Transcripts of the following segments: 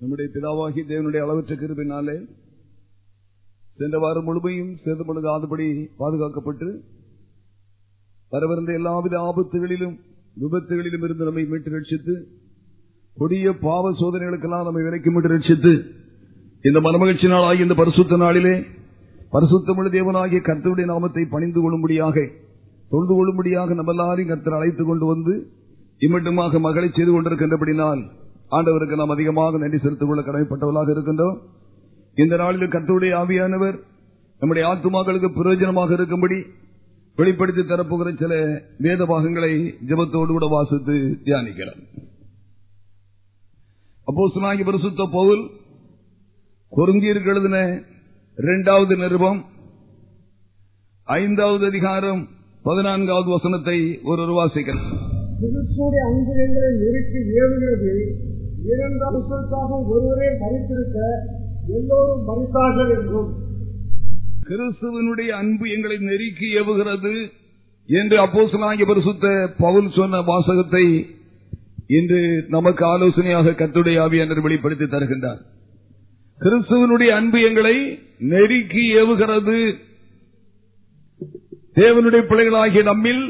நம்முடைய பிதாவாகி தேவனுடைய அளவற்ற கிருபினாலே சென்ற வாரம் முழுமையும் சேதப்படுகாதபடி பாதுகாக்கப்பட்டு வரவிருந்த எல்லாவித ஆபத்துகளிலும் விபத்துகளிலும் இருந்து நம்மை மீட்டு ரட்சித்து கொடிய பாவ சோதனைகளுக்கெல்லாம் நம்மை விலைக்கு மீட்டு ரட்சித்து இந்த மனமகிழ்ச்சி நாள் ஆகிய இந்த பரிசுத்த நாளிலே பரிசுத்தமிழ் தேவனாகிய கர்த்தருடைய நாமத்தை பணிந்து கொள்ளும்படியாக தொழுது கொள்ளும்படியாக நம்ம எல்லாரையும் கர்த்தர் அழைத்துக் கொண்டு வந்து இம்மட்டுமாக மகளை செய்து கொண்டிருக்கின்றபடினால் ஆண்டவருக்கு நாம் அதிகமாக நன்றி செலுத்திக் கொள்ள கடமைப்பட்டவர்களாக இருக்கின்றோம். இந்த நாளில் கர்த்தருடைய ஆவியானவர் நம்முடைய ஆத்மாக்களுக்கு பிரயோஜனமாக இருக்கும்படி வெளிப்படுத்தி தரப்புகிற சில வேத பாகங்களை ஜபத்தோடு கூட வாசித்து தியானிக்கிறார் அப்போ சுனாகி பரிசுத்த பவுல் கொருங்கியருக்கு எழுதின இரண்டாவது நிருபம் ஐந்தாவது அதிகாரம் பதினான்காவது வசனத்தை ஒரு வாசிக்கிறார். கிறிஸ்துடைய அன்பு எங்களை நெருக்கி ஏவுகிறது இரண்டு அம்சத்துக்காக ஒருவரே மறித்திருக்க எல்லோரும் மறித்தார்கள் என்றும். கிறிஸ்துவனுடைய அன்பு எங்களை நெருக்கி ஏவுகிறது என்று அப்போ பரிசுத்த பவுல் சொன்ன வாசகத்தை இன்று நமக்கு ஆலோசனையாக கத்துடைய ஆவியாளர் வெளிப்படுத்தி தருகின்றார். கிறிஸ்துவனுடைய அன்பு எங்களை நெருக்கி ஏவுகிறது. தேவனுடைய பிள்ளைகளாகிய நம்மில்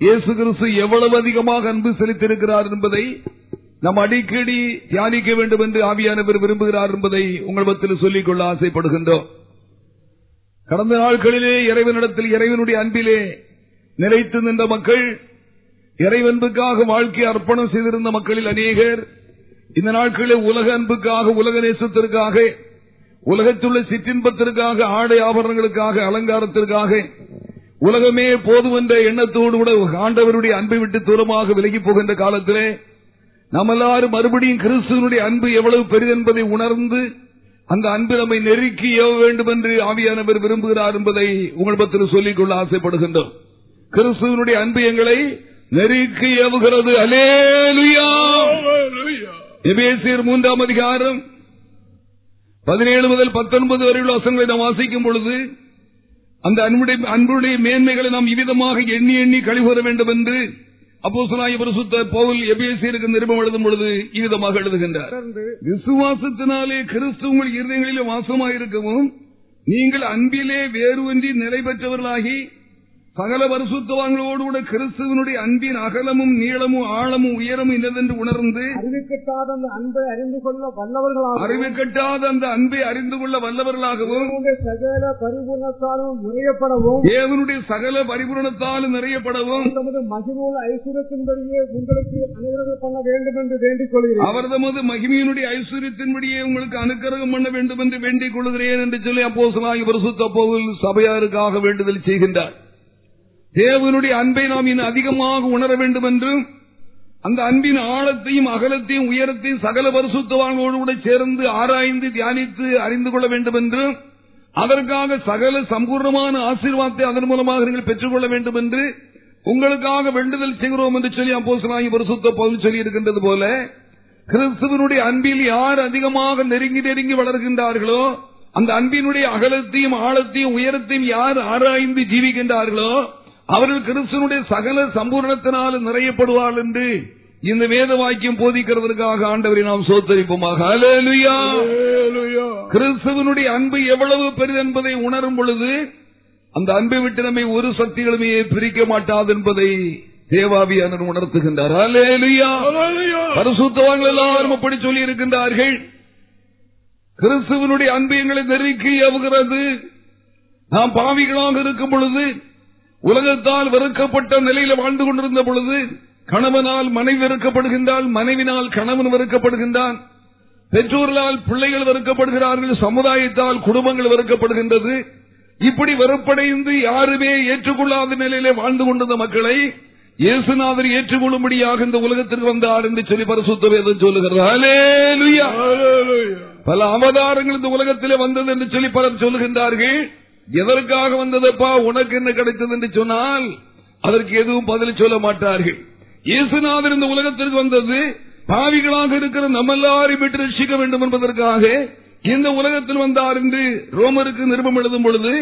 இயேசு கிறிஸ்து எவ்வளவு அதிகமாக அன்பு செலுத்தியிருக்கிறார் என்பதை நாம் அடிக்கடி தியானிக்க வேண்டும் என்று ஆவியானவர் விரும்புகிறார் என்பதை உங்களிடத்தில் சொல்லிக் கொள்ள ஆசைப்படுகின்றோம். கடந்த நாட்களிலே இறைவனிடத்தில் இறைவனுடைய அன்பிலே நிலைத்து நின்ற மக்கள் இறைவன்புக்காக வாழ்க்கை அர்ப்பணம் செய்திருந்த மக்களில் அநேகர் இந்த நாட்களில் உலக அன்புக்காக உலக நேசத்திற்காக உலகத்துள்ள சிற்றின்பத்திற்காக ஆடை ஆபரணங்களுக்காக அலங்காரத்திற்காக உலகமே போதும் என்ற எண்ணத்தோடு கூட ஆண்டவருடைய அன்பை விட்டு தூரமாக விலகி போகின்ற காலத்திலே நாம் எல்லாரும் மறுபடியும் கிறிஸ்துவனுடைய அன்பு எவ்வளவு பெரிதென்பதை உணர்ந்து அந்த அன்பு நம்மை நெருக்கி ஏவ வேண்டும் என்று ஆவியானவர் விரும்புகிறார் என்பதை உங்களிடத்தில் சொல்லிக் கொள்ள ஆசைப்படுகின்றோம். கிறிஸ்துவனுடைய அன்பு எங்களை நெருக்கி ஏவுகிறது. அலேலுயா எபேசியர் மூன்றாம் அதிகாரம் பதினேழு முதல் பத்தொன்பது வரை உள்ள வசங்களை நாம் வாசிக்கும் பொழுது அந்த அன்புடைய அன்புடைய மேன்மைகளை நாம் இவ்விதமாக எண்ணி எண்ணி கழிவுற வேண்டும் என்று அப்போ பரிசுத்த பவுல் எபேசியருக்கு நிருபம் எழுதும் பொழுது இவ்விதமாக எழுதுகின்றார். விசுவாசத்தினாலே கிறிஸ்து உங்கள் இருதயங்களிலே வாசமாயிருக்கவும் நீங்கள் அன்பிலே வேறு நிலை பெற்றவர்களாகி சகல பரிசுத்தவான்களோடு கூட கிறிஸ்துவனுடைய அன்பின் அகலமும் நீளமும் ஆழமும் உயரமும் இன்னதென்று உணர்ந்து அறிவிக்கட்டாத அந்த அன்பை அறிந்து கொள்ள வல்லவர்களாக அறிவு கட்டாத அந்த அன்பை அறிந்து கொள்ள வல்லவர்களாகவும் சகல பரிபூர்ணத்தாலும் நிறையப்படவும் தேவனுடைய சகல பரிபூரணத்தாலும் நிறையப்படவும் தமது மகிழ்வுள்ள ஐஸ்வர்யத்தின்படியே உங்களுக்கு அனுகிரகம் பண்ண வேண்டும் என்று வேண்டிக் கொள்கிறேன். அவர் தமது மகிமையினுடைய ஐஸ்வர்யத்தின்படியே உங்களுக்கு அனுக்கிரகம் பண்ண வேண்டும் என்று வேண்டிக் கொள்கிறேன் என்று சொல்லி அப்போ பரிசுத்த போவில் சபையாருக்காக வேண்டுதல் செய்கின்றார். தேவனுடைய அன்பை நாம் இன்னும் அதிகமாக உணர வேண்டும் என்றும் அந்த அன்பின் ஆழத்தையும் அகலத்தையும் உயரத்தையும் சகல பரிசுத்தவான்களோடு கூட சேர்ந்து ஆராய்ந்து தியானித்து அறிந்து கொள்ள வேண்டும் என்றும் அதற்காக சகல சம்பூர்ணமான ஆசீர்வாதத்தை அதன் மூலமாக நீங்கள் பெற்றுக்கொள்ள வேண்டும் என்று உங்களுக்காக வேண்டுதல் செய்கிறோம் என்று சொல்லி அப்போசனாகி பரிசுத்த பகுதி சொல்லி இருக்கின்றது போல கிறிஸ்துவனுடைய அன்பில் யார் அதிகமாக நெருங்கி நெருங்கி வளர்கின்றார்களோ அந்த அன்பினுடைய அகலத்தையும் ஆழத்தையும் உயரத்தையும் யார் ஆராய்ந்து ஜீவிக்கின்றார்களோ அவர்கள் கிறிஸ்தனுடைய சகல சம்பூர்ணத்தினால் நிறையப்படுவார்கள் என்று இந்த வேத வாக்கியம் போதிக்கிறதற்காக ஆண்டவரை நாம் சோத்தரிப்போமாக. கிறிஸ்துவனுடைய அன்பு எவ்வளவு பெரிது என்பதை உணரும் பொழுது அந்த அன்பை விட்டு நம்மை ஒரு சக்திகளுமே பிரிக்க மாட்டாது என்பதை தேவாவியானர் உணர்த்துகின்றார். பரிசுத்தவான்கள் எல்லாரும் அப்படி சொல்லி இருக்கின்றார்கள். கிறிஸ்துவனுடைய அன்பு எங்களை நெருக்கி ஏவுகிறது நாம் பாவிகளாக இருக்கும் பொழுது உலகத்தால் வெறுக்கப்பட்ட நிலையில் வாழ்ந்து கொண்டிருந்த பொழுது கணவனால் மனைவி வெறுக்கப்படுகின்றால் மனைவினால் கணவன் வெறுக்கப்படுகின்றான். பெற்றோர்களால் பிள்ளைகள் வெறுக்கப்படுகிறார்கள் சமுதாயத்தால் குடும்பங்கள் வெறுக்கப்படுகின்றது. இப்படி வெறுப்படைந்து யாருமே ஏற்றுக்கொள்ளாத நிலையிலே வாழ்ந்து கொண்டிருந்த மக்களை இயேசுநாதர் ஏற்றுக்கொள்ளும்படியாக இந்த உலகத்திற்கு வந்தார் என்று சொல்லி பரிசுத்த வேதம் ஹalleluya. பல அவதாரங்கள் இந்த உலகத்திலே வந்தது என்று சொல்லி பலர் சொல்லுகின்றார்கள். எதற்காக வந்ததப்பா உனக்கு என்ன கிடைத்தது என்று சொன்னால் அதற்கு எதுவும் பதில் சொல்ல மாட்டார்கள். இயேசுநாதர் இந்த உலகத்திற்கு வந்தது பாவிகளாக இருக்கிற நம்ம எல்லாரையும் விட்டு ரசிக்க வேண்டும் என்பதற்காக இந்த உலகத்தில் வந்தார் என்று ரோமருக்கு நிருபம் எழுதும் பொழுது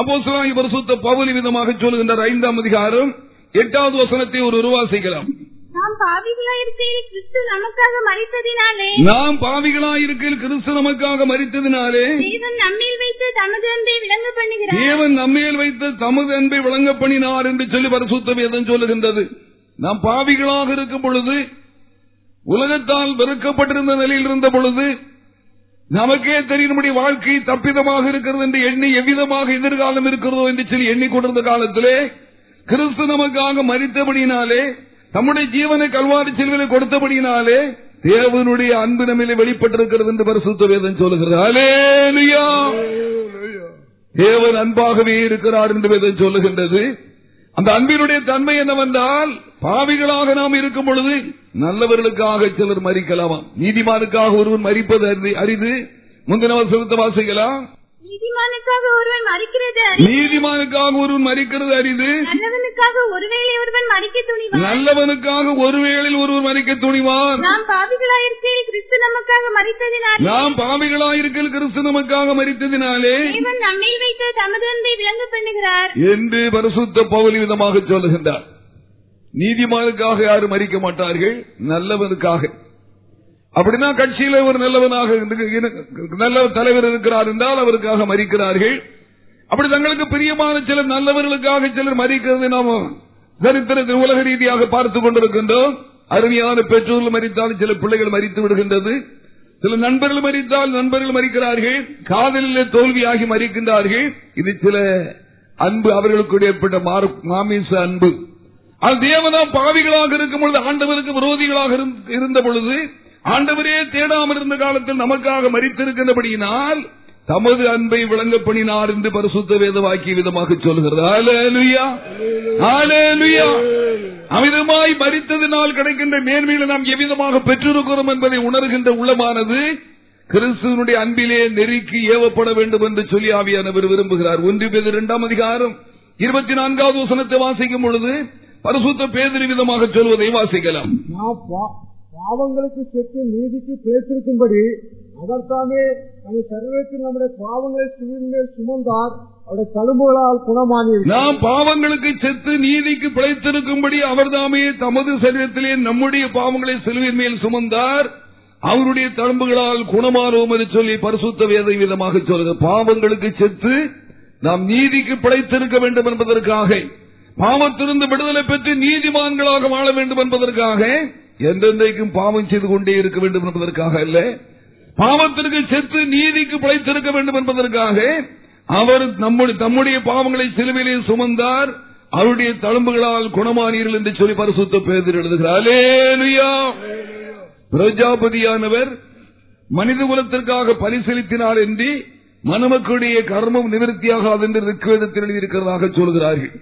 அப்போ பரிசுத்த பவுலி விதமாக சொல்லுகின்றார். ஐந்தாம் அதிகாரம் எட்டாவது வசனத்தை ஒரு உருவாசிக்கலாம். நாம் பாவிகளாயிருக்கையில் கிறிஸ்து நமக்காக மறித்ததினாலே நாம் பாவிகளாயிருக்கையில் கிறிஸ்து நமக்காக மறித்ததினாலே தேவன் நம்மில் வைத்து தமது அன்பை விளங்க பண்ணுகிறார் தேவன் நம்மேல் வைத்த தமது அன்பை வழங்க பண்ணினார் என்று சொல்லி பரிசுத்த வேதம் சொல்லுகின்றது. நாம் பாவிகளாக இருக்கும் பொழுது உலகத்தால் வெறுக்கப்பட்டிருந்த நிலையில் இருந்த பொழுது நமக்கே தெரியும்படி வாழ்க்கை தப்பிதமாக இருக்கிறது என்று எண்ணி எவ்விதமாக எதிர்காலம் இருக்கிறதோ என்று சொல்லி எண்ணிக்கொண்டிருந்த காலத்திலே கிறிஸ்து நமக்காக மறித்தபடியினாலே தம்முடைய ஜீவனை கல்வாரி செல்வில கொடுத்தபடியினாலே தேவனுடைய அன்பு நம்மிலே வெளிப்பட்டிருக்கிறது என்று பரிசுத்த வேதம் சொல்லுகிறது. தேவன் அன்பாகவே இருக்கிறார் என்று வேதம் சொல்லுகின்றது. அந்த அன்பினுடைய தன்மை என்னவென்றால் பாவிகளாக நாம் இருக்கும் பொழுது நல்லவர்களுக்காக சிலர் மறிக்கலாமா. நீதிமானுக்காக ஒருவன் மறிப்பது அரிது- அரிது முந்தின வசனத்தை வாசிக்கலாம் நீதிமானுக்காக ஒருவன் மறிக்கிறது நீதிமானுக்காக ஒருவன் மறிக்கிறது அரிது. நல்லவனுக்காக ஒருவேளை ஒருவன் மறிக்க துணிவான். நல்லவனுக்காக ஒருவர் மறிக்க துணிவான். நாம் பாவிகளாயிருக்கையில் கிறிஸ்து நமக்காக மறித்ததினாலே. நாம் பாவிகளாயிருக்கல் கிறிஸ்து நமக்காக மறித்ததினாலே. தேவன் நம்மில் வைத்த தமது அன்பை விளங்க பண்ணுகிறார். என்று பரிசுத்த பவுல் விதமாக சொல்லுகின்றார். நீதிமானுக்காக யாரும் மறிக்க மாட்டார்கள் நல்லவனுக்காக. அப்படின்னா கட்சியில ஒரு நல்லவனாக நல்ல தலைவர் இருக்கிறார் என்றால் அவருக்காக மறிக்கிறார்கள். அப்படி தங்களுக்கு பிரியமான சிலர் நல்லவர்களுக்காக சிலர் மறிக்கிறது நாம சரித்திரத்தில் உலக ரீதியாக பார்த்துக் கொண்டிருக்கின்றோம். அருமையான பெற்றோர்கள் மறித்தால் சில பிள்ளைகள் மறித்து விடுகின்றது. சில நண்பர்கள் மறித்தால் நண்பர்கள் மறிக்கிறார்கள். காதலிலே தோல்வியாகி மறிக்கின்றார்கள். இது சில அன்பு அவர்களுக்கு ஏற்பட்ட மாமிச அன்பு. அது தேவதா பாவிகளாக இருக்கும் பொழுது ஆண்டவருக்கு விரோதிகளாக இருந்த பொழுது ஆண்டவரே தேடாமல் இருந்த காலத்தில் நமக்காக மறித்திருக்கின்றபடியினால் தமது அன்பை விளங்க பண்ணினார் என்று பரிசுத்த வேத வாக்கிய விதமாக சொல்கிறது அமிதமாய் மறித்ததினால் கிடைக்கின்ற மேன்மைகளை நாம் எவ்விதமாக பெற்றிருக்கிறோம் என்பதை உணர்கின்ற உள்ளமானது கிறிஸ்துவனுடைய அன்பிலே நெருக்கி ஏவப்பட வேண்டும் என்று சொல்லி ஆவியானவர் விரும்புகிறார். ஒன்று பேர் இரண்டாம் அதிகாரம் இருபத்தி நான்காவது வசனத்தை வாசிக்கும் பொழுது பரிசுத்த பேதிரி விதமாக சொல்வதை வாசிக்கலாம். பாவங்களுக்கு செத்து நீதிக்கு பேசிருக்கும்படி அதற்காமே நம்ம சரீரத்தில் நம்முடைய பாவங்களை சிவின் சுமந்தார். அவருடைய தழும்புகளால் குணமானீர்கள் நாம் பாவங்களுக்கு செத்து நீதிக்கு பிழைத்திருக்கும்படி அவர்தாமே தமது சரீரத்திலே நம்முடைய பாவங்களை செல்வின் மேல் சுமந்தார். அவருடைய தழும்புகளால் குணமானோம் என்று சொல்லி பரிசுத்த வேதை விதமாக சொல்கிறது. பாவங்களுக்கு செத்து நாம் நீதிக்கு பிழைத்திருக்க வேண்டும் என்பதற்காக பாவத்திலிருந்து விடுதலை பெற்று நீதிமான்களாக வாழ வேண்டும் என்பதற்காக என்றென்றைக்கும் பாவம் செய்து கொண்டே இருக்க வேண்டும் என்பதற்காக அல்ல. பாவத்திற்கு செத்து நீதிக்கு பிழைத்திருக்க வேண்டும் என்பதற்காக அவர் நம்முடைய தம்முடைய பாவங்களை சிலுவையிலே சுமந்தார். அவருடைய தழும்புகளால் குணமானீர்கள் என்று சொல்லி பரிசுத்த பேர் எழுதுகிறார். பிரஜாபதியானவர் மனித குலத்திற்காக பரிசீலித்தினார் என்று மணமக்களுடைய கர்மம் நிவர்த்தியாகாது என்று ரிக்வேதத்தில் எழுதியிருக்கிறதாக சொல்கிறார்கள்.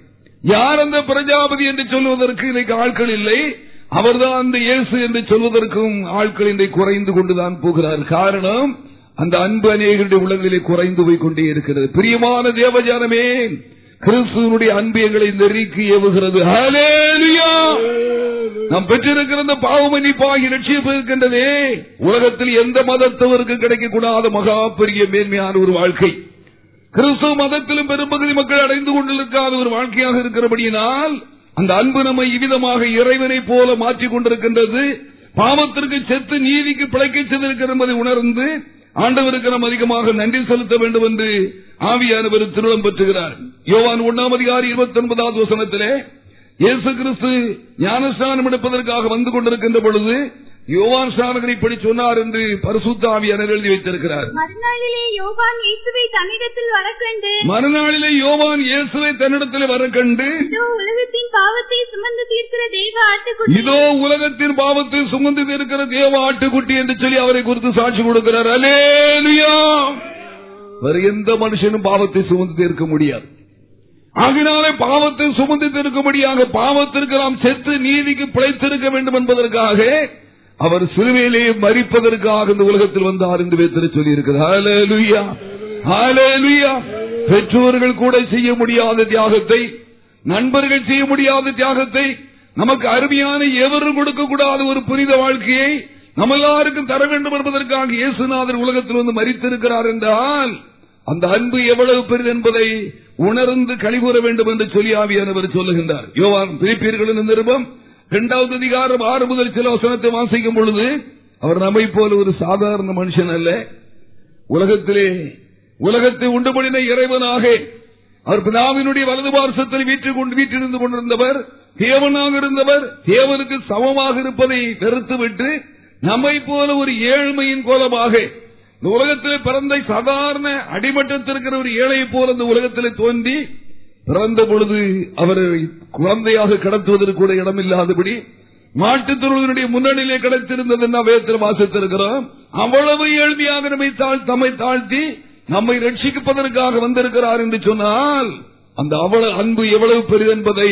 யார் அந்த பிரஜாபதி என்று சொல்வதற்கு இன்னைக்கு ஆட்கள் இல்லை. அவர்தான் அந்த இயேசு என்று சொல்வதற்கும் ஆட்கள் இன்றைக்கு குறைந்து கொண்டுதான் போகிறார். காரணம் அந்த அன்பு அநேகருடைய உள்ளங்களிலே குறைந்து போய் கொண்டே இருக்கிறது. பிரியமான தேவஜானமே கிறிஸ்துவனுடைய அன்பு எங்களை நெருக்கி ஏவுகிறது. நாம் பெற்றிருக்கிற இந்த பாவ மன்னிப்பாகி லட்சியம் இருக்கின்றதே. உலகத்தில் எந்த மதத்தவருக்கு கிடைக்கக்கூடாத மகா பெரிய மேன்மையான ஒரு வாழ்க்கை. கிறிஸ்துவ மதத்திலும் பெரும்பகுதி மக்கள் அடைந்து கொண்டிருக்காத ஒரு வாழ்க்கையாக இருக்கிறபடியினால் அந்த அன்பு நம்மை இவ்விதமாக இறைவனை போல மாற்றிக் கொண்டிருக்கின்றது. பாவத்திற்கு செத்து நீதிக்கு பிழைக்க செய்திருக்கிறது என்பதை உணர்ந்து ஆண்டவருக்கு நாம் அதிகமாக நன்றி செலுத்த வேண்டும் என்று ஆவியானவர் திருடம் பெற்றுகிறார். யோவான் ஒன்னாம் அதிகாரி இருபத்தி ஒன்பதாவது வசனத்திலே இயேசு கிறிஸ்து ஞானஸ்தானம் எடுப்பதற்காக வந்து கொண்டிருக்கின்ற பொழுது யோவான் ஸ்நானகனை இப்படி சொன்னார் என்று பரிசுத்த ஆவியானவர் எழுதி வைத்திருக்கிறார். மறுநாளிலே யோவான் இயேசுவை தன்னிடத்தில் வரக்கண்டு மறுநாளிலே யோவான் இயேசுவை தன்னிடத்தில் வர கண்டு இதோ உலகத்தின் பாவத்தை சுமந்து தீர்க்கிற தெய்வ ஆட்டுக்குட்டி. இதோ உலகத்தின் பாவத்தை சுமந்து இருக்கிற தேவ ஆட்டுக்குட்டி என்று சொல்லி அவரை குறித்து சாட்சி கொடுக்கிறார். அலேலுயா வேறு எந்த மனுஷனும் பாவத்தை சுமந்து தீர்க்க முடியாது. ஆகினாலே பாவத்தை சுமந்து தீர்க்கும்படியாக பாவத்திற்கு நாம் செத்து நீதிக்கு பிழைத்திருக்க வேண்டும் என்பதற்காக அவர் சிலுவையிலே மறிப்பதற்காக இந்த உலகத்தில் வந்தார் என்று வேத்திர சொல்லி இருக்கிறார் பெற்றோர்கள் கூட செய்ய முடியாத தியாகத்தை நண்பர்கள் செய்ய முடியாத தியாகத்தை நமக்கு அருமையான எவரும் கொடுக்கக்கூடாத ஒரு புனித வாழ்க்கையை நம்ம எல்லாருக்கும் தர வேண்டும் என்பதற்காக இயேசுநாதர் உலகத்தில் வந்து மறித்திருக்கிறார் என்றால் அந்த அன்பு எவ்வளவு பெரியது என்பதை உணர்ந்து கழிவுற வேண்டும் என்று சொல்லி ஆவியானவர் சொல்லுகின்றார். யோவான் பிரிப்பீர்கள் நிருபம் இரண்டாவது அதிகாரம் ஆறு முதல் சில வசனத்தை வாசிக்கும் பொழுது அவர் நம்மை போல ஒரு சாதாரண மனுஷன் அல்ல. உலகத்திலே உலகத்தை உண்டு பண்ணின இறைவனாக அவர் பிதாவினுடைய வலது பார்சத்தில் வீட்டு கொண்டு வீட்டிலிருந்து கொண்டிருந்தவர் தேவனாக இருந்தவர் தேவனுக்கு சமமாக இருப்பதை வெறுத்துவிட்டு நம்மை போல ஒரு ஏழ்மையின் கோலமாக இந்த உலகத்தில் பிறந்த சாதாரண அடிமட்டத்தில் இருக்கிற ஒரு ஏழையை போல இந்த உலகத்தில் தோன்றி பிறந்த பொழுது அவரை குழந்தையாக கடத்துவதற்கு கூட இடமில்லாதபடி மாட்டுத் தொழுவதனுடைய முன்னணியிலே கிடைத்திருந்தது என்ன? வேதத்தில் வாசித்திருக்கிறோம். அவ்வளவு எழுதியாக நம்மை தம்மை தாழ்த்தி நம்மை ரட்சிப்பதற்காக வந்திருக்கிறார் என்று சொன்னால் அந்த அவ்வளவு அன்பு எவ்வளவு பெரியது என்பதை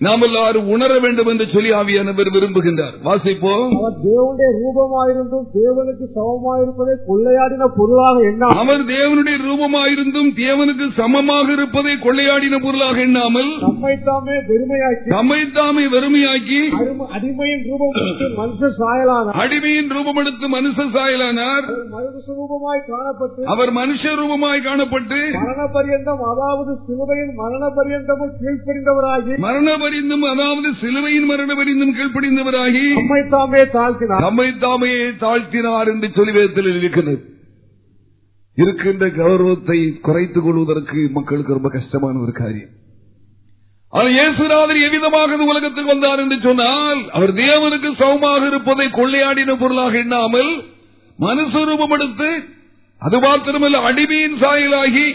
நாம் எல்லாரும் உணர வேண்டும் என்று சொல்லி ஆவியானவர் விரும்புகின்றார். வாசிப்போம் அவர் தேவனுடைய ரூபமாயிருந்தும் தேவனுக்கு சமமாயிருப்பதை கொள்ளையாடின பொருளாக எண்ணாமல் அவர் தேவனுடைய ரூபமாயிருந்தும் தேவனுக்கு சமமாக இருப்பதை கொள்ளையாடின பொருளாக எண்ணாமல் நம்மை தாமே பெருமையாக்கி தம்மை தாமே வெறுமையாக்கி அடிமையின் ரூபம் மனுஷ சாயலானார். அடிமையின் ரூபமெடுத்து மனுஷ சாயலானார். ரூபமாய் காணப்பட்டு அவர் மனுஷ ரூபமாய் காணப்பட்டு மரண பரியந்தம் அதாவது சிலுவையின் மரண பரியந்தமும் கீழ்ப்படிந்தவராகி மரண பரிந்தும் அதாவது சிலுவையின் மரண பரிந்தும் கீழ்ப்படிந்தவராகி நம்மை தாமே தாழ்த்தினார். நம்மை தாமே தாழ்த்தினார் என்று சொல்லி வேதத்தில் இருக்கிறது இருக்கின்ற கௌரவத்தை குறைத்துக் கொள்வதற்கு மக்களுக்கு ரொம்ப கஷ்டமான ஒரு காரியம். ஆனால் இயேசுநாதர் எவ்விதமாக உலகத்துக்கு வந்தார் என்று சொன்னால் அவர் தேவனுக்கு சமமாக இருப்பதை கொள்ளையாடின பொருளாக எண்ணாமல் மனுஸ்வரூபம் எடுத்து அது மாத்திரமல்ல அடிமையின் சாயலாகி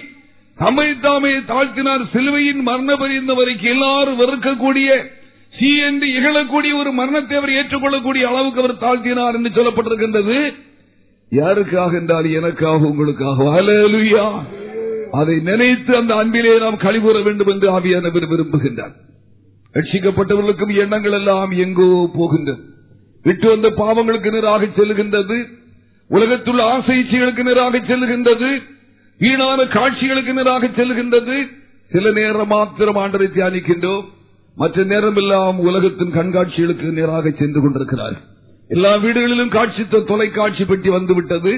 தம்மை தாமே தாழ்த்தினார் சிலுவையின் மரண பரிந்த வரைக்கும் எல்லாரும் வெறுக்கக்கூடிய சி என்று இகழக்கூடிய ஒரு மரணத்தை அவர் ஏற்றுக்கொள்ளக்கூடிய அளவுக்கு அவர் தாழ்த்தினார் என்று சொல்லப்பட்டிருக்கின்றது. யாருக்காக என்றால் எனக்காக உங்களுக்காக. ஹalleluya. அதை நினைத்து அந்த அன்பிலே நாம் கழிவுற வேண்டும் என்று ஆவியானவர் விரும்புகின்றார். ரட்சிக்கப்பட்டவர்களுக்கும் எண்ணங்கள் எல்லாம் எங்கோ போகின்றது விட்டு வந்த பாவங்களுக்கு நேராக செல்லுகின்றது. உலகத்துள்ள ஆசைச்சிகளுக்கு நிராக செல்லுகின்றது. வீணான காட்சிகளுக்கு நேராக செல்கின்றது. சில நேரம் மாத்திரம் ஆண்டரை தியானிக்கின்றோம். மற்ற நேரம் எல்லாம் உலகத்தின் கண்காட்சிகளுக்கு நேராக சென்று கொண்டிருக்கிறார் எல்லா வீடுகளிலும் காட்சி தொலைக்காட்சி பெட்டி வந்துவிட்டது.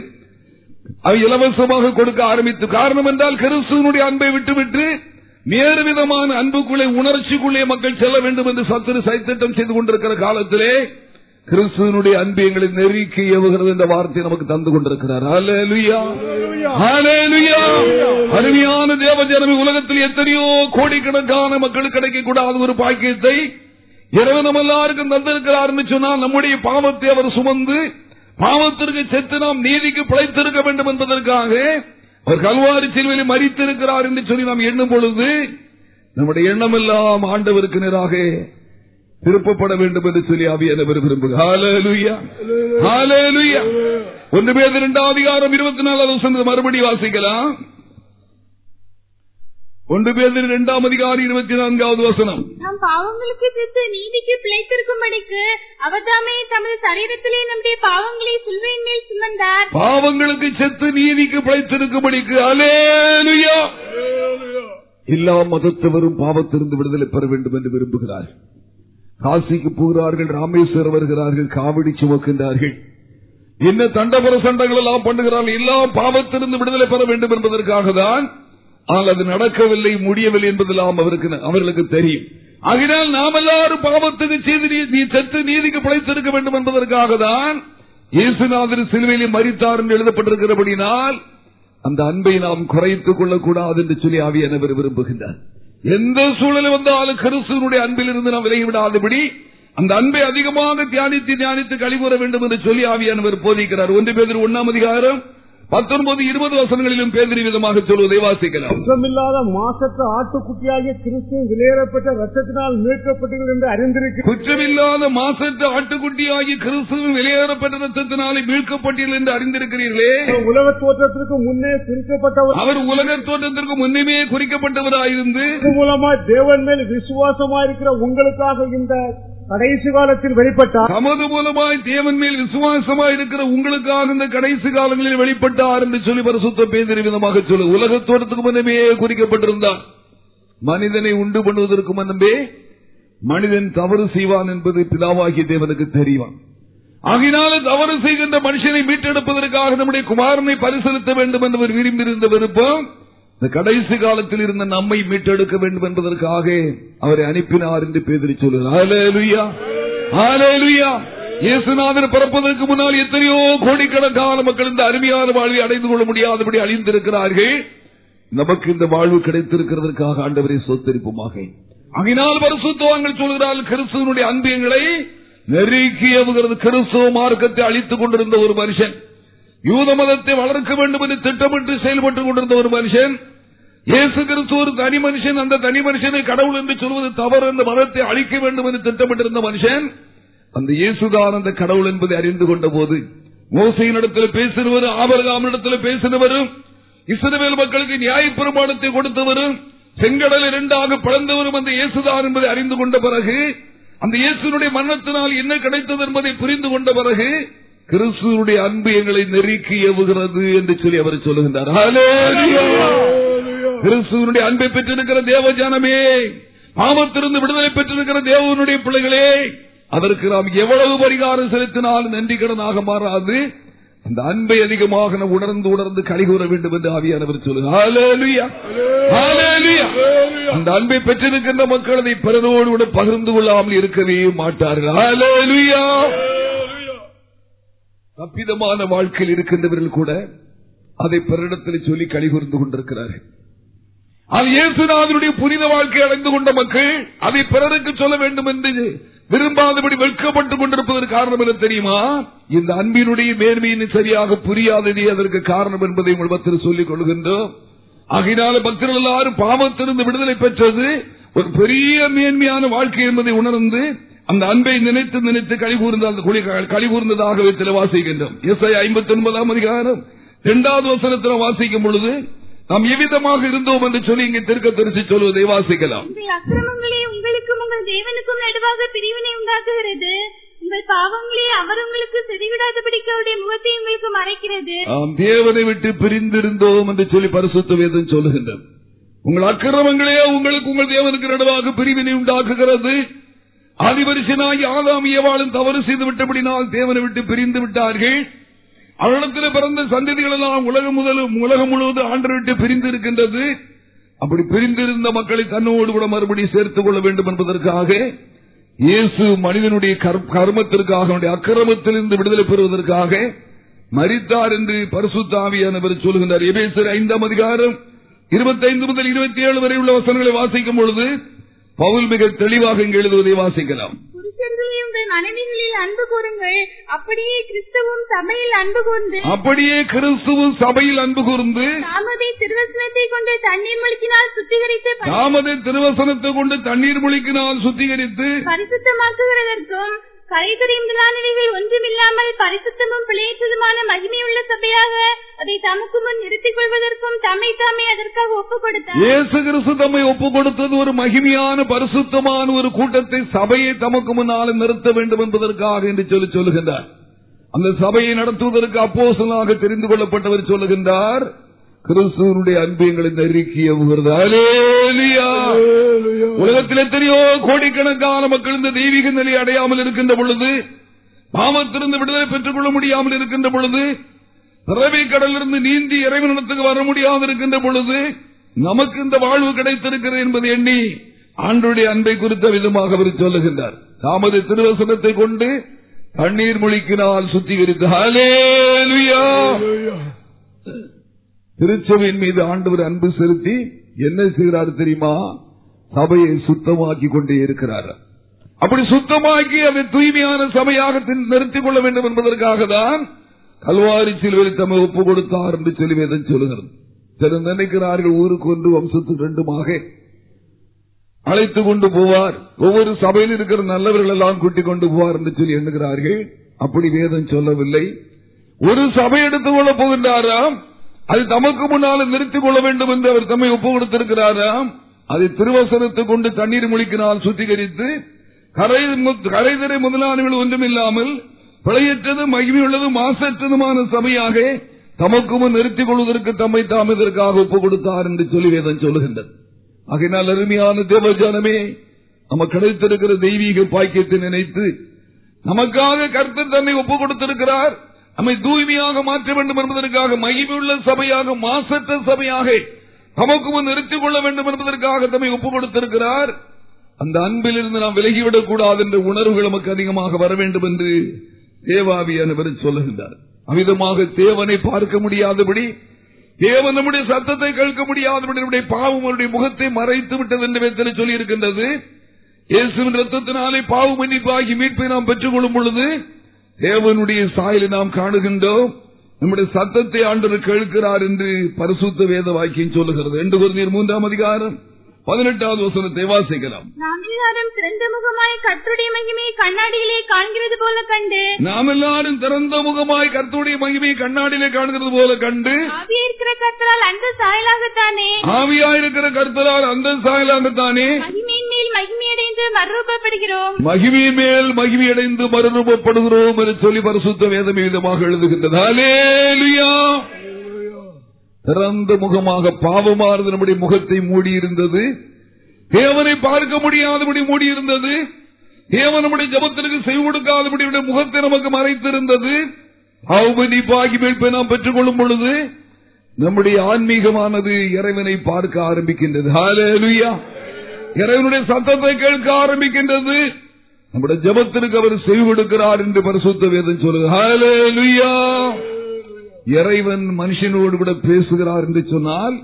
அவை இலவசமாக கொடுக்க ஆரம்பித்து காரணம் என்றால் கிறிஸ்துவனுடைய அன்பை விட்டுவிட்டு வேறு விதமான அன்புக்குள்ளே உணர்ச்சிக்குள்ளே மக்கள் செல்ல வேண்டும் என்று சத்துரு சைத்திட்டம் செய்து கொண்டிருக்கிற காலத்திலே கிறிஸ்துவனுடைய அன்பு எங்களை நெருக்கி ஏவுகிறது என்ற வார்த்தை நமக்கு தந்து கொண்டிருக்கிறார். அருமையான தேவ ஜனமே உலகத்தில் எத்தனையோ கோடிக்கணக்கான மக்களுக்கு கிடைக்கக்கூடாத ஒரு பாக்கியத்தை இரவு நம்ம எல்லாருக்கும் தந்திருக்கிறார் சொன்னால் நம்முடைய பாவத்தை அவர் சுமந்து பாவத்திற்கு செத்து நாம் நீதிக்கு பிழைத்திருக்க வேண்டும் என்பதற்காக அவர் கல்வாரி சிலுவையில் மறித்திருக்கிறார் என்று சொல்லி நாம் எண்ணும் பொழுது நம்முடைய எண்ணம் எல்லாம் ஆண்டவருக்கு நேராக திருப்பப்பட வேண்டும் என்று சொல்லி அவியனவர் விரும்புகிறார். ஒன்று பேர் இரண்டாம் அதிகாரம் இருபத்தி நாலாவது மறுபடி வாசிக்கலாம். ஒன்று பேர் இரண்டாம் அதிகாரம் இருபத்தி நான்காவது வசனம். நாம் பாவங்களுக்கு செத்து நீதிக்கு பிழைத்திருக்கும்படிக்கு அவர் தாமே தமது சரீரத்திலே நம்முடைய பாவங்களை சிலுவையின் மேல் சுமந்தார். பாவங்களுக்கு செத்து நீதிக்கு பிழைத்திருக்கும்படிக்கு அலேலுயா எல்லா மதத்தவரும் பாவத்திலிருந்து விடுதலை பெற வேண்டும் என்று விரும்புகிறார் காசிக்கு போகிறார்கள் ராமேஸ்வரம் வருகிறார்கள் காவடி சுமக்கின்றார்கள். என்ன தண்டபுர சண்டங்கள் எல்லாம் பண்ணுகிறார்கள்? எல்லாம் பாவத்திலிருந்து விடுதலை பெற வேண்டும் என்பதற்காக தான் ஆனால் அது நடக்கவில்லை முடியவில்லை என்பதெல்லாம் அவருக்கு அவர்களுக்கு தெரியும். ஆகினால் நாம் எல்லாரும் பாவத்துக்கு செய்து நீ- செத்து நீதிக்கு பிழைத்திருக்க வேண்டும் என்பதற்காக தான் இயேசுநாதர் சிலுவையிலே மறித்தார் என்று எழுதப்பட்டிருக்கிறபடினால் அந்த அன்பை நாம் குறைத்துக் கொள்ளக்கூடாது என்று சொல்லி ஆவியானவர் விரும்புகின்றார். எந்த சூழல் வந்தாலும் கிறிஸ்துவனுடைய அன்பிலிருந்து நாம் விலகிவிடாதபடி அந்த அன்பை அதிகமாக தியானித்து தியானித்து கழிவுற வேண்டும் என்று சொல்லி ஆவியானவர் போதிக்கிறார். ஒன்று பேர் ஒன்னாம் அதிகாரம் பத்தொன்பது இருபது வசனங்களிலும் பேதிரி விதமாக சொல்வதை வாசிக்கலாம். குற்றமில்லாத மாசற்ற ஆட்டுக்குட்டியாகிய கிறிஸ்து விலையேறப்பட்ட ரத்தத்தினால் மீட்கப்பட்டீர்கள் என்று அறிந்திருக்கிறேன் குற்றமில்லாத மாசற்ற ஆட்டுக்குட்டியாகி கிறிஸ்துவின் வெளியேறப்பட்ட ரத்தத்தினாலே மீட்கப்பட்டீர்கள் என்று அறிந்திருக்கிறீர்களே. உலக தோற்றத்திற்கு முன்னே குறிக்கப்பட்டவர். அவர் உலக தோற்றத்திற்கு முன்னமே குறிக்கப்பட்டவராயிருந்து இது மூலமாய் தேவன் மேல் விசுவாசமாயிருக்கிற உங்களுக்காக இந்த கடைசி காலத்தில் வெளிப்பட்டார் தமது மூலமாய் தேவன் மேல் விசுவாசமாய் இருக்கிற உங்களுக்காக இந்த கடைசி காலங்களில் வெளிப்பட்டார் என்று சொல்லி பரிசுத்த பேதிரி விதமாக சொல்லு. உலக தோட்டத்துக்கு முன்னமே குறிக்கப்பட்டிருந்தார் மனிதனை உண்டு பண்ணுவதற்கு முன்னமே மனிதன் தவறு செய்வான் என்பது பிதாவாகிய தேவனுக்கு தெரியும். ஆகினால தவறு செய்கின்ற மனுஷனை மீட்டெடுப்பதற்காக நம்முடைய குமாரனை பரிசீலித்த வேண்டும் என்று விரும்பியிருந்த விருப்பம் இந்த கடைசி காலத்தில் இருந்த நம்மை மீட்டெடுக்க வேண்டும் என்பதற்காக அவரை அனுப்பினார் என்று பேதறி சொல்கிறார் இயேசுநாதன் பிறப்பதற்கு முன்னால் எத்தனையோ கோடிக்கணக்கான மக்கள் இந்த அருமையான வாழ்வை அடைந்து கொள்ள முடியாதபடி அழிந்திருக்கிறார்கள். நமக்கு இந்த வாழ்வு கிடைத்திருக்கிறதற்காக ஆண்டவரை சொத்தரிப்புமாக. அங்கினால் பரிசுத்தவான்கள் சொல்கிறார்கள் கிறிஸ்துவனுடைய அந்தியங்களை நெருக்கியவுகிறது கிறிஸ்துவ மார்க்கத்தை அழித்துக் கொண்டிருந்த ஒரு மனுஷன். யூத மதத்தை வளர்க்க வேண்டும் என்று திட்டமிட்டு செயல்பட்டுக் கொண்டிருந்த ஒரு மனுஷன் இயேசு கிறிஸ்து ஒரு தனி மனுஷன் அந்த தனி மனுஷனை கடவுள் என்று சொல்வது தவறு அந்த மதத்தை அழிக்க வேண்டும் என்று திட்டமிட்டிருந்த மனுஷன் அந்த இயேசுதான் அந்த கடவுள் என்பதை அறிந்து கொண்ட போது மோசையினிடத்தில் பேசினவரும் ஆபரகாமிடத்தில் பேசினவரும் இஸ்ரவேல் மக்களுக்கு நியாய பிரமாணத்தை கொடுத்தவரும் செங்கடல் இரண்டாக பிளந்தவரும் அந்த இயேசுதான் என்பதை அறிந்து கொண்ட பிறகு அந்த இயேசுனுடைய மரணத்தினால் என்ன கிடைத்தது என்பதை புரிந்து கொண்ட பிறகு கிறிஸ்துவனுடைய அன்பு எங்களை நெருக்கி எவுகிறது என்று சொல்லி அவர் சொல்லுகின்றார். கிறிஸ்துவனுடைய அன்பை பெற்றிருக்கிற தேவ ஜனமே பாவத்திலிருந்து விடுதலை பெற்றிருக்கிற தேவனுடைய பிள்ளைகளே அதற்கு நாம் எவ்வளவு பரிகாரம் செலுத்தினாலும் நன்றி கடனாக மாறாது அந்த அன்பை அதிகமாக நாம் உணர்ந்து உணர்ந்து கழிகூற வேண்டும் என்று ஆவியானவர் சொல்லுங்க ஹalleluya. ஹalleluya. அந்த அன்பை பெற்றிருக்கின்ற மக்கள் அதை பிறரோடு பகிர்ந்து கொள்ளாமல் இருக்கவே மாட்டார்கள். தப்பிதமான வாழ்க்கையில் இருக்கின்றவர்கள் கூட அதை பிறரிடத்தில் சொல்லி கழிகூர்ந்து கொண்டிருக்கிறார்கள். அது இயேசுநாதனுடைய புனித வாழ்க்கை அடைந்து கொண்ட மக்கள் அதை பிறருக்கு சொல்ல வேண்டும் என்று விரும்பாதபடி வெட்கப்பட்டுக் கொண்டிருப்பதற்கு காரணம் என்ன தெரியுமா? இந்த அன்பினுடைய மேன்மையின் சரியாக புரியாததே அதற்கு காரணம் என்பதை உங்கள் பக்தர் சொல்லிக் கொள்கின்றோம். ஆகையினால பக்தர்கள் எல்லாரும் பாவத்திலிருந்து விடுதலை பெற்றது. ஒரு பெரிய மேன்மையான வாழ்க்கை என்பதை உணர்ந்து அந்த அன்பை நினைத்து நினைத்து கழிகூர்ந்த அந்த குழி- கழிகூர்ந்ததாகவே சில வாசிக்கின்றோம் எஸ் ஐ ஐம்பத்தி ஒன்பதாம் அதிகாரம் இரண்டாவது வசனத்தில் வாசிக்கும் பொழுது நாம் எவ்விதமாக இருந்தோம் என்று சொல்லி இங்கே திருக்க தெரிசி சொல்வதை வாசிக்கலாம். உங்கள் அக்கிரமங்களே உங்களுக்கும் உங்கள் தேவனுக்கும் நடுவாக பிரிவினை உண்டாக்குகிறது. உங்கள் பாவங்களே அவர் உங்களுக்கு செவிவிடாதபடிக்கு அவருடைய முகத்தை உங்களுக்கு மறைக்கிறது. நாம் தேவனை விட்டு பிரிந்திருந்தோம் என்று சொல்லி பரிசுத்த வேதம் சொல்லுகின்றது. உங்கள் அக்கிரமங்களே உங்களுக்கு உங்கள் தேவனுக்கு நடுவாக பிரிவினை உண்டாக்குகிறது. ஆதிபரிசனாகி ஆதாம் ஏவாளும் தவறு செய்து விட்டபடினால் தேவனை விட்டு பிரிந்து விட்டார்கள். அவரிடத்தில் பிறந்த சந்ததிகள் எல்லாம் உலகம் முதலும் உலகம் முழுவதும் ஆண்டு விட்டு பிரிந்து இருக்கின்றது அப்படி பிரிந்திருந்த மக்களை தன்னோடு கூட மறுபடியும் சேர்த்துக் கொள்ள வேண்டும் என்பதற்காக இயேசு மனிதனுடைய கர்- கர்மத்திற்காக அவனுடைய அக்கிரமத்திலிருந்து விடுதலை பெறுவதற்காக மரித்தார் என்று பரிசுத்தாவியானவர் சொல்கின்றார் எபேசர் ஐந்தாம் அதிகாரம் இருபத்தைந்து முதல் இருபத்தி ஏழு வரை உள்ள வசனங்களை வாசிக்கும் பொழுது பவுல் மிக தெளிவாக இங்கு எழுதுவதை வாசிக்கலாம். புருஷர்களே உங்கள் மனைவிகளில் அன்பு கூறுங்கள். அப்படியே கிறிஸ்தவும் சபையில் அன்பு கூர்ந்து அப்படியே கிறிஸ்துவும் சபையில் அன்பு கூர்ந்து தாமதை திருவசனத்தை கொண்டு தண்ணீர் முழுக்கினால் சுத்திகரித்து தாமதை திருவசனத்தை கொண்டு தண்ணீர் முழிக்கினால் சுத்திகரித்து பரிசுத்தமாக்குகிறதற்கும் கரைதுறையும் முதலானவைகள் ஒன்றுமில்லாமல் பரிசுத்தமும் பிழையற்றதுமான மகிமையுள்ள சபையாக அதை தமக்கு முன் நிறுத்திக் கொள்வதற்கும் தம்மை தாமே அதற்காக ஒப்புக் கொடுத்தார் இயேசு கிறிஸ்து தம்மை ஒப்புக் கொடுத்தது ஒரு மகிமையான பரிசுத்தமான ஒரு கூட்டத்தை சபையை தமக்கு முன்னால் நிறுத்த வேண்டும் என்பதற்காக என்று சொல்லி சொல்லுகின்றார். அந்த சபையை நடத்துவதற்கு அப்போசலாக தெரிந்து கொள்ளப்பட்டவர் சொல்லுகின்றார் கிறிஸ்துவனுடைய அன்பு எங்களை நெருக்கிய உலகத்தில் எத்தனையோ கோடிக்கணக்கான மக்கள் இந்த தெய்வீக நிலை அடையாமல் இருக்கின்ற பொழுது பாவத்திலிருந்து விடுதலை பெற்றுக் கொள்ள முடியாமல் இருக்கின்ற பொழுது பிறவை கடலிருந்து நீந்தி இறைவனிடத்துக்கு வர முடியாமல் இருக்கின்ற பொழுது நமக்கு இந்த வாழ்வு கிடைத்திருக்கிறது என்பதை எண்ணி ஆண்டுடைய அன்பை குறித்த விதமாக அவர் சொல்லுகின்றார். தாமது திருவசனத்தை கொண்டு தண்ணீர் முழிக்கினால் சுத்திகரித்து. திருச்சபையின் மீது ஆண்டவர் அன்பு செலுத்தி என்ன செய்கிறார் தெரியுமா? சபையை சுத்தமாக்கி கொண்டே இருக்கிறார். அப்படி சுத்தமாக்கி அதை தூய்மையான சபையாக தின்- நிறுத்திக் கொள்ள வேண்டும் என்பதற்காக தான் கல்வாரி சிலுவையில் தம்மை ஒப்பு கொடுத்தார் என்று சொல்லி சொல்லுகிறது. நினைக்கிறார்கள் ஊருக்கு ஒன்று வம்சத்துக்கு ரெண்டுமாக அழைத்து கொண்டு போவார். ஒவ்வொரு சபையில் இருக்கிற நல்லவர்கள் எல்லாம் கூட்டிக் கொண்டு போவார் என்று சொல்லி எண்ணுகிறார்கள். அப்படி வேதம் சொல்லவில்லை. ஒரு சபை எடுத்துக் கொள்ள போகின்றாராம். அது தமக்கு முன்னாலும் நிறுத்திக் கொள்ள வேண்டும் என்று அவர் தம்மை ஒப்பு கொடுத்திருக்கிறாராம் அதை திருவசனத்தை கொண்டு தண்ணீர் முழிக்கினால் சுத்திகரித்து கரை கரைதரை முதலாளிகள் ஒன்றுமில்லாமல் பிழையற்றதும் மகிமையுள்ளதும் மாசற்றதுமான சபையாக தமக்கு முன் நிறுத்திக் கொள்வதற்கு தம்மை தாம் இதற்காக ஒப்புக் கொடுத்தார் என்று சொல்லி வேதம் சொல்லுகின்றது. ஆகையினால் அருமையான தேவஜானமே நமக்கு கிடைத்திருக்கிற தெய்வீக பாக்கியத்தை நினைத்து நமக்காக கருத்து தன்னை ஒப்புக் கொடுத்திருக்கிறார் நம்மை தூய்மையாக மாற்ற வேண்டும் என்பதற்காக மகிமையுள்ள சபையாக மாசற்ற சபையாக தமக்கு முன் நிறுத்திக் கொள்ள வேண்டும் என்பதற்காக தம்மை ஒப்புக் கொடுத்திருக்கிறார் அந்த அன்பில் இருந்து நாம் விலகிவிடக் கூடாது என்ற உணர்வுகள் நமக்கு அதிகமாக வர வேண்டும் என்று தேவாவியானவர் சொல்லுகின்றார். அமிதமாக தேவனை பார்க்க முடியாதபடி தேவன் நம்முடைய சத்தத்தை கேட்க முடியாதபடி நம்முடைய பாவம் அவருடைய முகத்தை மறைத்து விட்டது என்று வேதத்தில் சொல்லி இருக்கின்றது இயேசுவின் ரத்தத்தினாலே பாவ மன்னிப்பாகி மீட்பை நாம் பெற்றுக் கொள்ளும் பொழுது தேவனுடைய சாயலை நாம் காணுகின்றோம். நம்முடைய சத்தத்தை ஆண்டவர் கேட்கிறார் என்று பரிசுத்த வேத வாக்கியம் சொல்லுகிறது. ரெண்டு குருநீர் மூன்றாம் அதிகாரம் பதினெட்டாவது வசனத்தை வாசிக்கலாம். நாம் எல்லாரும் திறந்த முகமாய் கர்த்தருடைய மகிமையை கண்ணாடியிலே காண்கிறது போல கண்டு. நாம் எல்லாரும் திறந்த முகமாய் கர்த்தருடைய மகிமையை கண்ணாடியிலே காணுகிறது போல கண்டு. ஆவியே இருக்கிற கர்த்தரால் அந்த சாயலாகத்தானே. ஆவியாயிருக்கிற கர்த்தரால் அந்த சாயலாகத்தானே. மகிமையடைந்து மறுரூபப்படுகிறோம். மகிமை மேல் மகிமையடைந்து மறுரூபப்படுகிறோம் என்று சொல்லி பரிசுத்த வேதம் விதமாக எழுதுகின்றது. திறந்த முகமாக பாவமானது நம்முடைய முகத்தை மூடியிருந்தது. தேவனை பார்க்க முடியாதபடி மூடியிருந்தது. தேவன் நம்முடைய ஜபத்திற்கு செய்து கொடுக்காதபடி முகத்தை நமக்கு மறைத்திருந்தது. அவமதிப்பாகி மீட்பை நாம் பெற்றுக் கொள்ளும் பொழுது நம்முடைய ஆன்மீகமானது இறைவனை பார்க்க ஆரம்பிக்கின்றது. ஹalleluya. இறைவனுடைய சத்தத்தை கேட்க ஆரம்பிக்கின்றது. நம்முடைய ஜபத்திற்கு அவர் செய்து கொடுக்கிறார் என்று பரிசுத்த வேதம் சொல்லுது. இறைவன் மனுஷனோடு கூட பேசுகிறார் என்று சொன்னால்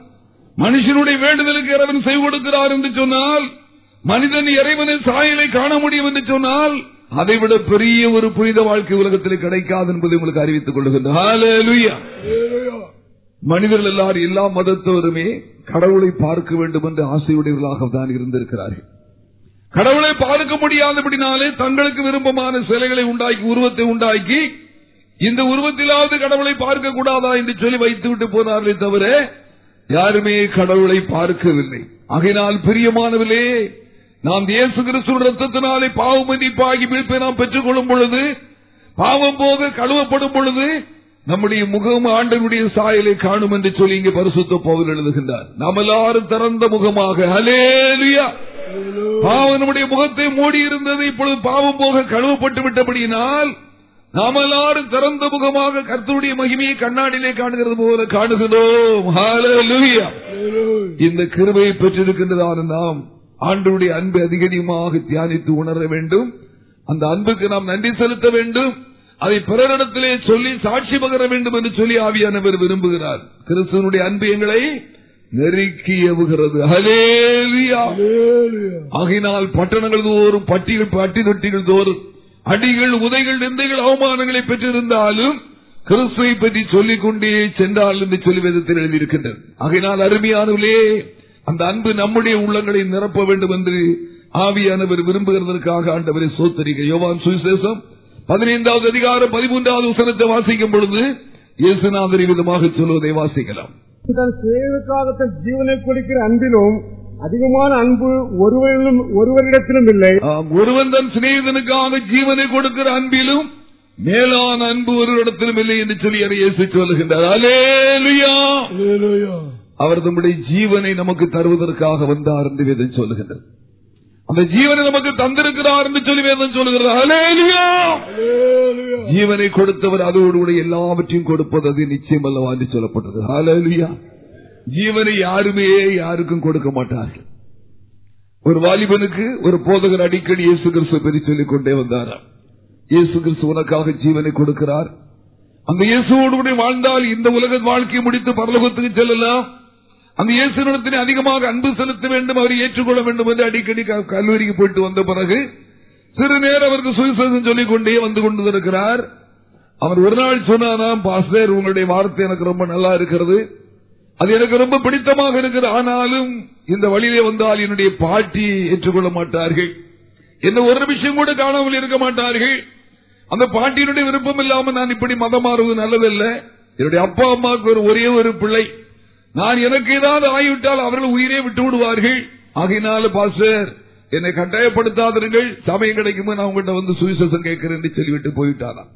மனுஷனுடைய வேண்டுதலுக்கு இறைவன் செய்து கொடுக்கிறார் என்று சொன்னால் மனிதன் இறைவனின் சாயலை காண முடியும் என்று சொன்னால் அதைவிட பெரிய ஒரு புனித வாழ்க்கை உலகத்தில் கிடைக்காது என்பதை உங்களுக்கு அறிவித்துக் கொள்கின்றோம் மனிதர்கள் எல்லாரும் எல்லா மதத்தவருமே கடவுளை பார்க்க வேண்டும் என்று ஆசையுடையவர்களாக தான் இருந்திருக்கிறார்கள். கடவுளை பார்க்க முடியாதபடினாலே தங்களுக்கு விருப்பமான சிலைகளை உண்டாக்கி உருவத்தை உண்டாக்கி இந்த உருவத்திலாவது கடவுளை பார்க்க கூடாதா என்று சொல்லி வைத்துவிட்டு போனார்களே தவிர யாருமே கடவுளை பார்க்கவில்லை. ஆகையினால் பிரியமானவர்களே நாம் இயேசு கிறிஸ்துவ ரத்தத்தினாலே பாவ மன்னிப்பாகி மீட்பை நாம் பெற்றுக் கொள்ளும் பொழுது பாவம் போக கழுவப்படும் பொழுது நம்முடைய முகம் ஆண்டனுடைய சாயலை காணும் என்று சொல்லி இங்கு பரிசுத்த பவுல் எழுதுகின்றார். நாம் எல்லாரும் திறந்த முகமாக அலேலியா பாவம் நம்முடைய முகத்தை மூடி இருந்தது இப்பொழுது பாவம் போக கழுவப்பட்டு விட்டபடியினால் நாம் எல்லாரும் திறந்த முகமாக கர்த்தருடைய மகிமையை கண்ணாடியிலே காணுகிறது போல காணுகிறோம் இந்த கிருபையை பெற்றிருக்கின்றதான நாம் ஆண்டுடைய அன்பு அதிகமாக தியானித்து உணர வேண்டும். அந்த அன்புக்கு நாம் நன்றி செலுத்த வேண்டும். அதை பிறரிடத்திலே சொல்லி சாட்சி பகர வேண்டும் என்று சொல்லி ஆவியானவர் விரும்புகிறார். கிறிஸ்துவனுடைய அன்பு எங்களை நெருக்கி எவுகிறது ஆகினால் பட்டணங்கள் தோறும் பட்டிகள் பட்டி தொட்டிகள் தோறும் அடிகள் உதைகள் நிந்தைகள் அவமானங்களை பெற்றிருந்தாலும் கிறிஸ்துவை பற்றி சொல்லிக் கொண்டே சென்றால் என்று சொல்லி விதத்தில் எழுதியிருக்கின்றது. ஆகையினால் அருமையானவர்களே அந்த அன்பு நம்முடைய உள்ளங்களை நிரப்ப வேண்டும் என்று ஆவியானவர் விரும்புகிறதற்காக ஆண்டவரை சோத்தரிக்க. யோவான் சுவிசேஷம் பதினைந்தாவது அதிகாரம் பதிமூன்றாவது வசனத்தை வாசிக்கும் பொழுது இயேசுநாதரி விதமாக சொல்வதை வாசிக்கலாம். தன் சேவைக்காக தன் ஜீவனை கொடுக்கிற அன்பிலும் அதிகமான அன்பு ஒருவரிலும் ஒருவரிடத்திலும் இல்லை. ஒருவன் தன் சிநேகிதனுக்காக ஜீவனை கொடுக்கிற அன்பிலும் மேலான அன்பு ஒரு இடத்திலும் இல்லை என்று சொல்லி அதை இயேசு சொல்லுகின்றார். அவர் தம்முடைய ஜீவனை நமக்கு தருவதற்காக வந்தார் என்று வேதம் சொல்லுகின்றது. அந்த ஜீவனை நமக்கு தந்திருக்கிறார் என்று சொல்லி வேதம் சொல்லுகிறது. ஜீவனை கொடுத்தவர் அதோடு கூட எல்லாவற்றையும் கொடுப்பது அது நிச்சயம் அல்லவா என்று சொல்லப்பட்டது. ஹalleluya. ஜீவனை யாருமே யாருக்கும் கொடுக்க மாட்டார்கள். ஒரு வாலிபனுக்கு ஒரு போதகர் அடிக்கடி இயேசு கிறிஸ்துவ பற்றி சொல்லிக் கொண்டே வந்தாராம் இயேசு கிறிஸ்து உனக்காக ஜீவனை கொடுக்கிறார். அந்த இயேசுவோடு கூட வாழ்ந்தால் இந்த உலக வாழ்க்கையை முடித்து பரலோகத்துக்கு செல்லலாம். அந்த இயேசுனிடத்திலே அதிகமாக அன்பு செலுத்த வேண்டும் அவரை ஏற்றுக்கொள்ள வேண்டும் என்று அடிக்கடி கல்லூரிக்கு போயிட்டு வந்த பிறகு சிறு நேரம் அவருக்கு சுயசேதம் சொல்லிக் கொண்டே வந்து கொண்டிருக்கிறார். அவர் ஒரு நாள் சொன்னாராம் பாஸ்டர் உங்களுடைய வார்த்தை எனக்கு ரொம்ப நல்லா இருக்கிறது. அது எனக்கு ரொம்ப பிடித்தமாக இருக்கிறது ஆனாலும் இந்த வழியிலே வந்தால் என்னுடைய பாட்டி ஏற்றுக்கொள்ள மாட்டார்கள். என்ன ஒரு நிமிஷம் கூட காணாமல் இருக்க மாட்டார்கள். அந்த பாட்டியினுடைய விருப்பம் இல்லாமல் நான் இப்படி மதம் மாறுவது நல்லதல்ல. என்னுடைய அப்பா அம்மாவுக்கு ஒரு ஒரே ஒரு பிள்ளை. நான் எனக்கு ஏதாவது ஆகிவிட்டால் அவர்கள் உயிரே விட்டு விடுவார்கள். ஆகினால பாஸ்டர் என்னை கட்டாயப்படுத்தாதீர்கள் சமயம் கிடைக்கும் நான் உங்கள்கிட்ட வந்து சுவிசேஷம் கேட்கிறேன் சொல்லிவிட்டு போயிட்டாராம்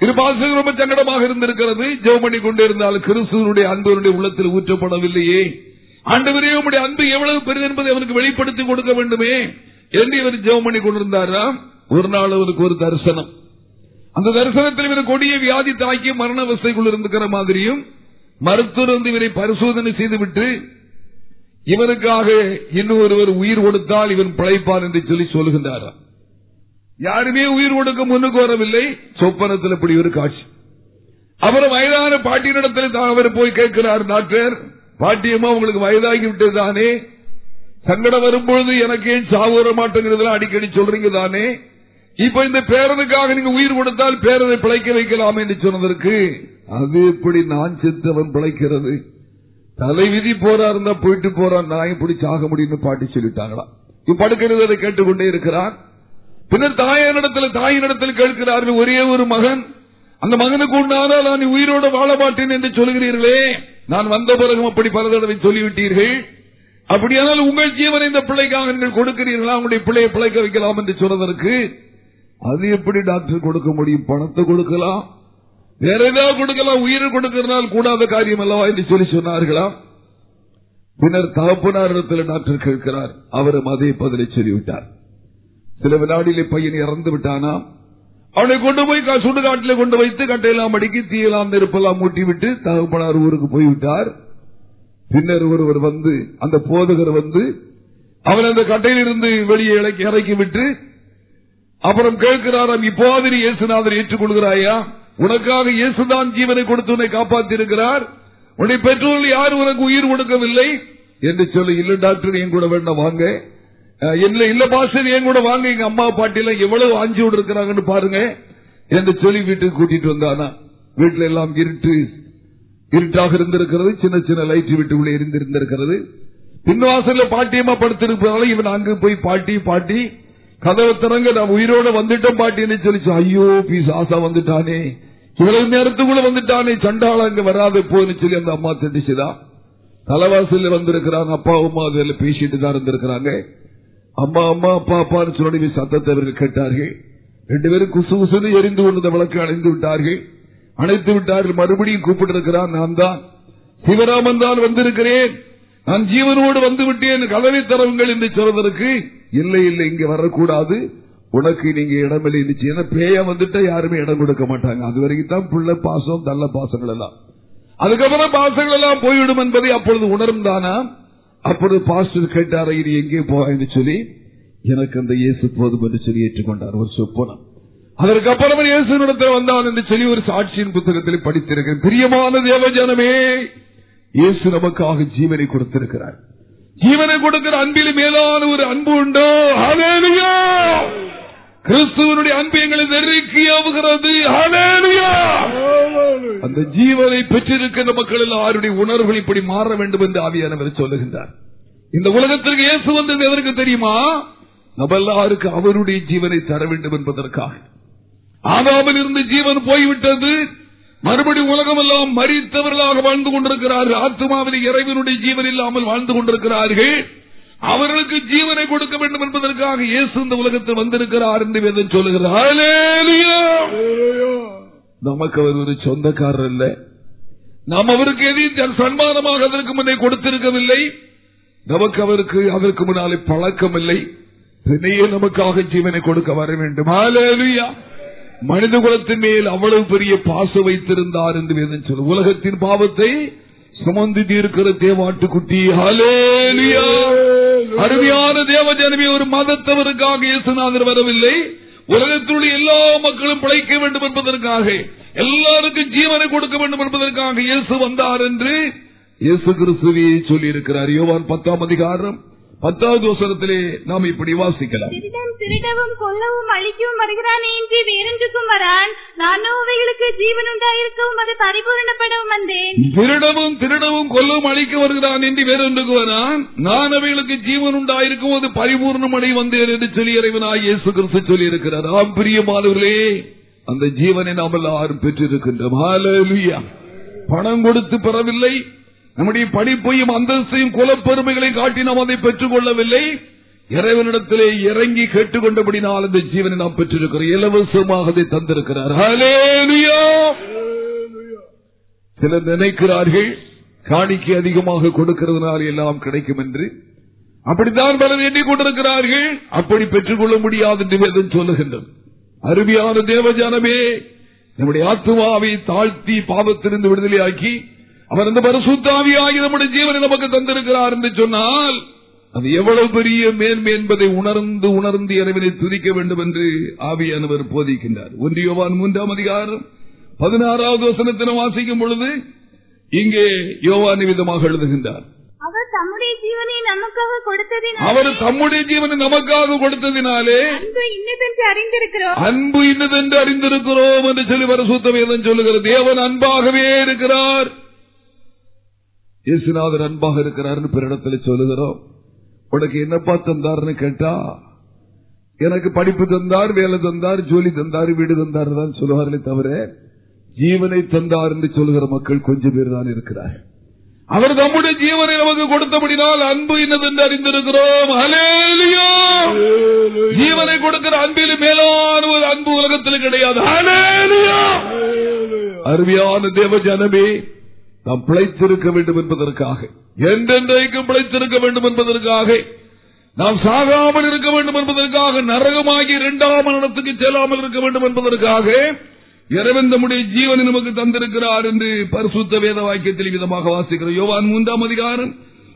இது பாஸ்டர் ரொம்ப சங்கடமாக இருந்திருக்கிறது. ஜெபம் பண்ணி கொண்டே கிறிஸ்துவனுடைய அன்புடைய உள்ளத்தில் ஊற்றப்படவில்லையே. ஆண்டவரே உடைய அன்பு எவ்வளவு பெரிது என்பதை அவனுக்கு வெளிப்படுத்தி கொடுக்க வேண்டுமே என்று இவர் ஜெபம் பண்ணி கொண்டிருந்தாராம். ஒரு நாள் அவருக்கு ஒரு தரிசனம். அந்த தரிசனத்தில் இவர் கொடிய வியாதி தாக்கி மரண அவஸ்தைக்குள் இருந்துக்கிற மாதிரியும் மருத்துவர் வந்து இவரை பரிசோதனை செய்துவிட்டு இவனுக்காக இன்னொருவர் உயிர் கொடுத்தால் இவன் பிழைப்பான் என்று சொல்லி சொல்லுகின்றாரா யாருமே உயிர் கொடுக்க முன்னுக்கு வரவில்லை. சொப்பனத்தில் இப்படி ஒரு காட்சி. அப்புறம் வயதான பாட்டியினிடத்தில் தான் அவர் போய் கேட்கிறார் டாக்டர் பாட்டியம்மா உங்களுக்கு வயதாகி விட்டது தானே? சங்கடம் வரும்பொழுது எனக்கு ஏன் சாவு வர மாட்டேங்கிறதுலாம் அடிக்கடி சொல்றீங்க தானே? இப்ப இந்த பேரனுக்காக நீங்க உயிர் கொடுத்தால் பேரனை பிழைக்க வைக்கலாம் என்று சொன்னதற்கு அது எப்படி நான் செத்தவன் பிழைக்கிறது? தலைவிதி போறா இருந்தா போயிட்டு போறான் நான் இப்படி சாக முடியும்னு பாட்டி சொல்லிட்டாங்களா? படுக்கிறது அதை கேட்டுக்கொண்டே இருக்கிறான் பின்னர் தாயனிடத்தில் தாயினிடத்தில் கேட்கிறார்கள் ஒரே ஒரு மகன். அந்த மகனுக்கு உண்டானால் நான் உயிரோடு வாழ மாட்டேன் என்று சொல்கிறீர்களே. நான் வந்த பிறகும் அப்படி பல தடவை சொல்லிவிட்டீர்கள். அப்படியானால் உங்கள் ஜீவனை இந்த பிள்ளைக்காக நீங்கள் கொடுக்கிறீர்களா? உங்களுடைய பிள்ளையை பிழைக்க வைக்கலாம் என்று சொன்னதற்கு அது எப்படி டாக்டர் கொடுக்க முடியும்? பணத்தை கொடுக்கலாம். வேற ஏதாவது கொடுக்கலாம். உயிரை கொடுக்கறதுனால கூடாத காரியம் அல்லவா என்று சொல்லி சொன்னார்களாம் பின்னர் தகப்பனாரிடத்தில் டாக்டர் கேட்கிறார். அவரும் அதே பதிலை சொல்லிவிட்டார். சில வினாடியிலே பையன் இறந்து விட்டானா? அவனை கொண்டு போய் கா- கொண்டு வைத்து கட்டையெல்லாம் அடிக்கி தீயெல்லாம் நெருப்பெல்லாம் மூட்டி விட்டு தகப்பனார் ஊருக்கு போய்விட்டார். பின்னர் ஒருவர் வந்து அந்த போதகர் வந்து அவன் அந்த கட்டையிலிருந்து வெளியே இறக்கி இறக்கி விட்டு அப்புறம் கேட்கிறாராம் இப்போது நீ இயேசுநாதர் ஏற்றுக்கொள்கிறாயா? உனக்காக இயேசுதான் ஜீவனை கொடுத்து உன்னை காப்பாற்றி இருக்கிறார் உன்னை பெற்றோர்கள் யாரும் உனக்கு உயிர் கொடுக்கவில்லை. என்று சொல்லி இல்ல டாக்டர் என் கூட வேண்டாம் வாங்க. என்ன இல்ல இல்ல பாஸ்டர் என் கூட வாங்க. எங்க அம்மா பாட்டில எவ்வளவு ஆஞ்சி விட்டு இருக்கிறாங்கன்னு பாருங்க. என்று சொல்லி வீட்டுக்கு கூட்டிட்டு வந்தானா. வீட்டுல எல்லாம் இருட்டு இருட்டாக இருந்திருக்கிறது. சின்ன சின்ன லைட் விட்டு உள்ளே இருந்திருந்திருக்கிறது பின்வாசல பாட்டியமா படுத்திருப்பதால இவன் அங்கு போய் பாட்டி பாட்டி கதவை திறங்க நான் உயிரோட வந்துட்டேன் பாட்டின்னு சொல்லி ஐயோ பீஸ் ஆசா வந்துட்டானே. இவ்வளவு நேரத்துக்குள்ள வந்துட்டானே. சண்டாள அங்க வராது போன்னு சொல்லி அந்த அம்மா தண்டிச்சுதான் தலைவாசல்ல வந்திருக்கிறாங்க அப்பா அம்மா அதுல பேசிட்டு தான் இருந்திருக்கிறாங்க. அம்மா அம்மா அப்பா அப்பான்னு சொல்லி சத்தத்தை அவர்கள் கேட்டார்கள். ரெண்டு பேரும் குசு குசுன்னு எரிந்து கொண்டு விளக்கு அணைந்து விட்டார்கள். அணைத்து விட்டார்கள். மறுபடியும் கூப்பிட்டிருக்கிறான் நான் தான். சிவராமன் தான் வந்திருக்கிறேன். நான் ஜீவனோடு வந்துவிட்டேன் கதவை தரவுங்கள் என்று சொல்வதற்கு இல்லை இல்லை இங்க வரக்கூடாது. உனக்கு நீங்க இடமில்லை இருந்துச்சு பேய வந்துட்டா யாருமே இடம் கொடுக்க மாட்டாங்க. அது வரைக்கும் தான் புள்ள பாசம் தள்ள பாசங்கள் எல்லாம். அதுக்கப்புறம் பாசங்கள் எல்லாம் போய்விடும் என்பதை அப்பொழுது உணர்ந்தானா? அப்பொழுது பாஸ்டர் கேட்டார் இது எங்கே போவான்னு சொல்லி எனக்கு அந்த இயேசு போதும் என்று சொல்லி ஏற்றுக்கொண்டார். ஒரு சொப்பனம். அதற்கப்புறம் இயேசு நடத்த வந்தான் என்று சொல்லி ஒரு சாட்சியின் புத்தகத்தில் படித்திருக்கிறேன். பிரியமான தேவஜனமே இயேசு நமக்காக ஜீவனை கொடுத்திருக்கிறார். ஜீவனை கொடுக்கிற அன்பில் மேலான ஒரு அன்பு உண்டோ. கிறிஸ்துவனுடைய அன்பு எங்களை ஹalleluya அந்த ஜீவனை பெற்றிருக்கின்ற மக்கள் எல்லாருடைய உணர்வுகள் இப்படி மாற வேண்டும் என்று ஆவியானவர் சொல்லுகின்றார். இந்த உலகத்திற்கு இயேசு வந்தது எதற்கு தெரியுமா? நம்ம எல்லாருக்கு அவருடைய ஜீவனை தர வேண்டும் என்பதற்காக. ஆதாமில் இருந்து ஜீவன் போய்விட்டது. மறுபடி உலகம் எல்லாம் மறித்தவர்களாக வாழ்ந்து கொண்டிருக்கிறார்கள். ஆத்மாவில் இறைவனுடைய ஜீவன் இல்லாமல் வாழ்ந்து கொண்டிருக்கிறார்கள். அவர்களுக்கு ஜீவனை கொடுக்க வேண்டும் என்பதற்காக இயேசு இந்த உலகத்தில் வந்திருக்கிறார் என்று வேதம் சொல்லுகிறார். நமக்கு அவர் ஒரு சொந்தக்காரர் அல்ல. நாம் அவருக்கு எதையும் சன்மானமாக அதற்கு முன்னே கொடுத்திருக்கவில்லை. நமக்கு அவருக்கு அதற்கு முன்னாலே பழக்கம் இல்லை பின்னையே நமக்காக ஜீவனை கொடுக்க வர வேண்டும். ஹalleluya. மனித குலத்தின் மேல் அவ்வளவு பெரிய பாசம் வைத்திருந்தார் என்று வேதம் சொல்லும் உலகத்தின் பாவத்தை சுமந்து தீர்க்கிற தேவாட்டுக்குட்டி. அருமையான தேவஜனமே ஒரு மதத்தவருக்காக இயேசுநாதர் வரவில்லை. உலகத்தினுடைய எல்லா மக்களும் பிழைக்க வேண்டும் என்பதற்காக எல்லாருக்கும் ஜீவனை கொடுக்க வேண்டும் என்பதற்காக இயேசு வந்தார் என்று இயேசு கிறிஸ்துவியை சொல்லி இருக்கிறார் யோவான் பத்தாம் அதிகாரம் பத்தாவது வசனத்திலே நாம் இப்படி வாசிக்கலாம். திருடவும் கொல்லவும் அழிக்கவும் வருகிறானே என்று வேறொன்றுக்கும் வரான். நானோ அவைகளுக்கு ஜீவன் உண்டாயிருக்கவும் அது பரிபூரணப்படவும் வந்தேன். திருடவும் திருடவும் கொல்லவும் அழிக்க வருகிறான் என்று வேறொன்றுக்கு வரான். நான் அவைகளுக்கு ஜீவன் உண்டாயிருக்கும் அது பரிபூர்ணம் அடை வந்தேன் என்று சொல்லி இறைவனாய் இயேசு கிறிஸ்து சொல்லி இருக்கிறார் ஆம் பிரியமானவர்களே அந்த ஜீவனை நாம் எல்லாரும் பெற்றிருக்கின்றோம். பணம் கொடுத்து பெறவில்லை நம்முடைய படிப்பையும் அந்தஸ்தையும் குலப்பெருமைகளை காட்டி நாம் அதை பெற்றுக் கொள்ளவில்லை இறைவனிடத்திலே இறங்கி கேட்டுக்கொண்டபடினால் அந்த ஜீவனை நாம் பெற்றிருக்கிறோம். இலவசமாக அதை தந்திருக்கிறார். சிலர் நினைக்கிறார்கள் காணிக்கை அதிகமாக கொடுக்கிறதுனால் எல்லாம் கிடைக்கும் என்று. அப்படித்தான் பலர் எண்ணிக்கொண்டிருக்கிறார்கள் அப்படி பெற்றுக்கொள்ள முடியாது என்று வேதம் சொல்லுகின்றது. அருமையான தேவஜானமே நம்முடைய ஆத்மாவை தாழ்த்தி பாவத்திலிருந்து விடுதலையாக்கி அவர் இந்த பரிசுத்தாவியாகி நம்முடைய ஜீவனை நமக்கு தந்திருக்கிறார் என்று சொன்னால் அது எவ்வளவு பெரிய மேன்மை என்பதை உணர்ந்து உணர்ந்து இறைவனை துதிக்க வேண்டும் என்று ஆவியானவர் போதிக்கின்றார். ஒன்றியோவான் மூன்றாம் அதிகாரம் பதினாறாவது வசனத்தினம் வாசிக்கும் பொழுது இங்கே யோவான் விதமாக எழுதுகின்றார். அவர் தம்முடைய ஜீவனை நமக்காக கொடுத்ததினால் அவர் தம்முடைய ஜீவனை நமக்காக கொடுத்ததினாலே அன்பு இன்னதென்று அறிந்திருக்கிறோம். அன்பு இன்னதென்று அறிந்திருக்கிறோம் என்று சொல்லி பரிசுத்த வேதம் சொல்லுகிறது. தேவன் அன்பாகவே இருக்கிறார். இயேசுநாதர் அன்பாக இருக்கிறார்னு பிறடத்தில் சொல்லுகிறோம். உனக்கு என்னப்பா தந்தார்னு கேட்டா எனக்கு படிப்பு தந்தார் வேலை தந்தார் ஜோலி தந்தார் வீடு தந்தார் தான் சொல்லுவார்களே தவிர ஜீவனை தந்தார் என்று சொல்லுகிற மக்கள் கொஞ்சம் பேர் தான் இருக்கிறார் அவர் நம்முடைய ஜீவனை நமக்கு கொடுத்தபடினால் அன்பு இன்னதென்று அறிந்திருக்கிறோம். ஜீவனை கொடுக்கிற அன்பில் மேலான ஒரு அன்பு உலகத்தில் கிடையாது. அருமையான தேவ ஜனமே நாம் பிழைத்திருக்க வேண்டும் என்பதற்காக. என்றென்றைக்கும் பிழைத்திருக்க வேண்டும் என்பதற்காக. நாம் சாகாமல் இருக்க வேண்டும் என்பதற்காக நரகமாகி இரண்டாம் மரணத்துக்கு செல்லாமல் இருக்க வேண்டும் என்பதற்காக இறைவன் நம்முடைய ஜீவனை நமக்கு தந்திருக்கிறார் என்று பரிசுத்த வேத வாக்கியத்தில் விதமாக வாசிக்கிறார் யோவான் மூன்றாம் அதிகாரம்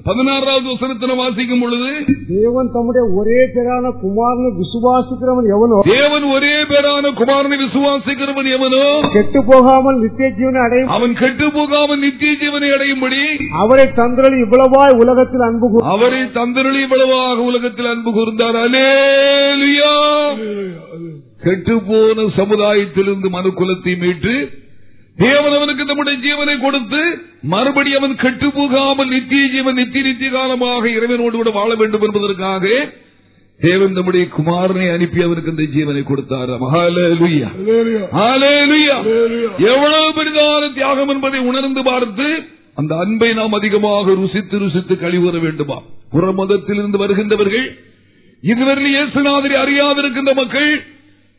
பதினாறாவது வசனத்தின வாசிக்கும் பொழுது தேவன் தம்முடைய ஒரே பேரான குமாரனை விசுவாசிக்கிறவன் எவனோ தேவன் ஒரே பேரான குமாரனை விசுவாசிக்கிறவன் எவனோ கெட்டு போகாமல் நித்திய ஜீவனை அடையும் அவன் கெட்டு போகாமல் நித்திய ஜீவனை அடையும்படி அவரை தந்திரல் இவ்வளவாய் உலகத்தில் அன்பு. அவரை தந்தருளி இவ்வளவாக உலகத்தில் அன்பு கூர்ந்தார் அலேலுயா கெட்டு போன சமுதாயத்திலிருந்து மனு குலத்தை மீட்டு தேவன் அவனுக்கு நம்முடைய ஜீவனை கொடுத்து மறுபடி அவன் கெட்டு போகாமல் நித்திய ஜீவன் நித்திய நித்திய காலமாக இறைவனோடு கூட வாழ வேண்டும் என்பதற்காக தேவன் நம்முடைய குமாரனை அனுப்பி அவனுக்கு இந்த ஜீவனை கொடுத்தார். எவ்வளவு பெரிதான தியாகம் என்பதை உணர்ந்து பார்த்து அந்த அன்பை நாம் அதிகமாக ருசித்து ருசித்து கழிவுற வேண்டுமா? புற மதத்திலிருந்து வருகின்றவர்கள் இதுவரையில் இயேசுநாதரை அறியாதிருக்கின்ற மக்கள்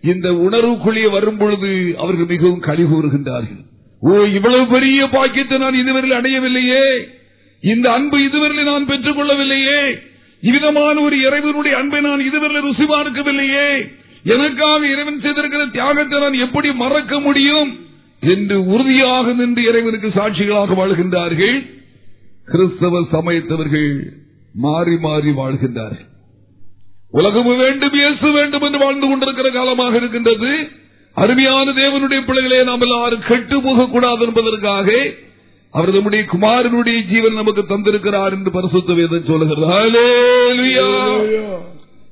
இந்த உணர்வுக்குள்ளே வரும் பொழுது அவர்கள் மிகவும் கழிவுறுகின்றார்கள் ஓ இவ்வளவு பெரிய பாக்கியத்தை நான் இதுவரையில் அடையவில்லையே. இந்த அன்பு இதுவரையில் நான் பெற்றுக் கொள்ளவில்லையே இவ்விதமான ஒரு இறைவனுடைய அன்பை நான் இதுவரையில் ருசி பார்க்கவில்லையே. எனக்காக இறைவன் செய்திருக்கிற தியாகத்தை நான் எப்படி மறக்க முடியும் என்று உறுதியாக நின்று இறைவனுக்கு சாட்சிகளாக வாழ்கின்றார்கள். கிறிஸ்தவ சமயத்தவர்கள் மாறி மாறி வாழ்கின்றார்கள். உலகம் வேண்டும் இயேசு வேண்டும் என்று வாழ்ந்து கொண்டிருக்கிற காலமாக இருக்கின்றது. அருமையான தேவனுடைய பிள்ளைகளே நாம் எல்லாரும் கெட்டு போகக்கூடாது என்பதற்காக அவர் நம்முடைய குமாரனுடைய ஜீவன் நமக்கு தந்திருக்கிறார் என்று பரிசுத்த வேதம் சொல்லுகிறது.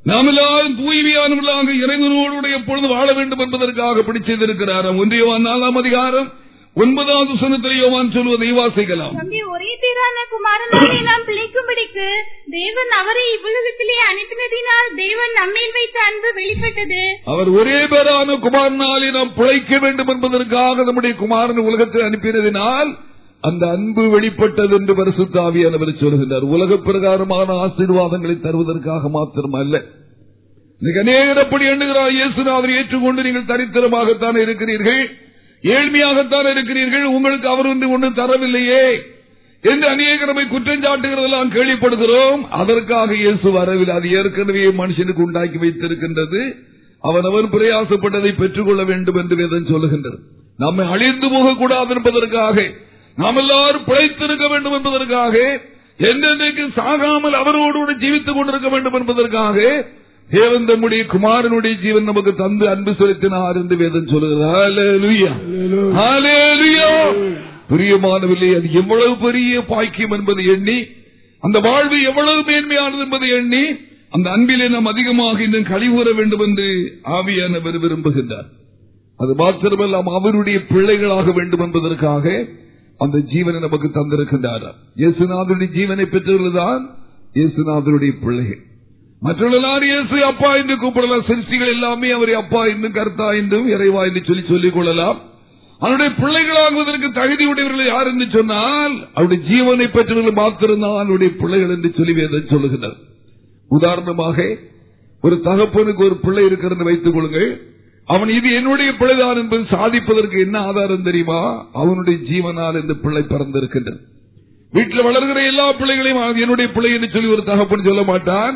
நாம் எல்லாரும் தூய்மையானவர்களாக இறைவனோடு எப்பொழுது வாழ வேண்டும் என்பதற்காக பிடிச்சிருக்கிறார். ஒன்றியவான் நாலாம் அதிகாரம் ஒன்பதாவது சனத்தில் யோவான் சொல்வதை வாசிக்கலாம். தம்முடைய ஒரே பேரான குமாரனாலே நாம் பிழைக்கும்படிக்கு தேவன் அவரை இவ்வுலகத்திலே அனுப்பினதினால் தேவன் நம்மேல் வைத்த அன்பு வெளிப்பட்டது. அவர் ஒரே பேரான குமாரனாலே நாம் பிழைக்க வேண்டும் என்பதற்காக நம்முடைய குமாரன் உலகத்தில் அனுப்பினதினால் அந்த அன்பு வெளிப்பட்டது என்று பரிசுத்தாவியானவர் சொல்கின்றார் உலக பிரகாரமான ஆசீர்வாதங்களை தருவதற்காக மாத்திரம் அல்ல இன்னைக்கு அநேகர் அப்படி எண்ணுகிறார் இயேசுநாதரை ஏற்றுக்கொண்டு நீங்கள் தரித்திரமாகத்தான் இருக்கிறீர்கள். ஏழ்மையாகத்தான் இருக்கிறீர்கள் உங்களுக்கு அவர் வந்து ஒன்றும் தரவில்லையே என்று அநேகரமை குற்றஞ்சாட்டுகிறதெல்லாம் கேள்விப்படுகிறோம். அதற்காக இயேசு வரவில்லை. அது ஏற்கனவே மனுஷனுக்கு உண்டாக்கி வைத்திருக்கின்றது. அவனவன் பிரயாசப்பட்டதை பெற்றுக்கொள்ள வேண்டும் என்று வேதம் சொல்லுகின்றது. நம்மை அழிந்து போகக்கூடாது என்பதற்காக நாம் எல்லாரும் பிழைத்திருக்க வேண்டும் என்பதற்காக என்றென்றைக்கு சாகாமல் அவரோடு ஜீவித்துக் கொண்டிருக்க வேண்டும் என்பதற்காக தேவன் தம்முடைய குமாரனுடைய ஜீவன் நமக்கு தந்து அன்பு செலுத்தினார் என்று வேதம் சொல்லுகிறார் பிரியமானவில்லை அது எவ்வளவு பெரிய பாக்கியம் என்பதை எண்ணி அந்த வாழ்வு எவ்வளவு மேன்மையானது என்பதை எண்ணி அந்த அன்பிலே நாம் அதிகமாக இன்னும் கழிவுற வேண்டும் என்று ஆவியானவர் விரும்புகின்றார். அது மாத்திரமல்ல நாம் அவருடைய பிள்ளைகளாக வேண்டும் என்பதற்காக அந்த ஜீவனை நமக்கு தந்திருக்கின்றார் இயேசுநாதனுடைய ஜீவனை பெற்றவர்கள்தான் இயேசுநாதனுடைய பிள்ளைகள். மற்றவர்களார் இயேசு அப்பா என்று கூப்பிடலாம். சிருஷ்டிகள் எல்லாமே அவரை அப்பா என்றும் கர்த்தா என்றும் இறைவா என்று சொல்லி சொல்லிக் கொள்ளலாம். அவருடைய பிள்ளைகளாகுவதற்கு தகுதி உடையவர்கள் யார் என்று சொன்னால் அவருடைய ஜீவனை பெற்றவர்கள் மாத்திரம்தான் அவருடைய பிள்ளைகள் என்று சொல்லி வேதம் சொல்லுகிறார் உதாரணமாக ஒரு தகப்பனுக்கு ஒரு பிள்ளை இருக்கிறது வைத்துக் கொள்ளுங்கள். அவன் இது என்னுடைய பிள்ளைதான் என்பது சாதிப்பதற்கு என்ன ஆதாரம் தெரியுமா? அவனுடைய ஜீவனால் இந்த பிள்ளை பிறந்திருக்கின்றது. வீட்டில் வளர்கிற எல்லா பிள்ளைகளையும் என்னுடைய பிள்ளை என்று சொல்லி ஒரு தகப்பன் சொல்ல மாட்டான்.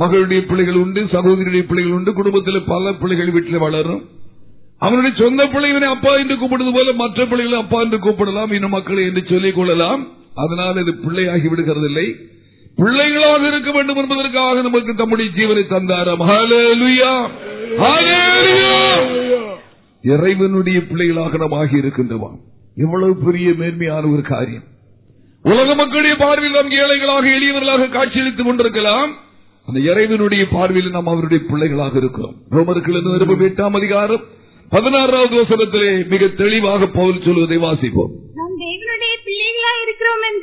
மகளுடைய பிள்ளைகள் உண்டு சகோதரியுடைய பிள்ளைகள் உண்டு குடும்பத்தில் பல பிள்ளைகள் வீட்டில் வளரும். அவனுடைய சொந்த பிள்ளைகளை அப்பா என்று கூப்பிடுவது போல மற்ற பிள்ளைகளை அப்பா என்று கூப்பிடலாம் இன்னும் மக்களை என்று சொல்லிக் கொள்ளலாம். அதனால் இது பிள்ளையாகி விடுகிறது இல்லை பிள்ளைகளாக இருக்க வேண்டும் என்பதற்காக நமக்கு தம்முடைய ஜீவனை தந்தாரம். இறைவனுடைய பிள்ளைகளாக நாம் ஆகி இருக்கின்றவாம் எவ்வளவு பெரிய மேன்மையான ஒரு காரியம். உலக மக்களுடைய பார்வையில் நாம் ஏழைகளாக எளியவர்களாக காட்சியளித்துக் கொண்டிருக்கலாம். அந்த இறைவனுடைய பார்வையில் நாம் அவருடைய பிள்ளைகளாக இருக்கிறோம். ரோமர்கள் நிருபம் எட்டாம் அதிகாரம்? பதினாறாவது வசனத்திலே மிக தெளிவாக பவுல் சொல்வதை வாசிப்போம்.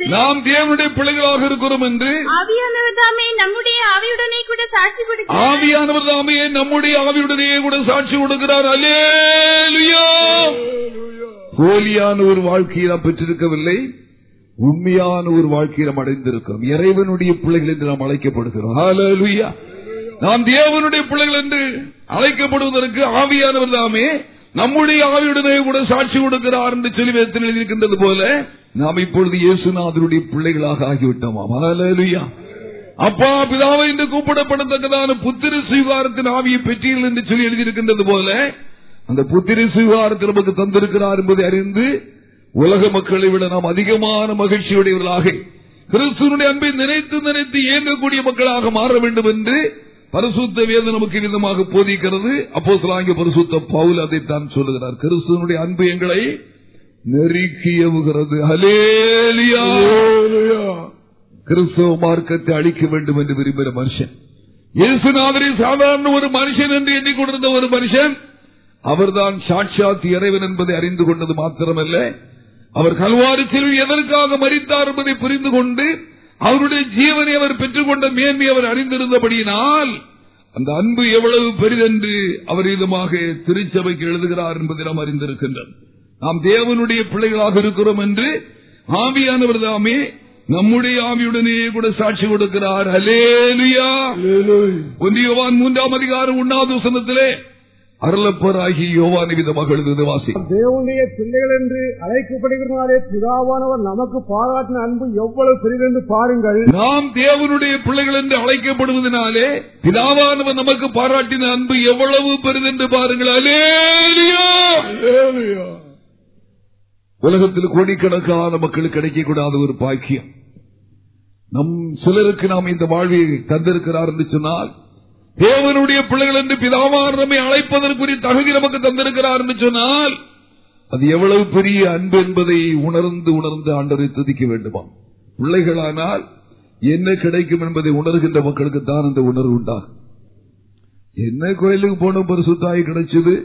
நாம் தேவனுடைய பிள்ளைகளாக இருக்கிறோம் என்று. ஆவியானவர் தாமே நம்முடைய ஆவியுடனே கூட சாட்சி கொடுக்கிறார். ஆவியானவர் தாமே நம்முடைய ஆவியுடனே கூட சாட்சி கொடுக்கிறார். அல்லேலுயா! போலியான ஒரு வாழ்க்கையை நாம் பெற்றிருக்கவில்லை. உண்மையான ஒரு வாழ்க்கையை நாம் அடைந்திருக்கிறோம். இறைவனுடைய பிள்ளைகள் என்று நாம் அழைக்கப்படுகிறோம். நாம் தேவனுடைய பிள்ளைகள் என்று அழைக்கப்படுவதற்கு ஆவியானவர் தாமே நம்முடைய ஆவியுடனே கூட சாட்சி கொடுக்கிறார் என்று சொல்லி இருக்கின்றது எழுதியிருக்கின்றது போல நாம் இப்பொழுது இயேசுநாதருடைய பிள்ளைகளாக ஆகிவிட்டோம்? ஹalleluya. அப்பா பிதாவை என்று கூப்பிடப்படத்தக்கதான புத்திர சுவாரத்தின் ஆவியை பெற்றீர்கள் என்று சொல்லி எழுதியிருக்கின்றது போல அந்த புத்திர சுவாரத்தை நமக்கு தந்திருக்கிறார் என்பதை அறிந்து உலக மக்களை விட நாம் அதிகமான மகிழ்ச்சியுடையவர்களாக கிறிஸ்துவனுடைய அன்பை நினைத்து நினைத்து இயங்கக்கூடிய மக்களாக மாற வேண்டும் என்று பரிசுத்த வேதம் நமக்கு விதமாக போதிக்கிறது. அப்போ பரிசுத்த பவுல் அதைத்தான் சொல்லுகிறார். கிறிஸ்துவனுடைய அன்பு எங்களை நெருக்கி எவுகிறது ஹலேலியா கிறிஸ்தவ மார்க்கத்தை அழிக்க வேண்டும் என்று விரும்புகிற மனுஷன். இயேசுநாதரை சாதாரண ஒரு மனுஷன் என்று எண்ணிக்கொண்டிருந்த ஒரு மனுஷன் அவர்தான் சாட்சாத் இறைவன் என்பதை அறிந்து கொண்டது மாத்திரமல்ல அவர் கல்வாரி செல்வி எதற்காக மறித்தார் என்பதை புரிந்து கொண்டு அவருடைய ஜீவனை அவர் பெற்றுக்கொண்ட மேன்மை அவர் அறிந்திருந்தபடியினால் அந்த அன்பு எவ்வளவு பெரிதென்று அவர் விதமாக திருச்சபைக்கு எழுதுகிறார் என்பதை நாம் அறிந்திருக்கின்றோம். நாம் தேவனுடைய பிள்ளைகளாக இருக்கிறோம் என்று ஆவியானவர் தாமே நம்முடைய ஆவியுடனே கூட சாட்சி கொடுக்கிறார். அலேலுயா ஒன்றியவான் மூன்றாம் அதிகாரம் உண்ணாவது வசனத்திலே அருளப்பராகி யோவான் விதமாக எழுதுவது வாசி தேவனுடைய பிள்ளைகள் என்று அழைக்கப்படுகிறனாலே பிதாவானவர் நமக்கு பாராட்டின அன்பு எவ்வளவு பெரிதென்று பாருங்கள். நாம் தேவனுடைய பிள்ளைகள் என்று அழைக்கப்படுவதனாலே பிதாவானவர் நமக்கு பாராட்டின அன்பு எவ்வளவு பெரிதென்று பாருங்கள். உலகத்தில் கோடிக்கணக்கான மக்களுக்கு கிடைக்கக்கூடாத ஒரு பாக்கியம். நம் சிலருக்கு நாம் இந்த வாழ்வை தந்திருக்கிறார் என்று சொன்னால் தேவனுடைய பிள்ளைகள் என்று பிதாவான நம்மை அழைப்பதற்குரிய தகுதி நமக்கு தந்திருக்கிறார் என்று சொன்னால் அது எவ்வளவு பெரிய அன்பு என்பதை உணர்ந்து உணர்ந்து ஆண்டரை துதிக்க வேண்டுமா? பிள்ளைகளானால் என்ன கிடைக்கும் என்பதை உணர்கின்ற மக்களுக்கு தான் அந்த உணர்வு உண்டாகும் என்ன கோயிலுக்கு போன பரிசுத்தாய் கிடைச்சது?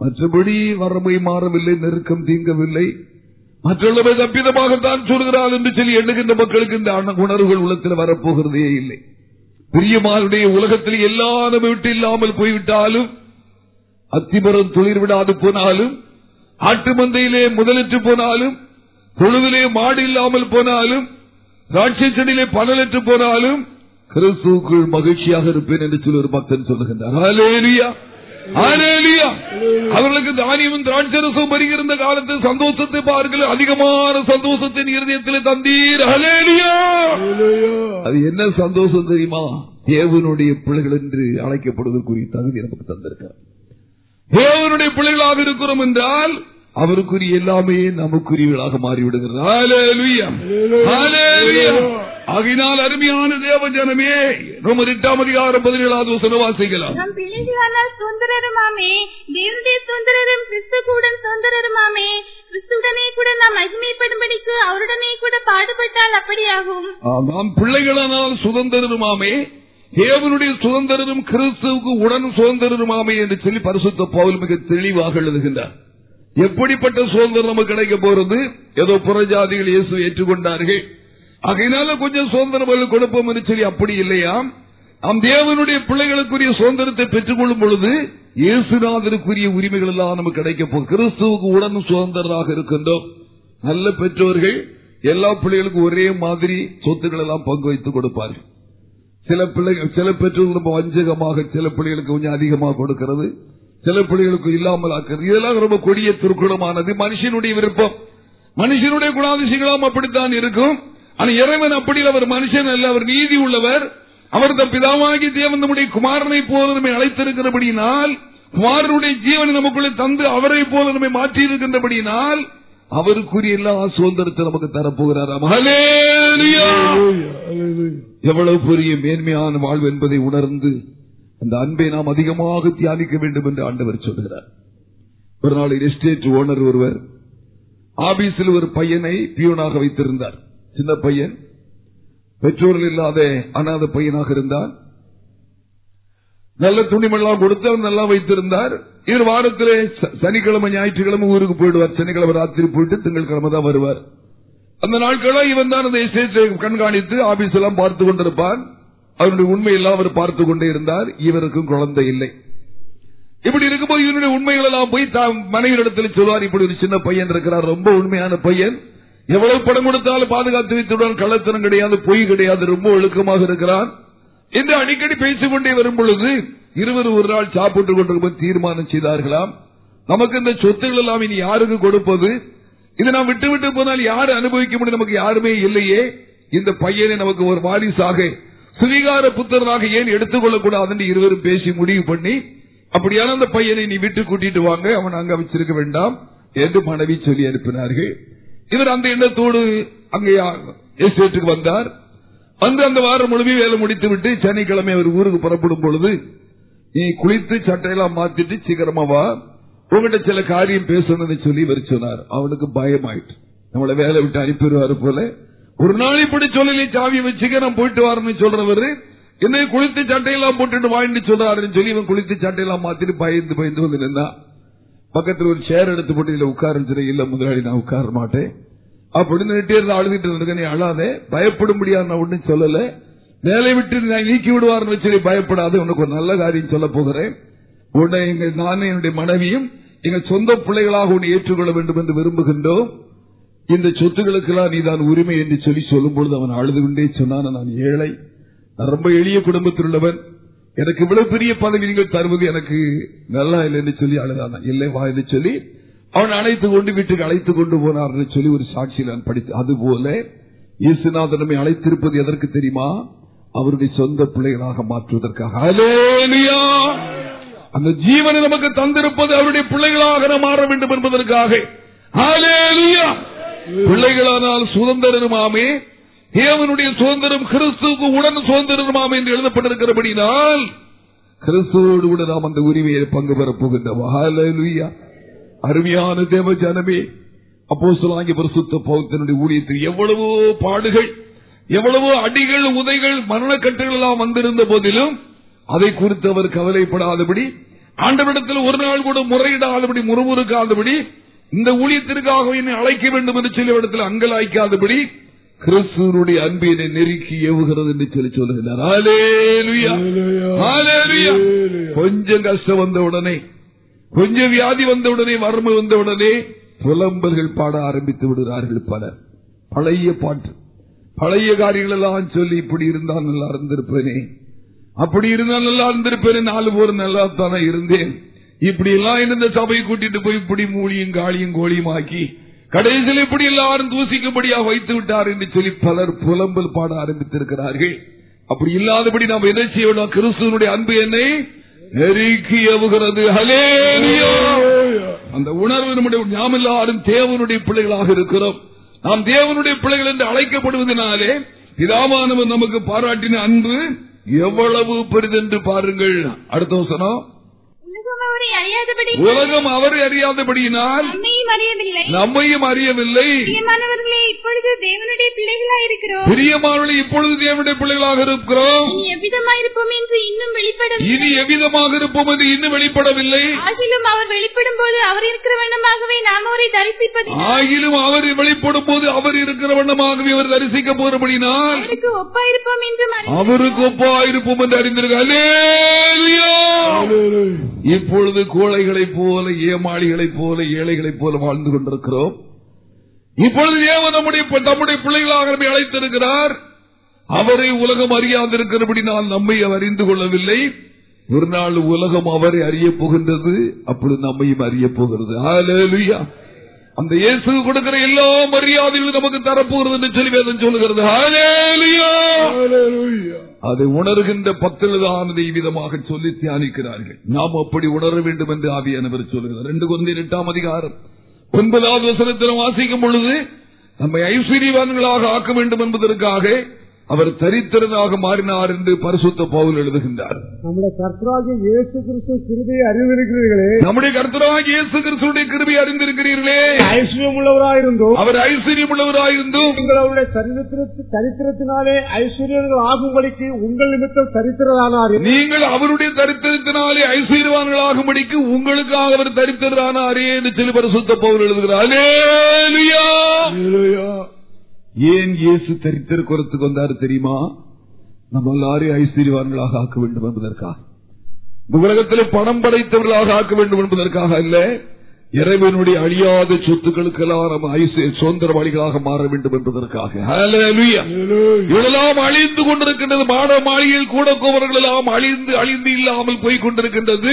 மற்றபடி வறுமை மாறவில்லை நெருக்கம் தீங்கவில்லை. மற்றவர்களை தப்பிதமாகத்தான் சொல்கிறார் என்று சொல்லி எண்ணுகின்ற மக்களுக்கு இந்த உணர்வுகள் உள்ளத்தில் வரப்போகிறதே இல்லை. பிரியமானுடைய உலகத்தில் எல்லா விட்டு இல்லாமல் போய்விட்டாலும் அத்திமரம் துளிர் விடாது போனாலும் ஆட்டு மந்தையிலே முதலிட்டு போனாலும் தொழுவிலே மாடு இல்லாமல் போனாலும் திராட்சை செடியிலே பணலிட்டு போனாலும் கிறிஸ்துக்குள் மகிழ்ச்சியாக இருப்பேன் என்று சொல்லி ஒரு பக்தன் சொல்லுகின்றார். அவர்களுக்கு தானியமும் திராட்சரசம் வருகிற காலத்தில் சந்தோஷத்தை பாருங்கள். அதிகமான சந்தோஷத்தின் இருதயத்தில் தந்தீர். ஹalleluya. அது என்ன சந்தோஷம் தெரியுமா? தேவனுடைய பிள்ளைகள் என்று அழைக்கப்படுவதற்குரிய தகுதி நமக்கு தந்திருக்கிறார். தேவனுடைய பிள்ளைகளாக இருக்கிறோம் என்றால் அவருக்குரிய எல்லாமே நமக்குரியவர்களாக. ஹalleluya. ஆகினால் அருமையான தேவ ஜனமே ரோமர் எட்டாம் அதிகாரம் பதினேழாவது வசனம் வாசிக்கலாம். நம் பிள்ளைகளானால் தேவனுடைய கூட சுதந்திரருமாமே கிறிஸ்துடனே கூட நாம் மகிமைப்படும்படிக்கு அவருடனே கூட பாடுபட்டால் அப்படியாகும். நாம் பிள்ளைகளானால் சுதந்திரருமாமே தேவனுடைய சுதந்திரரும் கிறிஸ்துவுக்கு உடன் சுதந்திரருமாமே என்று சொல்லி பரிசுத்த பவுல் மிக தெளிவாக எழுதுகின்றார். எப்படிப்பட்ட சுதந்திரம் நமக்கு கிடைக்க போறது ஏதோ புறஜாதிகள் இயேசு ஏற்றுக்கொண்டார்கள். ஆகையினால கொஞ்சம் சுதந்திரம் கொடுப்போம் சொல்லி அப்படி இல்லையா? நம் தேவனுடைய பிள்ளைகளுக்குரிய சுதந்திரத்தை பெற்றுக் கொள்ளும் பொழுது இயேசுநாதனுக்குரிய உரிமைகள் எல்லாம் நமக்கு கிடைக்க போகும். கிறிஸ்துவுக்கு உடன் சுதந்திரராக இருக்கின்றோம். நல்ல பெற்றோர்கள் எல்லா பிள்ளைகளுக்கும் ஒரே மாதிரி சொத்துக்கள் எல்லாம் பங்கு வைத்துக் கொடுப்பார்கள். சில பிள்ளைகள் சில பெற்றோர்கள் ரொம்ப வஞ்சகமாக சில பிள்ளைகளுக்கு கொஞ்சம் அதிகமாக கொடுக்கிறது. சில பிள்ளைகளுக்கு இல்லாமல் ஆக்கிறது. இதெல்லாம் ரொம்ப கொடிய துருக்குளமானது மனுஷனுடைய விருப்பம். மனுஷனுடைய குணாதிசயங்களும் அப்படித்தான் இருக்கும். ஆனா இறைவன் அப்படி அவர் மனுஷன் அல்ல அவர் நீதி உள்ளவர். அவர் தம் பிதாவாகி தேவன் நம்முடைய குமாரனை போல நம்மை அழைத்திருக்கிறபடியினால் குமாரனுடைய ஜீவனை நமக்குள்ளே தந்து அவரை போல நம்மை மாற்றி இருக்கின்றபடியினால் அவருக்குரிய எல்லா சுதந்திரத்தை நமக்கு ஹalleluya. எவ்வளவு பெரிய மேன்மையான வாழ்வு என்பதை உணர்ந்து அந்த அன்பை நாம் அதிகமாக தியானிக்க வேண்டும் என்று ஆண்டவர் சொல்கிறார் ஒரு நாள் எஸ்டேட் ஓனர் ஒருவர் ஆபீஸில் ஒரு பையனை பியூனாக வைத்திருந்தார். சின்ன பையன் பெற்றோர்கள் இல்லாத அனாத பையனாக இருந்தார் நல்ல துணிமெல்லாம் கொடுத்து அவர் நல்லா வைத்திருந்தார். இவர் வாரத்திலே ச- சனிக்கிழமை ஞாயிற்றுக்கிழமை ஊருக்கு போயிடுவார். சனிக்கிழமை ராத்திரி போயிட்டு திங்கட்கிழமை தான் வருவார். அந்த நாட்களெல்லாம் இவன் தான் அந்த எஸ்டேட்டை கண்காணித்து ஆபீஸ் எல்லாம் பார்த்து கொண்டிருப்பான். அவருடைய உண்மையெல்லாம் அவர் பார்த்து கொண்டே இருந்தார். இவருக்கும் குழந்தை இல்லை. இப்படி இருக்கும்போது இவருடைய உண்மைகள் எல்லாம் போய் தாம் மனைவியிடத்தில் சொல்வார். இப்படி ஒரு சின்ன பையன் இருக்கிறார். ரொம்ப உண்மையான பையன். எவ்வளவு படம் கொடுத்தாலும் பாதுகாத்து வைத்துடன் கள்ளத்தனம் கிடையாது பொய் கிடையாது. ரொம்ப ஒழுக்கமாக இருக்கிறான். என்று அடிக்கடி பேசிக் கொண்டே வரும் பொழுது இருவர் ஒரு நாள் சாப்பிட்டுக் கொண்டிருக்கும் தீர்மானம் செய்தார்களாம். நமக்கு இந்த சொத்துகள் எல்லாம் இனி யாருக்கு கொடுப்பது? இதை நாம் விட்டு விட்டு போனால் யாரு அனுபவிக்க முடியும்? நமக்கு யாருமே இல்லையே. இந்த பையனை நமக்கு ஒரு வாரிசாக சுவீகார புத்திரனாக ஏன் எடுத்துக்கொள்ளக் கூடாது என்று இருவரும் பேசி முடிவு பண்ணி அப்படியான அந்த பையனை நீ விட்டு கூட்டிட்டு வாங்க அவன் அங்க வச்சிருக்க வேண்டாம் என்று மனைவி சொல்லி அனுப்பினார்கள். இவர் அந்த எண்ணத்தோடு அங்கே எஸ்டேட்டுக்கு வந்தார். வந்து அந்த வாரம் முழுமையும் வேலை முடித்து விட்டு சனிக்கிழமை அவர் ஊருக்கு புறப்படும் பொழுது நீ குளித்து சட்டையெல்லாம் மாத்திட்டு சீக்கிரமா வா. உங்ககிட்ட சில காரியம் பேசணும்னு சொல்லி இவர் சொன்னார். அவனுக்கு பயமாயிட்டு. நம்மளை வேலை விட்டு அனுப்பிடுவாரு போல. ஒரு நாள் இப்படி சொல்லி சாவி வச்சுக்க நான் போயிட்டு வரேன்னு சொல்றவரு என்ன குளித்து சட்டையெல்லாம் போட்டுட்டு வாங்கிட்டு சொல்றாருன்னு சொல்லி இவன் குளித்து சட்டையெல்லாம் மாத்திட்டு பயந்து பயந்து வந்து நின்னா. பக்கத்தில் ஒரு சேர் எடுத்து போட்டு இல்ல உட்காருன்னு இல்ல முதலாளி நான் உட்கார மாட்டேன். அப்படின்னு நெட்டே அழுதுட்டு இருந்திருக்க நீ அழாதே பயப்படும்படியா நான் ஒண்ணும் சொல்லல. வேலை விட்டு நான் நீக்கி விடுவார்னு சொல்லி பயப்படாது உனக்கு ஒரு நல்ல காரியம் சொல்ல போகிறேன். உன்னை எங்க நானும் என்னுடைய மனைவியும் எங்கள் சொந்த பிள்ளைகளாக உன்னை ஏற்றுக்கொள்ள வேண்டும் என்று விரும்புகின்றோம். இந்த சொத்துக்களுக்கெல்லாம் நீதான் உரிமை என்று சொல்லி சொல்லும் பொழுது அவன் அழுது கொண்டே சொன்னான் நான் ஏழை. நான் ரொம்ப எளிய குடும்பத்தில் உள்ளவன் எனக்கு இவ்வளவு பெரிய பதவி நீங்கள் தருவது எனக்கு நல்லா இல்லை என்று சொல்லி அழுதான். இல்லை வா என்று சொல்லி அவன் அழைத்து கொண்டு வீட்டுக்கு அழைத்து கொண்டு போனார் என்று சொல்லி ஒரு சாட்சியில் நான் படித்து அதுபோல இயேசுநாதன் நம்மை அழைத்திருப்பது எதற்கு தெரியுமா? அவருடைய சொந்த பிள்ளைகளாக மாற்றுவதற்காக. அந்த ஜீவனை நமக்கு தந்திருப்பது அவருடைய பிள்ளைகளாக நாம் மாற வேண்டும் என்பதற்காக. பிள்ளைகளானால் சுதந்திரமாமே தேவனுடைய சுதந்திரம் கிறிஸ்துவுக்கு உடன் சுதந்திரமாமே என்று எழுதப்பட்டிருக்கிறபடினால் கிறிஸ்துவோடு கூட நாம் அந்த உரிமையை பங்கு பெறப் போகின்றோம். அருமையான தேவ ஜனமே அப்போ சொல்லாங்கி பரிசுத்த பௌத்தனுடைய ஊழியத்தில் எவ்வளவோ பாடுகள் எவ்வளவோ அடிகள் உதைகள் மரணக்கட்டுகள் எல்லாம் வந்திருந்த போதிலும் அதை குறித்து அவர் கவலைப்படாதபடி ஆண்டவரிடத்தில் ஒரு நாள் கூட முறையிடாதபடி முறுமுறுக்காதபடி இந்த ஊழியத்திற்காக என்னை அழைக்க வேண்டும் என்று சொல்லி இடத்தில் அங்கலாய்க்காதபடி கிறிஸ்துவனுடைய அன்பினை நெருக்கி ஏவுகிறது என்று சொல்லி சொல்லுகிறார். கொஞ்சம் கஷ்டம் வந்த உடனே கொஞ்சம் வியாதி வந்த உடனே வறுமை வந்த உடனே புலம்பல்கள் பாட ஆரம்பித்து விடுகிறார்கள் பலர். பழைய பாட்டு. பழைய காரியங்கள் எல்லாம் சொல்லி இப்படி இருந்தால் நல்லா இருந்திருப்பேனே. அப்படி இருந்தால் நல்லா இருந்திருப்பேனே. நாலு பேர் நல்லா தானே இருந்தேன். இப்படி எல்லாம் இருந்த சபையை கூட்டிட்டு போய் இப்படி மூலியும் காளியும் கோழியும் ஆக்கி கடைசியில் இப்படி எல்லாரும் தூசிக்கும்படியா வைத்து விட்டார் என்று சொல்லி பலர் புலம்பல் பாட ஆரம்பித்திருக்கிறார்கள். அப்படி இல்லாதபடி நாம் என்ன செய்ய வேண்டும்? கிறிஸ்துவனுடைய அன்பு என்னை நெருக்கி ஏவுகிறது. அந்த உணர்வு நம்முடைய நாம் எல்லாரும் தேவனுடைய பிள்ளைகளாக இருக்கிறோம். நாம் தேவனுடைய பிள்ளைகள் என்று அழைக்கப்படுவதனாலே பிதாமானவர் நமக்கு பாராட்டின அன்பு எவ்வளவு பெரிதென்று பாருங்கள். அடுத்த வசனம். உலகம் அவரை அறியாதபடி உலகம் அவரை அறியாதபடியினால் நம்மையும் அறியவில்லை. நம்மையும் அறியவில்லை. பிரியமானவர்களே இப்பொழுது தேவனுடைய பிள்ளைகளாய் இருக்கிறோம். பிரியமானவர்களே இப்பொழுது தேவனுடைய பிள்ளைகளாக இருக்கிறோம். இனி எவ்விதமாயிருப்போம் என்று இன்னும் வெளிப்படும் இனி எவ்விதமாக இருப்போம் என்று இன்னும் வெளிப்படவில்லை. ஆகிலும் அவர் வெளிப்படும் போது அவர் இருக்கிற வண்ணமாகவே நாம் அவரை தரிசிப்பது ஆகிலும் அவர் வெளிப்படும் போது அவர் இருக்கிற வண்ணமாகவே அவர் தரிசிக்க போறபடினால் அவருக்கு ஒப்பாயிருப்போம் என்று அவருக்கு ஒப்பாயிருப்போம் என்று அறிந்திருக்க. அல்லேலூயா. இப்பொழுது கோழைகளைப் போல ஏமாளிகளைப் போல ஏழைகளைப் போல வாழ்ந்து கொண்டிருக்கிறோம். இப்பொழுது ஏவன் நம்முடைய நம்முடைய பிள்ளைகளாக அழைத்திருக்கிறார். அவரை உலகம் அறியாதிருக்கிறபடி நான் நம்மை அவர் அறிந்து கொள்ளவில்லை. ஒரு நாள் உலகம் அவரை அறிய போகின்றது அப்பொழுது நம்மையும் அறிய போகிறது. ஹalleluya. அந்த இயேசு கொடுக்கிற எல்லா மரியாதைகளும் நமக்கு தரப்போகிறது என்று சொல்லி வேதம் சொல்லுகிறது. அதை உணர்கின்ற பக்தர்களான விதமாக சொல்லி தியானிக்கிறார்கள். நாம் அப்படி உணர வேண்டும் என்று ஆவியானவர் சொல்கிறார் ரெண்டு குழந்தை எட்டாம் அதிகாரம். ஒன்பதாவது வசனத்தில் வாசிக்கும் பொழுது நம்மை ஐஸ்வர்யவான்களாக ஆக்க வேண்டும் என்பதற்காக அவர் தரித்திரனாக மாறினார் என்று பரிசுத்த பவுல் எழுதுகின்றார். நம்முடைய கர்த்தராகிய இயேசு கிறிஸ்து கிருபையை அறிந்திருக்கிறீர்களே. நம்முடைய கர்த்தராக இயேசு கிறிஸ்துடைய கிருபை அறிந்திருக்கிறீர்களே. ஐஸ்வர்யம் உள்ளவராயிருந்தோம் அவர் ஐஸ்வர்யம் உள்ளவராயிருந்தும் நீங்கள் அவருடைய சரித்திரத்தினாலே ஐஸ்வர்யர்கள் ஆகும்படிக்கு உங்கள் நிமித்தம் சரித்திரரானார். நீங்கள் அவருடைய தரித்திரத்தினாலே ஐஸ்வர்யவான்களாகும்படிக்கு உங்களுக்காக அவர் தரித்திரானாரே என்று சொல்லி பரிசுத்த பவுல் எழுதுகிறார். ஏன் இயேசு தரித்திர குரத்துக்கு வந்தாரு தெரியுமா? நம்ம எல்லாரையும் ஐஸ்வர்யவான்களாக ஆக்க வேண்டும் என்பதற்காக. இந்த உலகத்தில் பணம் படைத்தவர்களாக ஆக்க வேண்டும் என்பதற்காக அல்ல. இறைவனுடைய அழியாத சொத்துக்களுக்கெல்லாம் நம்ம சுதந்திரவாளிகளாக மாற வேண்டும் என்பதற்காக. இதெல்லாம் அழிந்து கொண்டிருக்கின்றது. மாட மாளிகையில் கூட கோவர்கள் எல்லாம் அழிந்து அழிந்து இல்லாமல் போய் கொண்டிருக்கின்றது.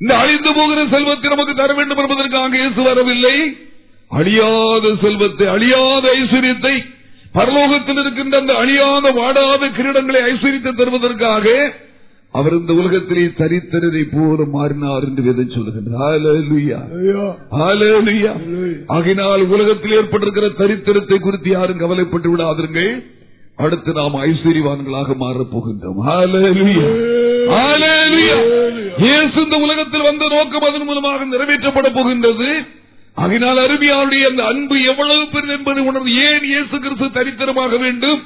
இந்த அழிந்து போகிற செல்வத்தை நமக்கு தர வேண்டும் என்பதற்காக இயேசு வரவில்லை. அழியாத செல்வத்தை அழியாத ஐஸ்வர்யத்தை பரலோகத்தில் இருக்கின்ற அந்த அழியாத வாடாத கிரீடங்களை ஐஸ்வர்யத்தை தருவதற்காக அவர் இந்த உலகத்திலே தரித்திரரை போல மாறினார் என்று வேதம் சொல்லுகின்றார். ஆகினால் உலகத்தில் ஏற்பட்டிருக்கிற தரித்திரத்தை குறித்து யாரும் கவலைப்பட்டு விடாதீர்கள் அடுத்து நாம் ஐஸ்வர்யவான்களாக மாறப் போகின்றோம். இந்த உலகத்தில் வந்த நோக்கம் அதன் மூலமாக நிறைவேற்றப்பட போகின்றது. அதனால் அருமையாருடைய அந்த அன்பு எவ்வளவு பெரிய என்பதை உணர்ந்து ஏன் இயேசு கிறிஸ்து தரித்திரமாக வேண்டும்?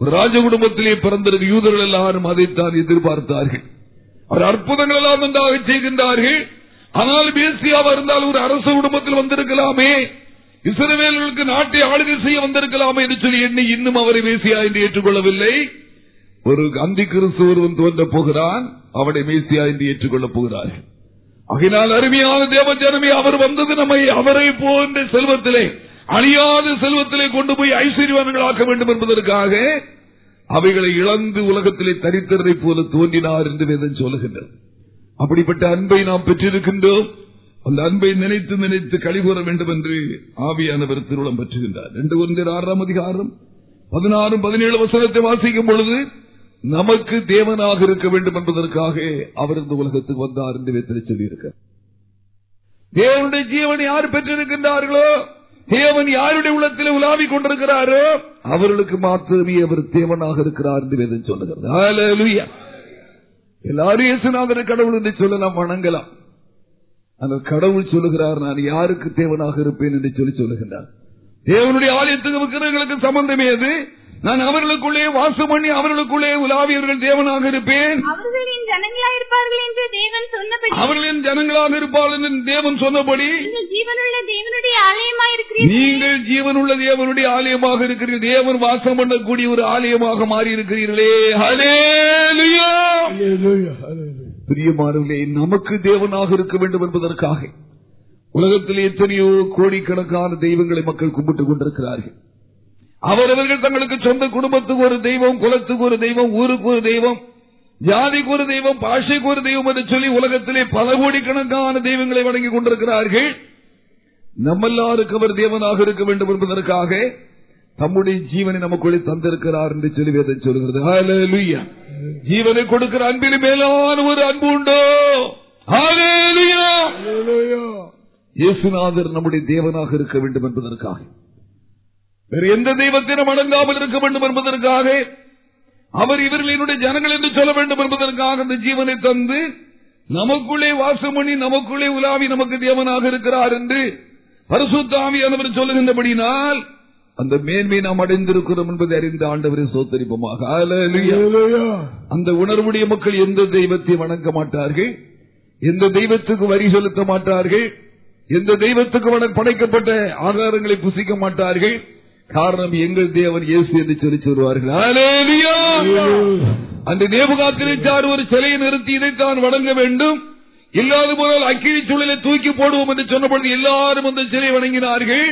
ஒரு ராஜ குடும்பத்திலே பிறந்திருக்க யூதர்கள் எல்லாரும் அதைத்தான் எதிர்பார்த்தார்கள். அவர் அற்புதங்கள் எல்லாம் நன்றாக செய்கின்றார்கள். ஆனால் பேசியாவா இருந்தால் ஒரு அரசு குடும்பத்தில் வந்திருக்கலாமே. இஸ்ரவேலர்களுக்கு நாட்டை ஆளுகை செய்ய வந்திருக்கலாமே என்று சொல்லி எண்ணி இன்னும் அவரை மேசியா என்று ஏற்றுக்கொள்ளவில்லை. ஒரு அந்தி கிறிஸ்து ஒருவன் தோன்ற போகிறான். அவனை மேசியா என்று ஏற்றுக்கொள்ளப் போகிறார்கள். அகினால் அருமையான தேவஜனமே அவர் வந்தது நம்மை அவரை போன்ற செல்வத்திலே அழியாத செல்வத்திலே கொண்டு போய் ஐஸ்வர்யவான்களாக்க வேண்டும் என்பதற்காக அவைகளை இழந்து உலகத்திலே தரித்திரரை போல தோன்றினார் என்று வேதம் சொல்லுகின்றது. அப்படிப்பட்ட அன்பை நாம் பெற்றிருக்கின்றோம். அந்த அன்பை நினைத்து நினைத்து கழிவுற வேண்டும் என்று ஆவியானவர் திருவிழம் பெற்றுகின்றார். ரெண்டு ஒன்று ஆறாம் அதிகாரம் பதினாறு பதினேழு வசனத்தை வாசிக்கும் பொழுது நமக்கு தேவனாக இருக்க வேண்டும் என்பதற்காக அவர் இந்த உலகத்துக்கு வந்தார் என்று வேத்திரை சொல்லியிருக்கிறார். தேவனுடைய ஜீவன் யார் பெற்றிருக்கின்றார்களோ தேவன் யாருடைய உள்ளத்தில் உலாவிக் கொண்டிருக்கிறாரோ அவர்களுக்கு மாத்திரமே அவர் தேவனாக இருக்கிறார் என்று வேதம் சொல்லுகிறது. எல்லாரும் கடவுள் என்று சொல்ல நாம் வணங்கலாம். அந்த கடவுள் சொல்லுகிறார் நான் யாருக்கு தேவனாக இருப்பேன் என்று சொல்லி சொல்லுகின்றார். தேவனுடைய ஆலயத்துக்கு விக்கிரங்களுக்கு சம்பந்தமே அது நான் அவர்களுக்குள்ளே வாசம் பண்ணி அவர்களுக்குள்ளே உலாவியவர்கள் தேவனாக இருப்பேன். அவர்களின் ஜனங்களாயிருப்பார்கள் என்று தேவன் சொன்னபடி. அவர்களின் ஜனங்களாக இருப்பார்கள் என்று தேவன் சொன்னபடி நீங்கள் ஜீவனுள்ள தேவனுடைய ஆலயமாயிருக்கிறீர்கள் நீங்கள் ஜீவனுள்ள தேவனுடைய ஆலயமாக இருக்கிறீர்கள். தேவன் வாசம் பண்ணக்கூடிய ஒரு ஆலயமாக மாறி இருக்கிறீர்களே. பிரியமானவர்களே நமக்கு தேவனாக இருக்க வேண்டும் என்பதற்காக உலகத்தில் எத்தனையோ கோடிக்கணக்கான தெய்வங்களை மக்கள் கும்பிட்டுக் கொண்டிருக்கிறார்கள். அவரவர்கள் தங்களுக்கு சொந்த குடும்பத்துக்கு ஒரு தெய்வம் குலத்துக்கு ஒரு தெய்வம் ஊருக்கு ஒரு தெய்வம் ஜாதிக்கு ஒரு தெய்வம் பாஷைக்கு ஒரு தெய்வம் என்று சொல்லி உலகத்திலே பல கோடிக்கணக்கான தெய்வங்களை வணங்கிக் கொண்டிருக்கிறார்கள். நம்மெல்லாருக்கு அவர் தேவனாக இருக்க வேண்டும் என்பதற்காக தம்முடைய ஜீவனை நமக்குள்ளே தந்திருக்கிறார் என்று சொல்லி வேதம் சொல்கிறது. ஜீவனை கொடுக்கிற அன்பில் மேலான ஒரு அன்பு உண்டோ. இயேசுநாதர் நம்முடைய தேவனாக இருக்க வேண்டும் என்பதற்காக. வேறு எந்த தெய்வத்தினம் அடங்காமல் இருக்க வேண்டும் என்பதற்காக அவர் இவர்களினுடைய ஜனங்கள் என்று சொல்ல வேண்டும் என்பதற்காக அந்த ஜீவனை தந்து நமக்குள்ளே வாசம் பண்ணி நமக்குள்ளே உலாவி நமக்கு தேவனாக இருக்கிறார் என்று பரிசுத்தாவியானவர் சொல்லுகின்றபடினால் அந்த மேன்மை நாம் அடைந்திருக்கிறோம் என்பதை அறிந்த ஆண்டவரை சோத்தரிப்போமாக. அந்த உணர்வுடைய மக்கள் எந்த தெய்வத்தை வணங்க மாட்டார்கள்? எந்த தெய்வத்துக்கு வரி செலுத்த மாட்டார்கள்? எந்த தெய்வத்துக்கு படைக்கப்பட்ட ஆகாரங்களை புசிக்க மாட்டார்கள்? காரணம் எங்கள் தேவன் இயேசு என்று சொல்லி சொல்வார்கள். அந்த நேபுகாத்திரைச்சார் ஒரு சிலையை நிறுத்தி இதைத்தான் வணங்க வேண்டும். இல்லாத போனால் அக்கினி சூழலை தூக்கி போடுவோம் என்று சொன்னபொழுது எல்லாரும் அந்த சிலை வணங்கினார்கள்.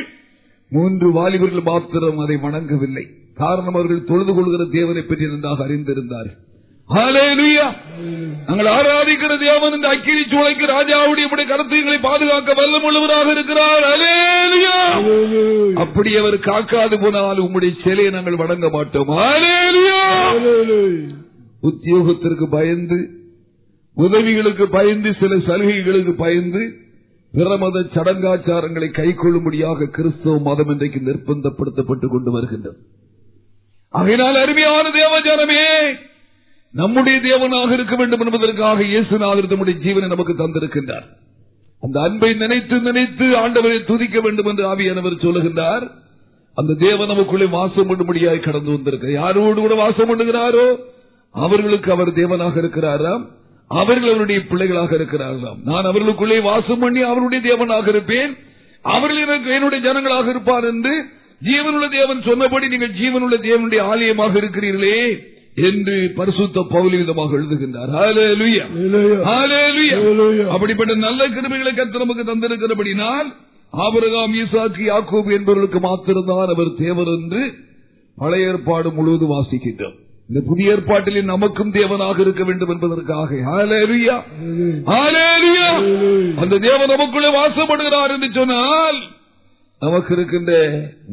மூன்று வாலிபர்கள் மாத்திரம் அதை வணங்கவில்லை. காரணம் அவர்கள் தொழுது கொள்கிற தேவனை பற்றி நன்றாக அறிந்திருந்தார்கள். நாங்கள் ஆராதிக்கிற தேவன் இந்த அக்கினி சூளைக்கு ராஜாவுடைய கருத்துக்களை பாதுகாக்க வல்லமுள்ளவராக இருக்கிறார். ஹalleluya. அப்படி அவர் காக்காது போனால் உம்முடைய சிலையை நாங்கள் வணங்க மாட்டோம். உத்தியோகத்திற்கு பயந்து உதவிகளுக்கு பயந்து சில சலுகைகளுக்கு பயந்து பிரமத சடங்காச்சாரங்களை கைக்கொள்ளும்படியாக கிறிஸ்தவ மதம் இன்றைக்கு நிர்பந்தப்படுத்தப்பட்டுக் கொண்டு வருகின்றது. ஆகையினால் அருமையான தேவஜானமே நம்முடைய தேவனாக இருக்க வேண்டும் என்பதற்காக இயேசுநாதர் நம்முடைய ஜீவனை நமக்கு தந்திருக்கின்றார். அந்த அன்பை நினைத்து நினைத்து ஆண்டவரை துதிக்க வேண்டும் என்று ஆவியானவர் சொல்லுகின்றார். அந்த தேவன் நமக்குள்ளே வாசம் பண்ணும்படியாக கடந்து வந்திருக்க யாரோடு கூட வாசம் பண்ணுகிறாரோ? அவர்களுக்கு அவர் தேவனாக இருக்கிறாராம். அவர்கள் அவருடைய பிள்ளைகளாக இருக்கிறார்களாம். நான் அவர்களுக்குள்ளே வாசம் பண்ணி அவருடைய தேவனாக இருப்பேன். அவர்கள் எனக்கு என்னுடைய ஜனங்களாக இருப்பார் என்று ஜீவனுள்ள தேவன் சொன்னபடி நீங்கள் ஜீவனுள்ள தேவனுடைய ஆலயமாக இருக்கிறீர்களே. என்று பரிசுத்த பவுலி விதமாக எழுதுகின்றார். அப்படிப்பட்ட நல்ல கிருமைகளை நமக்கு தந்திருக்கிறபடினால் ஆபிரகாம் ஈசாக்கு யாக்கோபு என்பவர்களுக்கு மாத்திரம்தான் அவர் தேவர் என்று பழைய ஏற்பாடு முழுவதும் வாசிக்கின்றோம். இந்த புதிய ஏற்பாட்டில் நமக்கும் தேவனாக இருக்க வேண்டும் என்பதற்காக. அந்த தேவன் நமக்குள்ளே வாசப்படுகிறார் என்று சொன்னால் நமக்கு இருக்கின்ற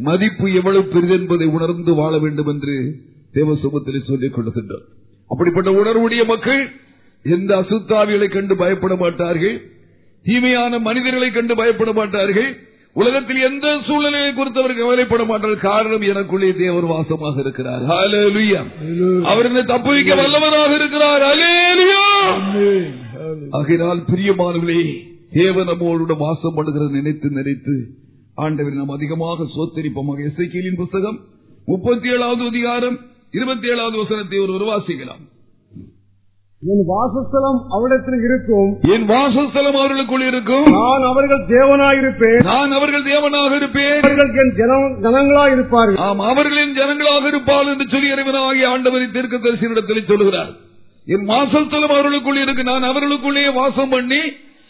மதிப்பு எவ்வளவு பெரிது என்பதை உணர்ந்து வாழ வேண்டும் என்று தேவ சொல்லிக் கொள்கின்றோம் அப்படிப்பட்ட உணர்வுடைய மக்கள் எந்த அசுத்தாவிகளை கண்டு பயப்பட மாட்டார்கள்? தீமையான மனிதர்களை கண்டு பயப்பட மாட்டார்கள்? உலகத்தில் எந்த சூழ்நிலையை குறித்து அவர் கவலைப்பட மாட்டார் காரணம் எனக்குள்ளே தேவர் வாசமாக இருக்கிறார். ஹalleluya. அவர் என்னை தப்புவிக்க வல்லவராக இருக்கிறார். ஆகையினால் பிரியமானவர்களே தேவ நம்மோடு வாசம் பண்ணுகிறது நினைத்து நினைத்து ஆண்டவர் நாம் அதிகமாக சோத்தரிப்போமாக. எஸ்ஐக்கியலின் புஸ்தகம் முப்பத்தி ஏழாவது அதிகாரம் இருபத்தி ஏழாவது வசனத்தை ஒரு வாசிக்கலாம் என் வாசஸ்தலம் அவரிடத்தில் இருக்கும். என் வாசஸ்தலம் அவர்களுக்குள் இருக்கும். நான் அவர்கள் தேவனாயிருப்பேன். நான் அவர்கள் தேவனாக இருப்பேன். அவர்கள் என் ஜனம் ஜனங்களாயிருப்பார்கள் ஆம் அவர்களின் ஜனங்களாக இருப்பாள் என்று சொல்லி இறைவனாகிய ஆண்டவரை தீர்க்க தரிசனத்தில் சொல்லுகிறார். என் வாசஸ்தலம் அவர்களுக்குள் இருக்கு. நான் அவர்களுக்குள்ளே வாசம் பண்ணி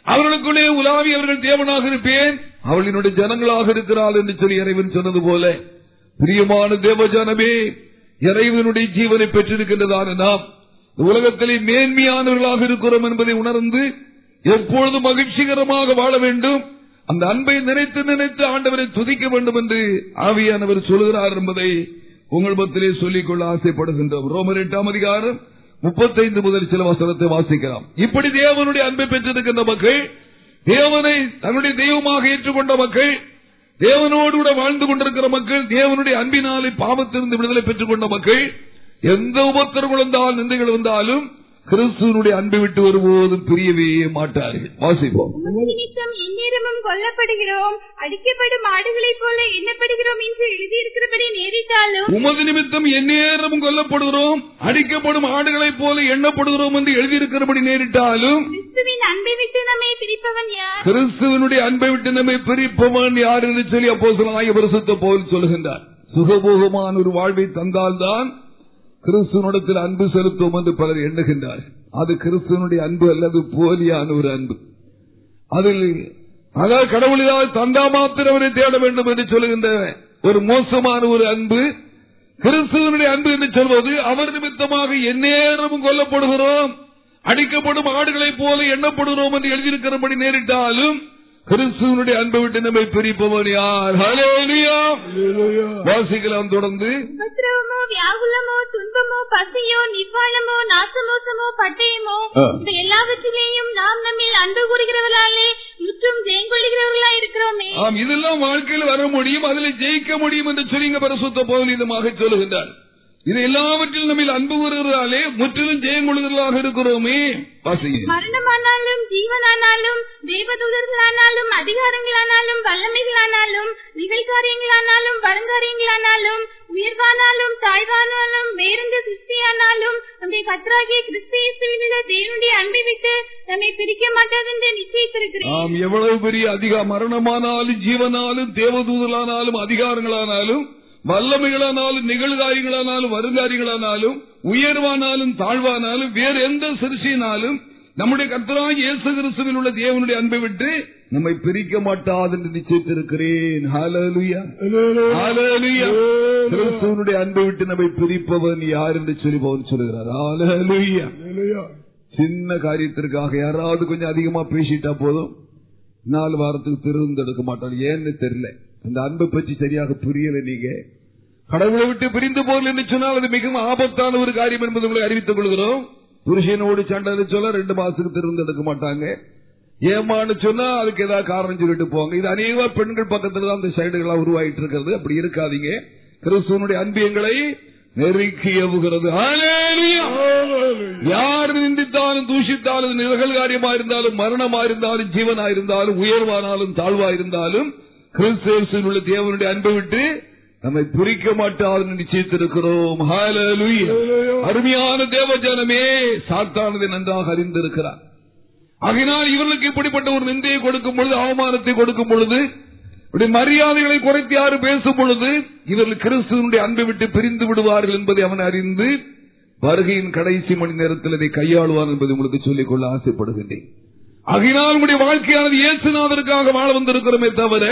அவர்களுக்குள்ளே உலாவி அவர்கள் தேவனாக இருப்பேன். அவள் என்னுடைய ஜனங்களாக இருக்கிறாள் என்று சொல்லி இறைவன் சொன்னது போல. பிரியமான தேவஜானமே இறைவனுடைய ஜீவனை பெற்றிருக்கின்றதான நாம் உலகத்திலே மேன்மையானவர்களாக இருக்கிறோம் என்பதை உணர்ந்து எப்பொழுதும் மகிழ்ச்சிகரமாக வாழ வேண்டும் அந்த அன்பை நினைத்து நினைத்து ஆண்டவரை துதிக்க வேண்டும் என்று ஆவியானவர் சொல்கிறார் என்பதை உங்கள் மத்திலே சொல்லிக்கொள்ள ஆசைப்படுகின்றோம். ரோமர் எட்டாம் அதிகாரம் முப்பத்தைந்து முதல் சில வசனத்தை வாசிக்கலாம். இப்படி தேவனுடைய அன்பை பெற்றிருக்கின்ற மக்கள் தேவனை தன்னுடைய தெய்வமாக ஏற்றுக்கொண்ட மக்கள் தேவனோடு கூட வாழ்ந்து கொண்டிருக்கிற மக்கள் தேவனுடைய அன்பினாலே பாவத்திலிருந்து விடுதலை பெற்றுக் கொண்ட மக்கள் எந்த உபத்திரம் வந்தால் நிந்தைகள் வந்தாலும் கிறிஸ்துவனுடைய அன்பை விட்டு வரும்போதும் பிரியவே மாட்டார்கள். வாசிப்போம். எந்நேரமும் கொல்லப்படுகிறோம். அடிக்கப்படும் ஆடுகளைப் போல எண்ணப்படுகிறோம் என்று எழுதியிருக்கிறபடி நேரிட்டாலும் உமது நிமித்தம் எந்நேரமும் கொல்லப்படுகிறோம். அடிக்கப்படும் ஆடுகளைப் போல எண்ணப்படுகிறோம் என்று எழுதியிருக்கிறபடி நேரிட்டாலும் கிறிஸ்துவின் அன்பை விட்டு நம்மை பிரிப்பவன் யார்? கிறிஸ்துவனுடைய அன்பை விட்டு நம்மை பிரிப்பவன் யார் என்று சொல்லி அப்போ பரிசுத்த போல் சொல்லுகின்றார். சுகபோகமான ஒரு வாழ்வை தந்தால்தான் கிறிஸ்துவனிடத்தில் அன்பு செலுத்தும் என்று பலர் எண்ணுகின்றார்கள். அது கிறிஸ்துவனுடைய அன்பு அல்லது போலியான ஒரு அன்பு. அதில் அதாவது கடவுளினால் தந்தா மாத்திரம் அவரை தேட வேண்டும் என்று சொல்லுகின்ற ஒரு மோசமான ஒரு அன்பு கிறிஸ்துவனுடைய அன்பு என்று சொல்வது அவர் நிமித்தமாக எந்நேரமும் கொல்லப்படுகிறோம் அடிக்கப்படும் ஆடுகளைப் போல எண்ணப்படுகிறோம் என்று எழுதியிருக்கிறபடி நேரிட்டாலும் கிறிஸ்துவனுடைய அன்பை விட்டு நம்மை பிரிப்பவன் யார். வாசிக்கலாம் தொடர்ந்து. உபத்திரவமோ வியாகுலமோ துன்பமோ பசியோ நிர்வாணமோ நாசமோசமோ பட்டயமோ. இந்த எல்லாவற்றிலேயும் நாம் நம்மில் அன்பு கூறுகிறவர்களாலே முற்றும் ஜெயங்கொள்ளுகிறவர்களா இருக்கிறோமே. ஆம் இதெல்லாம் வாழ்க்கையில் வர முடியும் அதில் ஜெயிக்க முடியும் என்று சொல்லி இங்க பரிசுத்த பௌலிதமாக சொல்லுகின்றார். இது எல்லாவற்றிலும் நம்ம அன்பு கூறுகிறாலே முற்றிலும் ஜெயம் கொள்கிறதாக இருக்கிறோமே மரணமானாலும் ஜீவனானாலும் தேவதூதர்களானாலும் அதிகாரங்களானாலும் வல்லமைகளானாலும் நிகழ்காரியங்களானாலும் வருங்காரியங்களானாலும் உயர்வானாலும் தாழ்வானாலும் வேறெந்த சிருஷ்டியானாலும் நம்முடைய கத்தராகிய கிறிஸ்தியுள்ள தேவனுடைய அன்பை விட்டு நம்மை பிரிக்க மாட்டாது என்று நிச்சயித்திருக்கிறேன். ஆம் எவ்வளவு பெரிய அதிக மரணமானாலும் ஜீவனாலும் தேவதூதலானாலும் அதிகாரங்களானாலும் வல்லமைகளானாலும் நிகழ்காரியங்களானாலும் வருங்காரியங்களானாலும் உயர்வானாலும் தாழ்வானாலும் வேறு எந்த சிறுசியினாலும் நம்முடைய கர்த்தராக இயேசு கிறிஸ்துவில் உள்ள தேவனுடைய அன்பை விட்டு நம்மை பிரிக்க மாட்டாது என்று நிச்சயித்திருக்கிறேன். கிறிஸ்துவனுடைய அன்பை விட்டு நம்மை பிரிப்பவன் யார் என்று சொல்லி பவுல் சொல்கிறார். சின்ன காரியத்திற்காக யாராவது கொஞ்சம் அதிகமா பேசிட்டா போதும். நாலு வாரத்துக்கு திருந்தெடுக்க மாட்டாங்க ஏன்னு தெரியல. அந்த அன்பை பற்றி சரியாக புரியல நீங்க. கடவுளை விட்டு பிரிந்து போகல என்று சொன்னால் அது மிகவும் ஆபத்தான ஒரு காரியம் என்பது உங்களை அறிவித்துக் கொள்கிறோம். புருஷனோடு சண்டை சொல்ல ரெண்டு மாசத்துக்கு திருந்தெடுக்க மாட்டாங்க. ஏமான்னு சொன்னா அதுக்கு ஏதாவது காரணம் சொல்லிட்டு போவாங்க. இது அநேக பெண்கள் பக்கத்துல தான் அந்த சைடுகளா உருவாயிட்டு இருக்கிறது. அப்படி இருக்காதீங்க. கிறிஸ்துவனுடைய அன்பியங்களை நெருக்கி ஹalleluya. யார் நிந்தித்தாலும் தூஷித்தாலும் நிகழ் காரியமா இருந்தாலும் மரணமா இருந்தாலும் ஜீவனா இருந்தாலும் உயர்வானாலும் தாழ்வா இருந்தாலும் கிறிஸ்துவின் உள்ள தேவனுடைய அன்பை விட்டு நம்மை பிரிக்க மாட்டாது நிச்சயித்திருக்கிறோம். அருமையான தேவஜனமே சாத்தானதை நன்றாக அறிந்திருக்கிறார். ஆகினால் இவர்களுக்கு இப்படிப்பட்ட ஒரு நிந்தையை கொடுக்கும் பொழுது அவமானத்தை கொடுக்கும் பொழுது மரியாதைகளை குறைத்து யாரு பேசும் பொழுது இவர்கள் கிறிஸ்துவனுடைய அன்பை விட்டு பிரிந்து விடுவார்கள் என்பதை அவன் அறிந்து வருகையின் கடைசி மணி நேரத்தில் இதை கையாளுவார் என்பதை உங்களுக்கு சொல்லிக் கொள்ள ஆசைப்படுகின்றேன். அகினால் உடைய வாழ்க்கையானது இயேசுநாதருக்காக வாழ வந்திருக்கிறோமே தவிர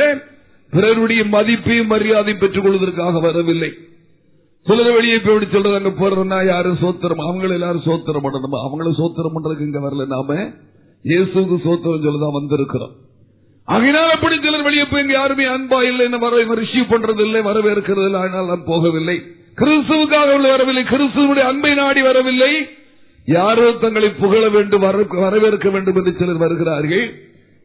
பிறருடைய மதிப்பையும் மரியாதையும் பெற்றுக் கொள்வதற்காக வரவில்லை. சிலர் வெளியே போய் சொல்றது அங்க போறதுன்னா யாரும் சோத்திரம் அவங்கள எல்லாரும் சோத்திரம் பண்ணணும்? அவங்களும் சோத்திரம் பண்றதுக்கு இங்க வரல நாம. இயேசுக்கு சோத்திரம் சொல்லதான் வந்திருக்கிறோம். ஆகினால் அப்படி சிலர் வெளியே போய் இங்க யாருமே அன்பா இல்லை என்ன வர ரிசீவ் பண்றது இல்லை வரவேற்கிறது இல்லை ஆனால் நான் போகவில்லை. கிறிஸ்துவுக்காக உள்ள வரவில்லை கிறிஸ்துவனுடைய அன்பை நாடி வரவில்லை. யாரோ தங்களை புகழ வேண்டும் வர- வரவேற்க வேண்டும் என்று சிலர் வருகிறார்கள்.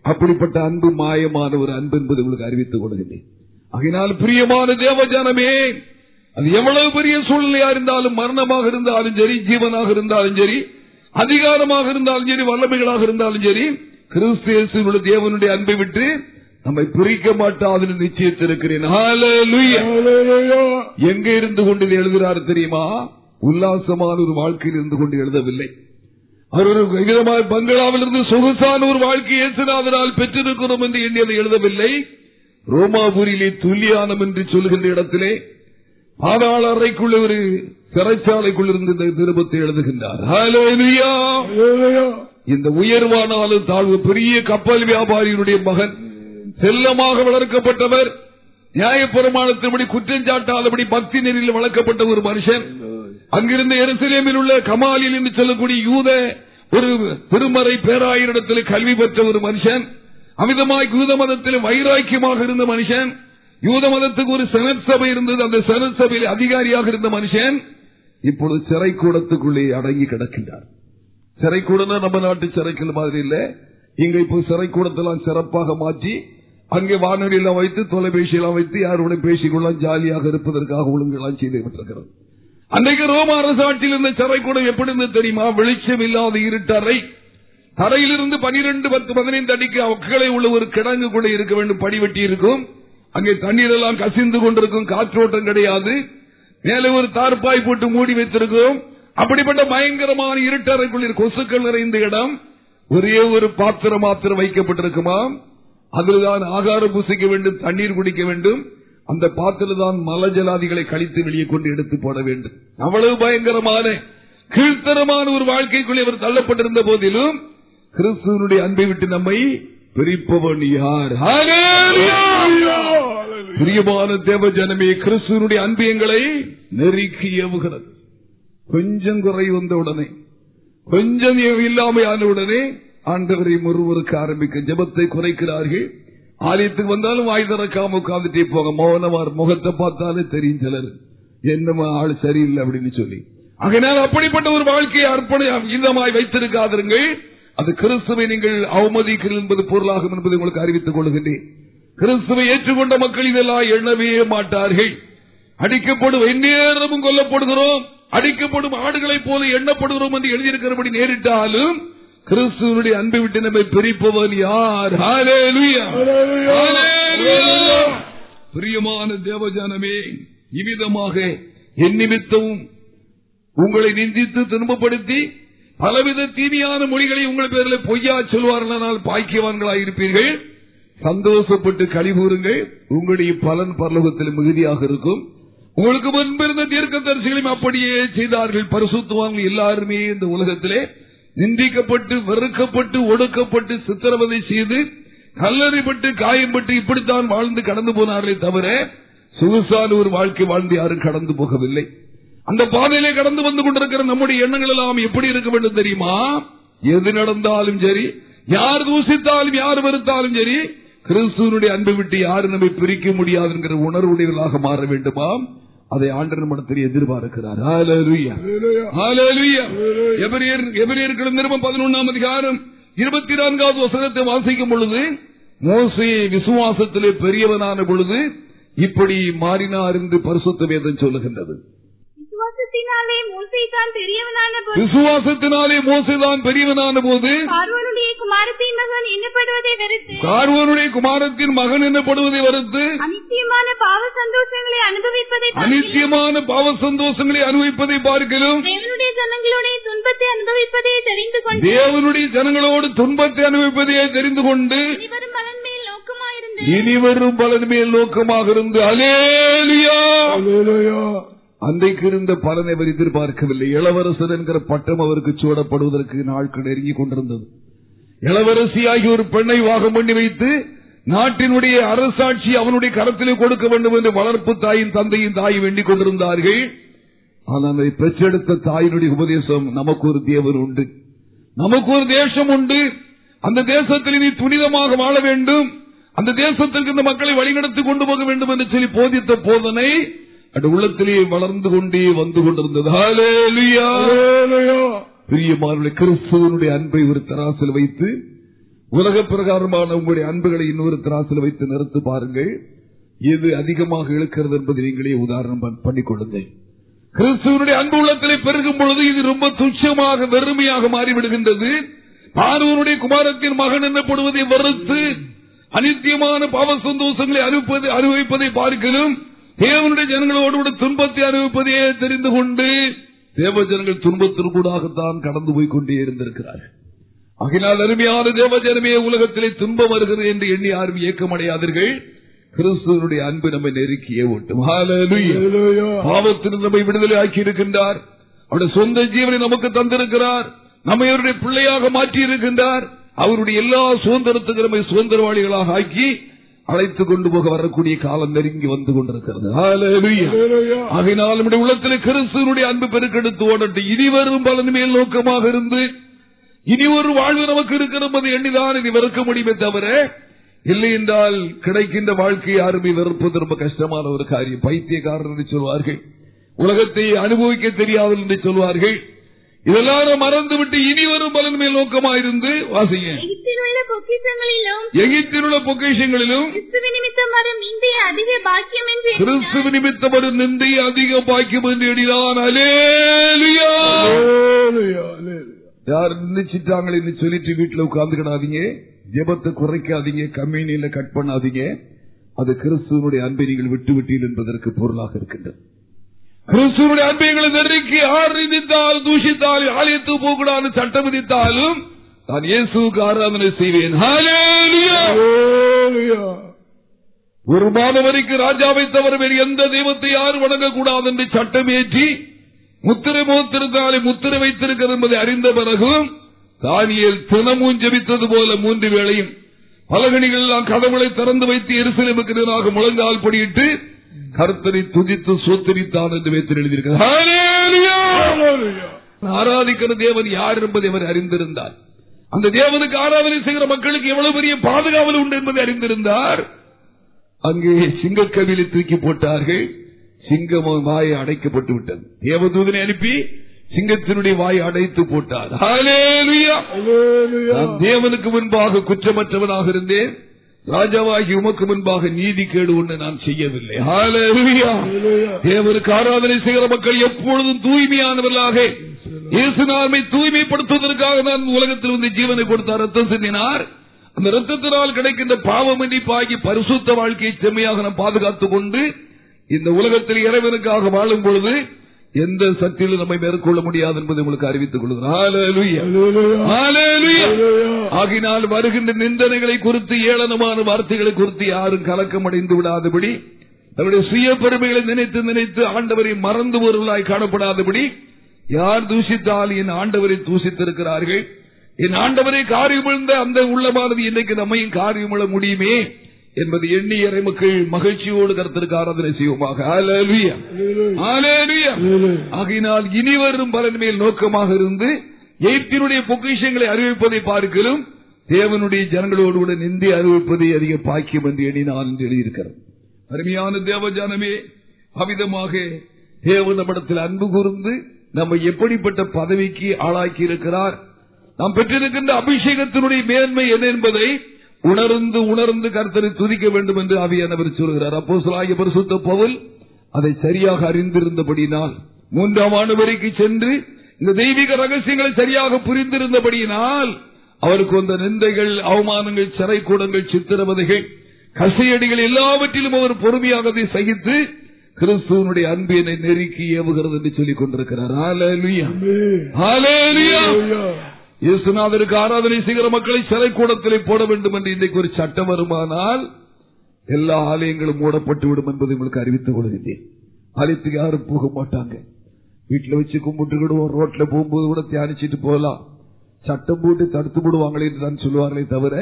அப்படிப்பட்ட அன்பு மாயமான ஒரு அன்பு என்பது உங்களுக்கு அறிவித்துக் கொள்கிறேன். ஆகினால் பிரியமான தேவஜானமே அது எவ்வளவு பெரிய சூழ்நிலையா இருந்தாலும் மரணமாக இருந்தாலும் சரி ஜீவனாக இருந்தாலும் சரி அதிகாரமாக இருந்தாலும் சரி வல்லமைகளாக இருந்தாலும் சரி கிறிஸ்து இயேசுவினுடைய தேவனுடைய அன்பை விட்டு நம்மை பிரிக்க மாட்டாது நிச்சயித்திருக்கிறேன். எங்க இருந்து கொண்டு எழுதுகிறார் தெரியுமா? உல்லாசமான ஒரு வாழ்க்கையில் இருந்து கொண்டு எழுதவில்லை. அவர் ஒரு பங்களாவில் இருந்து சொகுசான ஒரு வாழ்க்கையை இயேசுநாதரால் பெற்றிருக்கிறோம் என்று எண்ணி அதை எழுதவில்லை. ரோமாபுரியிலே துல்லியானம் என்று சொல்கின்ற இடத்திலே பாதாள அறைக்குள்ள ஒரு சிறைச்சாலைக்குள் இருந்து இந்த திருப்பத்தை எழுதுகின்றார். இந்த உயர்வானாலும் தாழ்வு பெரிய கப்பல் வியாபாரியினுடைய மகன் செல்லமாக வளர்க்கப்பட்டவர் நியாயப்பிரமாணத்தின்படி குற்றஞ்சாட்டாதபடி பக்தி நெறியில் வளர்க்கப்பட்ட ஒரு மனுஷன். அங்கிருந்த எருசலேமில் உள்ள கமாலில் என்று சொல்லக்கூடிய யூத ஒரு திருமறை பேராயரிடத்தில் கல்வி பெற்ற ஒரு மனுஷன் அமிதமாய் யூத மதத்தில் வைராக்கியமாக இருந்த மனுஷன் யூத மதத்துக்கு ஒரு செனட் சபை இருந்தது அந்த செனட் சபையில் அதிகாரியாக இருந்த மனுஷன் இப்பொழுது சிறை கூடத்துக்குள்ளே அடங்கி கிடக்கின்றார். சிறை கூடனா நம்ம நாட்டு சிறைக்கள் மாதிரி இல்ல. இங்க இப்போ சிறை கூடத்தெல்லாம் சிறப்பாக மாற்றி அங்கே வானொலி எல்லாம் வைத்து தொலைபேசி எல்லாம் வைத்து யாரோட பேசிக்கொள்ளலாம் ஜாலியாக இருப்பதற்காக ஒழுங்கெல்லாம் செய்து விட்டிருக்கிறது. அன்றைக்கு ரோம அரசாட்சியில் இருந்த சிறை கூட எப்படி இருந்து தெரியுமா? வெளிச்சம் இல்லாத இருட்டறை. தரையிலிருந்து பனிரெண்டு பத்து பதினைந்து அடிக்கு அக்களை உள்ள ஒரு கிடங்கு கூட இருக்க வேண்டும். படிவெட்டி இருக்கும். அங்கே தண்ணீர் எல்லாம் கசிந்து கொண்டிருக்கும். காற்றோட்டம் கிடையாது. மேலே ஒரு தார்பாய் போட்டு மூடி வைத்திருக்கிறோம். அப்படிப்பட்ட பயங்கரமான இருட்டறைக்குள் கொசுக்கள் நிறைந்த இடம். ஒரே ஒரு பாத்திரம் மாத்திரம் வைக்கப்பட்டிருக்குமா அதில்தான் ஆகாரம் பூசிக்க வேண்டும் தண்ணீர் குடிக்க வேண்டும். அந்த பாத்திரம் தான் மலஜலாதிகளை கழித்து வெளியே கொண்டு எடுத்து போட வேண்டும். அவ்வளவு பயங்கரமான கீழ்த்தரமான ஒரு வாழ்க்கைக்குள்ளே அவர் தள்ளப்பட்டிருந்த போதிலும் கிறிஸ்துவனுடைய அன்பை விட்டு நம்மை பிரிப்பவன் யார்? பிரியமான தேவ ஜனமே கிறிஸ்துவனுடைய அன்பு எங்களை நெருக்கி ஏவுகிறது. கொஞ்சம் குறை வந்த உடனே கொஞ்சம் இல்லாமையான உடனே ஆண்டவரை ஒருவருக்கு ஆரம்பிக்க ஜெபத்தை குறைக்கிறார்கள். ஆலயத்துக்கு வந்தாலும் வாய் திறக்காம உட்கார்ந்துட்டே போங்க. மௌனமார் முகத்தை பார்த்தாலே தெரியும் சிலர். என்னமா ஆள் சரியில்லை அப்படின்னு சொல்லி. ஆகையினால் அப்படிப்பட்ட ஒரு வாழ்க்கையை அர்ப்பண இதமாய் வைத்திருக்காதீர்கள் அது கிறிஸ்துவை நீங்கள் அவமதிக்கிறீர்கள் என்பது பொருளாகும் என்பதை உங்களுக்கு அறிவித்துக் கொள்கின்றேன். கிறிஸ்துவை ஏற்றுக்கொண்ட மக்கள் இதெல்லாம் எண்ணவே மாட்டார்கள். அடிக்கப்படும் எந்நேரமும் கொல்லப்படுகிறோம். அடிக்கப்படும் ஆடுகளைப் போல எண்ணப்படுகிறோம் என்று எழுதியிருக்கிறபடி நேரிட்டாலும் கிறிஸ்துவனுடைய அன்பை விட்டு நம்மை பிரிப்பவன் யார். பிரியமான தேவஜானமே இவ்விதமாக என் நிமித்தமும் உங்களை நிந்தித்து துன்பப்படுத்தி பலவித தீமையான மொழிகளை உங்கள் பேரில் பொய்யா சொல்வார்கள் பாக்கியவான்களாக இருப்பீர்கள். சந்தோஷப்பட்டு கழிவுறுங்கள் உங்களுடைய பலன் பரலோகத்தில் மிகுதியாக இருக்கும். உங்களுக்கு முன்பிருந்த தீர்க்க தரிசிகளையும் அப்படியே செய்தார்கள். பரிசுத்துவாங்க எல்லாருமே இந்த உலகத்திலே. நிந்திக்கப்பட்டு வெறுக்கப்பட்டு ஒடுக்கப்பட்டு சித்திரவதை செய்து கல்லறிப்பட்டு காயம்பட்டு இப்படித்தான் வாழ்ந்து கடந்து போனார்களே தவிர சொகுசான ஒரு வாழ்க்கை வாழ்ந்து யாரும் கடந்து போகவில்லை. அந்த பாதையிலே கடந்து வந்து கொண்டிருக்கிற நம்முடைய எண்ணங்கள் எல்லாம் எப்படி இருக்க வேண்டும் தெரியுமா? எது நடந்தாலும் சரி யார் தூசித்தாலும் யார் வெறுத்தாலும் சரி கிறிஸ்துவனுடைய அன்பை விட்டு யாரும் நம்மை பிரிக்க முடியாது என்கிற உணர்வுடையவர்களாக மாற வேண்டுமாம்? அதை ஆண்டர் மனத்தில் எதிர்பார்க்கிறார். எபிரேயர்கள் நிருபம் பதினொன்றாம் அதிகாரம் இருபத்தி நான்காவது வசனத்தை வாசிக்கும் பொழுது மோசே விசுவாசத்திலே பெரியவனான பொழுது இப்படி மாறினார் என்று பரிசுத்த வேதம் சொல்லுகின்றது. விசுவாசத்தினாலே மோசே தான் பெரியவனான போது விசுவாசத்தினாலே மோசேதான் பெரியவனான போது பார்வோனுடைய குமாரத்தின் மகன் எண்ணப்படுவதை வெறுத்து கார்வனுடைய குமாரத்தின் மகன் என்னப்படுவதை வருத்து அனித்தியமான பாவ சந்தோஷங்களை அனுபவிப்பதை அனித்தியமான பாவ சந்தோஷங்களை அனுபவிப்பதை தேவனுடைய ஜனங்களுடைய துன்பத்தை அனுபவிப்பதை தெரிந்து கொண்டு தேவனுடைய ஜனங்களோடு துன்பத்தை அனுபவிப்பதையே தெரிந்து கொண்டு இனிவரும் பலன் மேல் நோக்கமாக இருந்து. அலேலியா அன்றைக்கு இருந்த பலனை அவர் எதிர்பார்க்கவில்லை. இளவரசர் என்கிற பட்டம் அவருக்கு சூடப்படுவதற்கு நாட்கள் நெருங்கிக் கொண்டிருந்தது. இளவரசியாகி ஒரு பெண்ணை வாகம் பண்ணி வைத்து நாட்டினுடைய அரசாட்சி அவனுடைய கரத்திலே கொடுக்க வேண்டும் என்று வளர்ப்பு தாயின் தந்தையின் தாய் வேண்டிக் கொண்டிருந்தார்கள். ஆனால் அதை பெற்றெடுத்த தாயினுடைய உபதேசம் நமக்கு ஒரு தேவர் உண்டு. நமக்கு ஒரு தேசம் உண்டு. அந்த தேசத்தில் நீ துரிதமாக வாழ வேண்டும். அந்த தேசத்திற்கு இந்த மக்களை வழிநடத்தி கொண்டு போக வேண்டும் என்று சொல்லி போதித்த போதனை அந்த உள்ளத்திலே வளர்ந்து கொண்டே வந்து கொண்டிருந்தது. பிரியமானவர்களே, கிறிஸ்துவனுடைய அன்பை ஒரு தராசில் வைத்து உலக பிரகாரமான உங்களுடைய அன்புகளை இன்னொரு தராசில் வைத்து நிறுத்து பாருங்கள். எது அதிகமாக இழுக்கிறது என்பதை நீங்களே உதாரணம் பண்- பண்ணிக் கொள்ளுங்கள் கிறிஸ்துவனுடைய அன்பு உள்ளத்திலே பெருகும் பொழுது இது ரொம்ப துச்சமாக வெறுமையாக மாறிவிடுகின்றது. பார்வனுடைய குமாரத்தின் மகன் என்னப்படுவதை வெறுத்து அனித்தியமான பாவ சந்தோஷங்களை அனுப்பது அனுபவிப்பதை பார்க்கலும் தேவனுடைய ஜனங்களோடு கூட துன்பத்தை அனுபவிப்பதையே தெரிந்து கொண்டு தேவ ஜனங்கள் துன்பத்திற்கூடாகத்தான் கடந்து போய் கொண்டே இருந்திருக்கிறார்கள். ஆகினால் அருமையான தேவ ஜனமே உலகத்திலே துன்பம் வருகிறது என்று எண்ணி யாரும் ஏக்கமடையாதீர்கள். கிறிஸ்துவனுடைய அன்பு நம்மை நெருக்கியே ஓட்டும். பாவத்திலிருந்து நம்மை விடுதலை ஆக்கி இருக்கின்றார் அவருடைய சொந்த ஜீவனை நமக்கு தந்திருக்கிறார். நம்மை அவருடைய பிள்ளையாக மாற்றி இருக்கின்றார் அவருடைய எல்லா சுதந்திரத்துக்கு நம்மை சுதந்திரவாளிகளாக ஆக்கி அழைத்துக் கொண்டு போக வரக்கூடிய காலம் நெருங்கி வந்து கொண்டிருக்கிறது. ஆகையினால் நம்முடைய உள்ளத்தில் கிறிஸ்துவனுடைய அன்பு பெருக்கெடுத்து ஓடட்டும். இனி வரும் பலன் மேல் நோக்கமாக இருந்து இனி ஒரு வாழ்வு நமக்கு இருக்கிறது எண்ணிதான் இனி வெறுக்க முடியுமே தவிர இல்லை என்றால் கிடைக்கின்ற வாழ்க்கை யாருமே வெறுப்பது ரொம்ப கஷ்டமான ஒரு காரியம். பைத்தியக்காரர் என்று சொல்வார்கள். உலகத்தை அனுபவிக்க தெரியாதல் என்று சொல்வார்கள். இதெல்லாம் மறந்துவிட்டு இனி வரும் பலன் மேல் நோக்கமாயிருந்து வாசிங்க. எகிப்தில் உள்ள பொக்கிஷங்களிலும் கிறிஸ்துவ நிமித்தம் வரும் இந்திய அதிக பாக்கியம் என்று எண்ணினார். கிறிஸ்துவ நிமித்தம் ஒரு நிந்தை அதிக பாக்கியம் என்று எண்ணினான் அலேலியா யார் நினைச்சிட்டாங்களே சொல்லிட்டு வீட்டுல உட்கார்ந்துக்கிடாதீங்க. ஜெபத்தை குறைக்காதீங்க. கம்யூனியில கட் பண்ணாதீங்க. அது கிறிஸ்துவனுடைய அன்பை நீங்கள் விட்டு விட்டீர்கள் என்பதற்கு பொருளாக இருக்கின்றது. கிறிஸ்துவனுடைய அன்பை எங்களை நெருக்கி யார் நிந்தித்தால் தூஷித்தால் ஆலயத்துக்கு போகக்கூடாது சட்டம் விதித்தாலும் நான் இயேசுக்கு ஆராதனை செய்வேன். ஒரு மாதவரைக்கு ராஜாவை தவிர வேறு எந்த தெய்வத்தை யாரும் வணங்கக்கூடாது என்று சட்டமேற்றி முத்திரை முகத்திருந்தாலே முத்திரை வைத்திருக்கிறது என்பதை அறிந்த பிறகும் தானியல் தினமும் ஜெபித்தது போல மூன்று வேளையும் பலகணிகள் எல்லாம் கதவுகளை திறந்து வைத்து எரிசலமுக்கு எதிராக முழங்கால் படியிட்டு கர்த்தரை துதித்து சோத்தரித்தான் என்று வைத்து எழுதியிருக்கிறார். ஆராதிக்கிற தேவன் யார் என்பதை அவர் அறிந்திருந்தார். அந்த தேவனுக்கு ஆராதனை செய்கிற மக்களுக்கு எவ்வளவு பெரிய பாதுகாவல் உண்டு என்பதை அறிந்திருந்தார். அங்கே சிங்கக்கவிலை தூக்கி போட்டார்கள். சிங்கம் வாயை அடைக்கப்பட்டு விட்டது. தேவதூதனை அனுப்பி சிங்கத்தினுடைய வாயை அடைத்து போட்டார். தேவனுக்கு முன்பாக குற்றமற்றவனாக இருந்தேன். ராஜாவாகி உமக்கு முன்பாக நீதி கேடு ஒன்று நான் செய்யவில்லை. தேவனுக்கு ஆராதனை செய்கிற மக்கள் எப்பொழுதும் தூய்மையானவர்களாக இயேசுநாமை தூய்மைப்படுத்துவதற்காக நான் உலகத்தில் வந்து ஜீவனை கொடுத்தார். ரத்தம் சிந்தினார். அந்த ரத்தத்தினால் கிடைக்கின்ற பாவ மன்னிப்பாகி பரிசுத்த வாழ்க்கையை செம்மையாக நாம் பாதுகாத்துக் கொண்டு இந்த உலகத்தில் இறைவனுக்காக வாழும் பொழுது எந்த சக்தியிலும் நம்மை மேற்கொள்ள முடியாது என்பதை உங்களுக்கு அறிவித்துக். ஆகினால் வருகின்ற நிந்தனைகளை குறித்து ஏளனமான வார்த்தைகளை குறித்து யாரும் கலக்கம் அடைந்து விடாதபடி நம்முடைய சுய பெருமைகளை நினைத்து நினைத்து ஆண்டவரை மறந்து ஒருவர்களாய் காணப்படாதபடி யார் தூஷித்தால் என் ஆண்டவரை தூஷித்திருக்கிறார்கள்? என் ஆண்டவரை காரியமிழ்ந்த அந்த உள்ளமானது இன்னைக்கு நம்மையும் காரியமிழ முடியுமே? என்பது எண்ணி இறை மக்கள் மகிழ்ச்சியோடு கருத்திற்கு ஆராதனை செய்வோமாக. ஆகையினால் இனி வரும் பலன் மேல் நோக்கமாக இருந்து எய்த்தினுடைய பொக்கிஷங்களை அறிவிப்பதை பார்க்கலும் தேவனுடைய ஜனங்களோடு கூட நிந்தி அறிவிப்பதை அதிக பாக்கியம் என்று எண்ணி நான் என்று எழுதியிருக்கிறேன் அருமையான தேவ ஜனமே அவிதமாக தேவன் நம்மிடத்தில் அன்பு கூர்ந்து நம்மை எப்படிப்பட்ட பதவிக்கு ஆளாக்கி இருக்கிறார் நாம் பெற்றிருக்கின்ற அபிஷேகத்தினுடைய மேன்மை என்ன என்பதை உணர்ந்து உணர்ந்து கர்த்தரை துதிக்க வேண்டும் என்று ஆவியானவர் சொல்கிறார். அப்போ சொல்லாகிய பரிசுத்த பவுல் அதை சரியாக அறிந்திருந்தபடியினால் மூன்றாம் ஆண்டு சென்று இந்த தெய்வீக ரகசியங்களை சரியாக புரிந்திருந்தபடியினால் அவருக்கு வந்த நிந்தைகள் அவமானங்கள் சிறை கூடங்கள் சித்திரவதைகள் கசையடிகள் எல்லாவற்றிலும் அவர் பொறுமையாக சகித்து கிறிஸ்துவனுடைய அன்பினை நெருக்கி ஏவுகிறது என்று சொல்லிக் கொண்டிருக்கிறார். இயேசுநாதருக்கு ஆராதனை செய்கிற மக்களை சிறை கூடத்திலே போட வேண்டும் என்று இன்றைக்கு ஒரு சட்டம் வருமானால் எல்லா ஆலயங்களும் மூடப்பட்டு விடும் என்பதை உங்களுக்கு அறிவித்துக் கொள்கின்றேன். ஆலயத்துக்கு யாரும் போக மாட்டாங்க. வீட்டில் வச்சு கும்பிட்டுக்கிடுவோம் ரோட்ல போகும்போது கூட தியானிச்சுட்டு போகலாம். சட்டம் போட்டு தடுத்து விடுவாங்களே என்று தான் சொல்லுவார்களே தவிர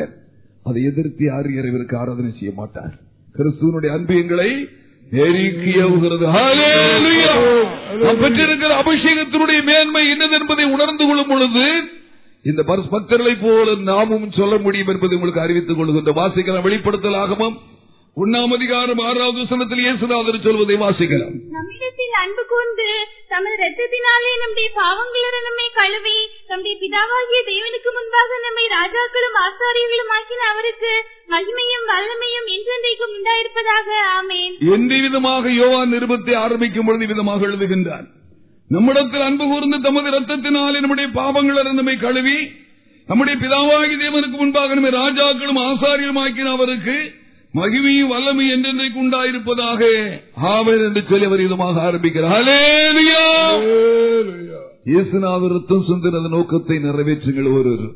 அதை எதிர்த்து யாரும் இறைவருக்கு ஆராதனை செய்ய மாட்டார். கிறிஸ்துவனுடைய அன்பு எங்களை பெற்றிருக்கிற அபிஷேகத்தினுடைய மேன்மை என்னது என்பதை உணர்ந்து கொள்ளும் பொழுது இந்த பக்தர்களை போல நாமும் சொல்ல முடியும் என்பதை உங்களுக்கு அறிவித்துக் கொள்கின்ற வாசிக்கலாம். வெளிப்படுத்தல் ஆகமம் உண்ணாம் அதிகாரம் ஆறாவது வசனத்தில் இயேசுநாதர் சொல்வதை வாசிக்கலாம். நம்மிடத்தில் அன்பு கூர்ந்து தமது ரத்தத்தினாலே நம்முடைய பாவங்கள நம்மை கழுவி நம்முடைய பிதாவாகிய தேவனுக்கு முன்பாக நம்மை ராஜாக்களும் ஆசாரியர்களும் ஆக்கின அவருக்கு மகிமையும் வல்லமையும் என்றென்றைக்கும் உண்டாயிருப்பதாக. ஆமேன். எந்த விதமாக யோவான் நிருபத்தை ஆரம்பிக்கும் பொழுது விதமாக எழுதுகின்றான். நம்மிடத்தில் அன்பு கூர்ந்து தமது ரத்தத்தினாலே நம்முடைய பாவங்கள் நம்மை கழுவி நம்முடைய பிதாவாகி தேவனுக்கு முன்பாக நம்மை ராஜாக்களும் ஆசாரியரும் ஆக்கின அவருக்கு மகிமையும் வல்லமை என்றென்றைக்கு உண்டாயிருப்பதாக ஆவர் என்று சொல்லி அவர் விதமாக ஆரம்பிக்கிறார். ஹalleluya. இயேசுநாதர் ரத்தம் சிந்தினது நோக்கத்தை நிறைவேற்றுங்கள் ஒரு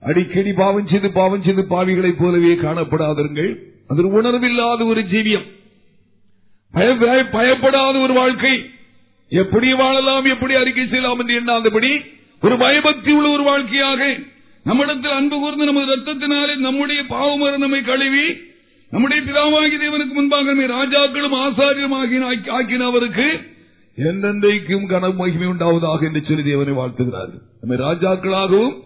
அடிக்கடி பாவம் செய்து பாவம் செய்து பாவிகளைப் போலவே காணப்படாதீர்கள் அது உணர்வில்லாத ஒரு ஜீவியம். பய- பய- பயப்படாத ஒரு வாழ்க்கை. எப்படி வாழலாம் எப்படி அறிக்கை செய்யலாம் என்று எண்ணாதபடி ஒரு பயபக்தி உள்ள ஒரு வாழ்க்கையாக நம்மிடத்தில் அன்பு கூர்ந்து நமது ரத்தத்தினாலே நம்முடைய பாவமர நம்மை கழுவி நம்முடைய பிதாவாகி தேவனுக்கு முன்பாக நம்மை ராஜாக்களும் ஆசாரியும் ஆக்கின அவருக்கு என்றென்றைக்கும் கன மகிமை உண்டாவதாக என்று சொல்லி தேவனை வாழ்த்துகிறார்கள். நம்மை ராஜாக்களாகவும்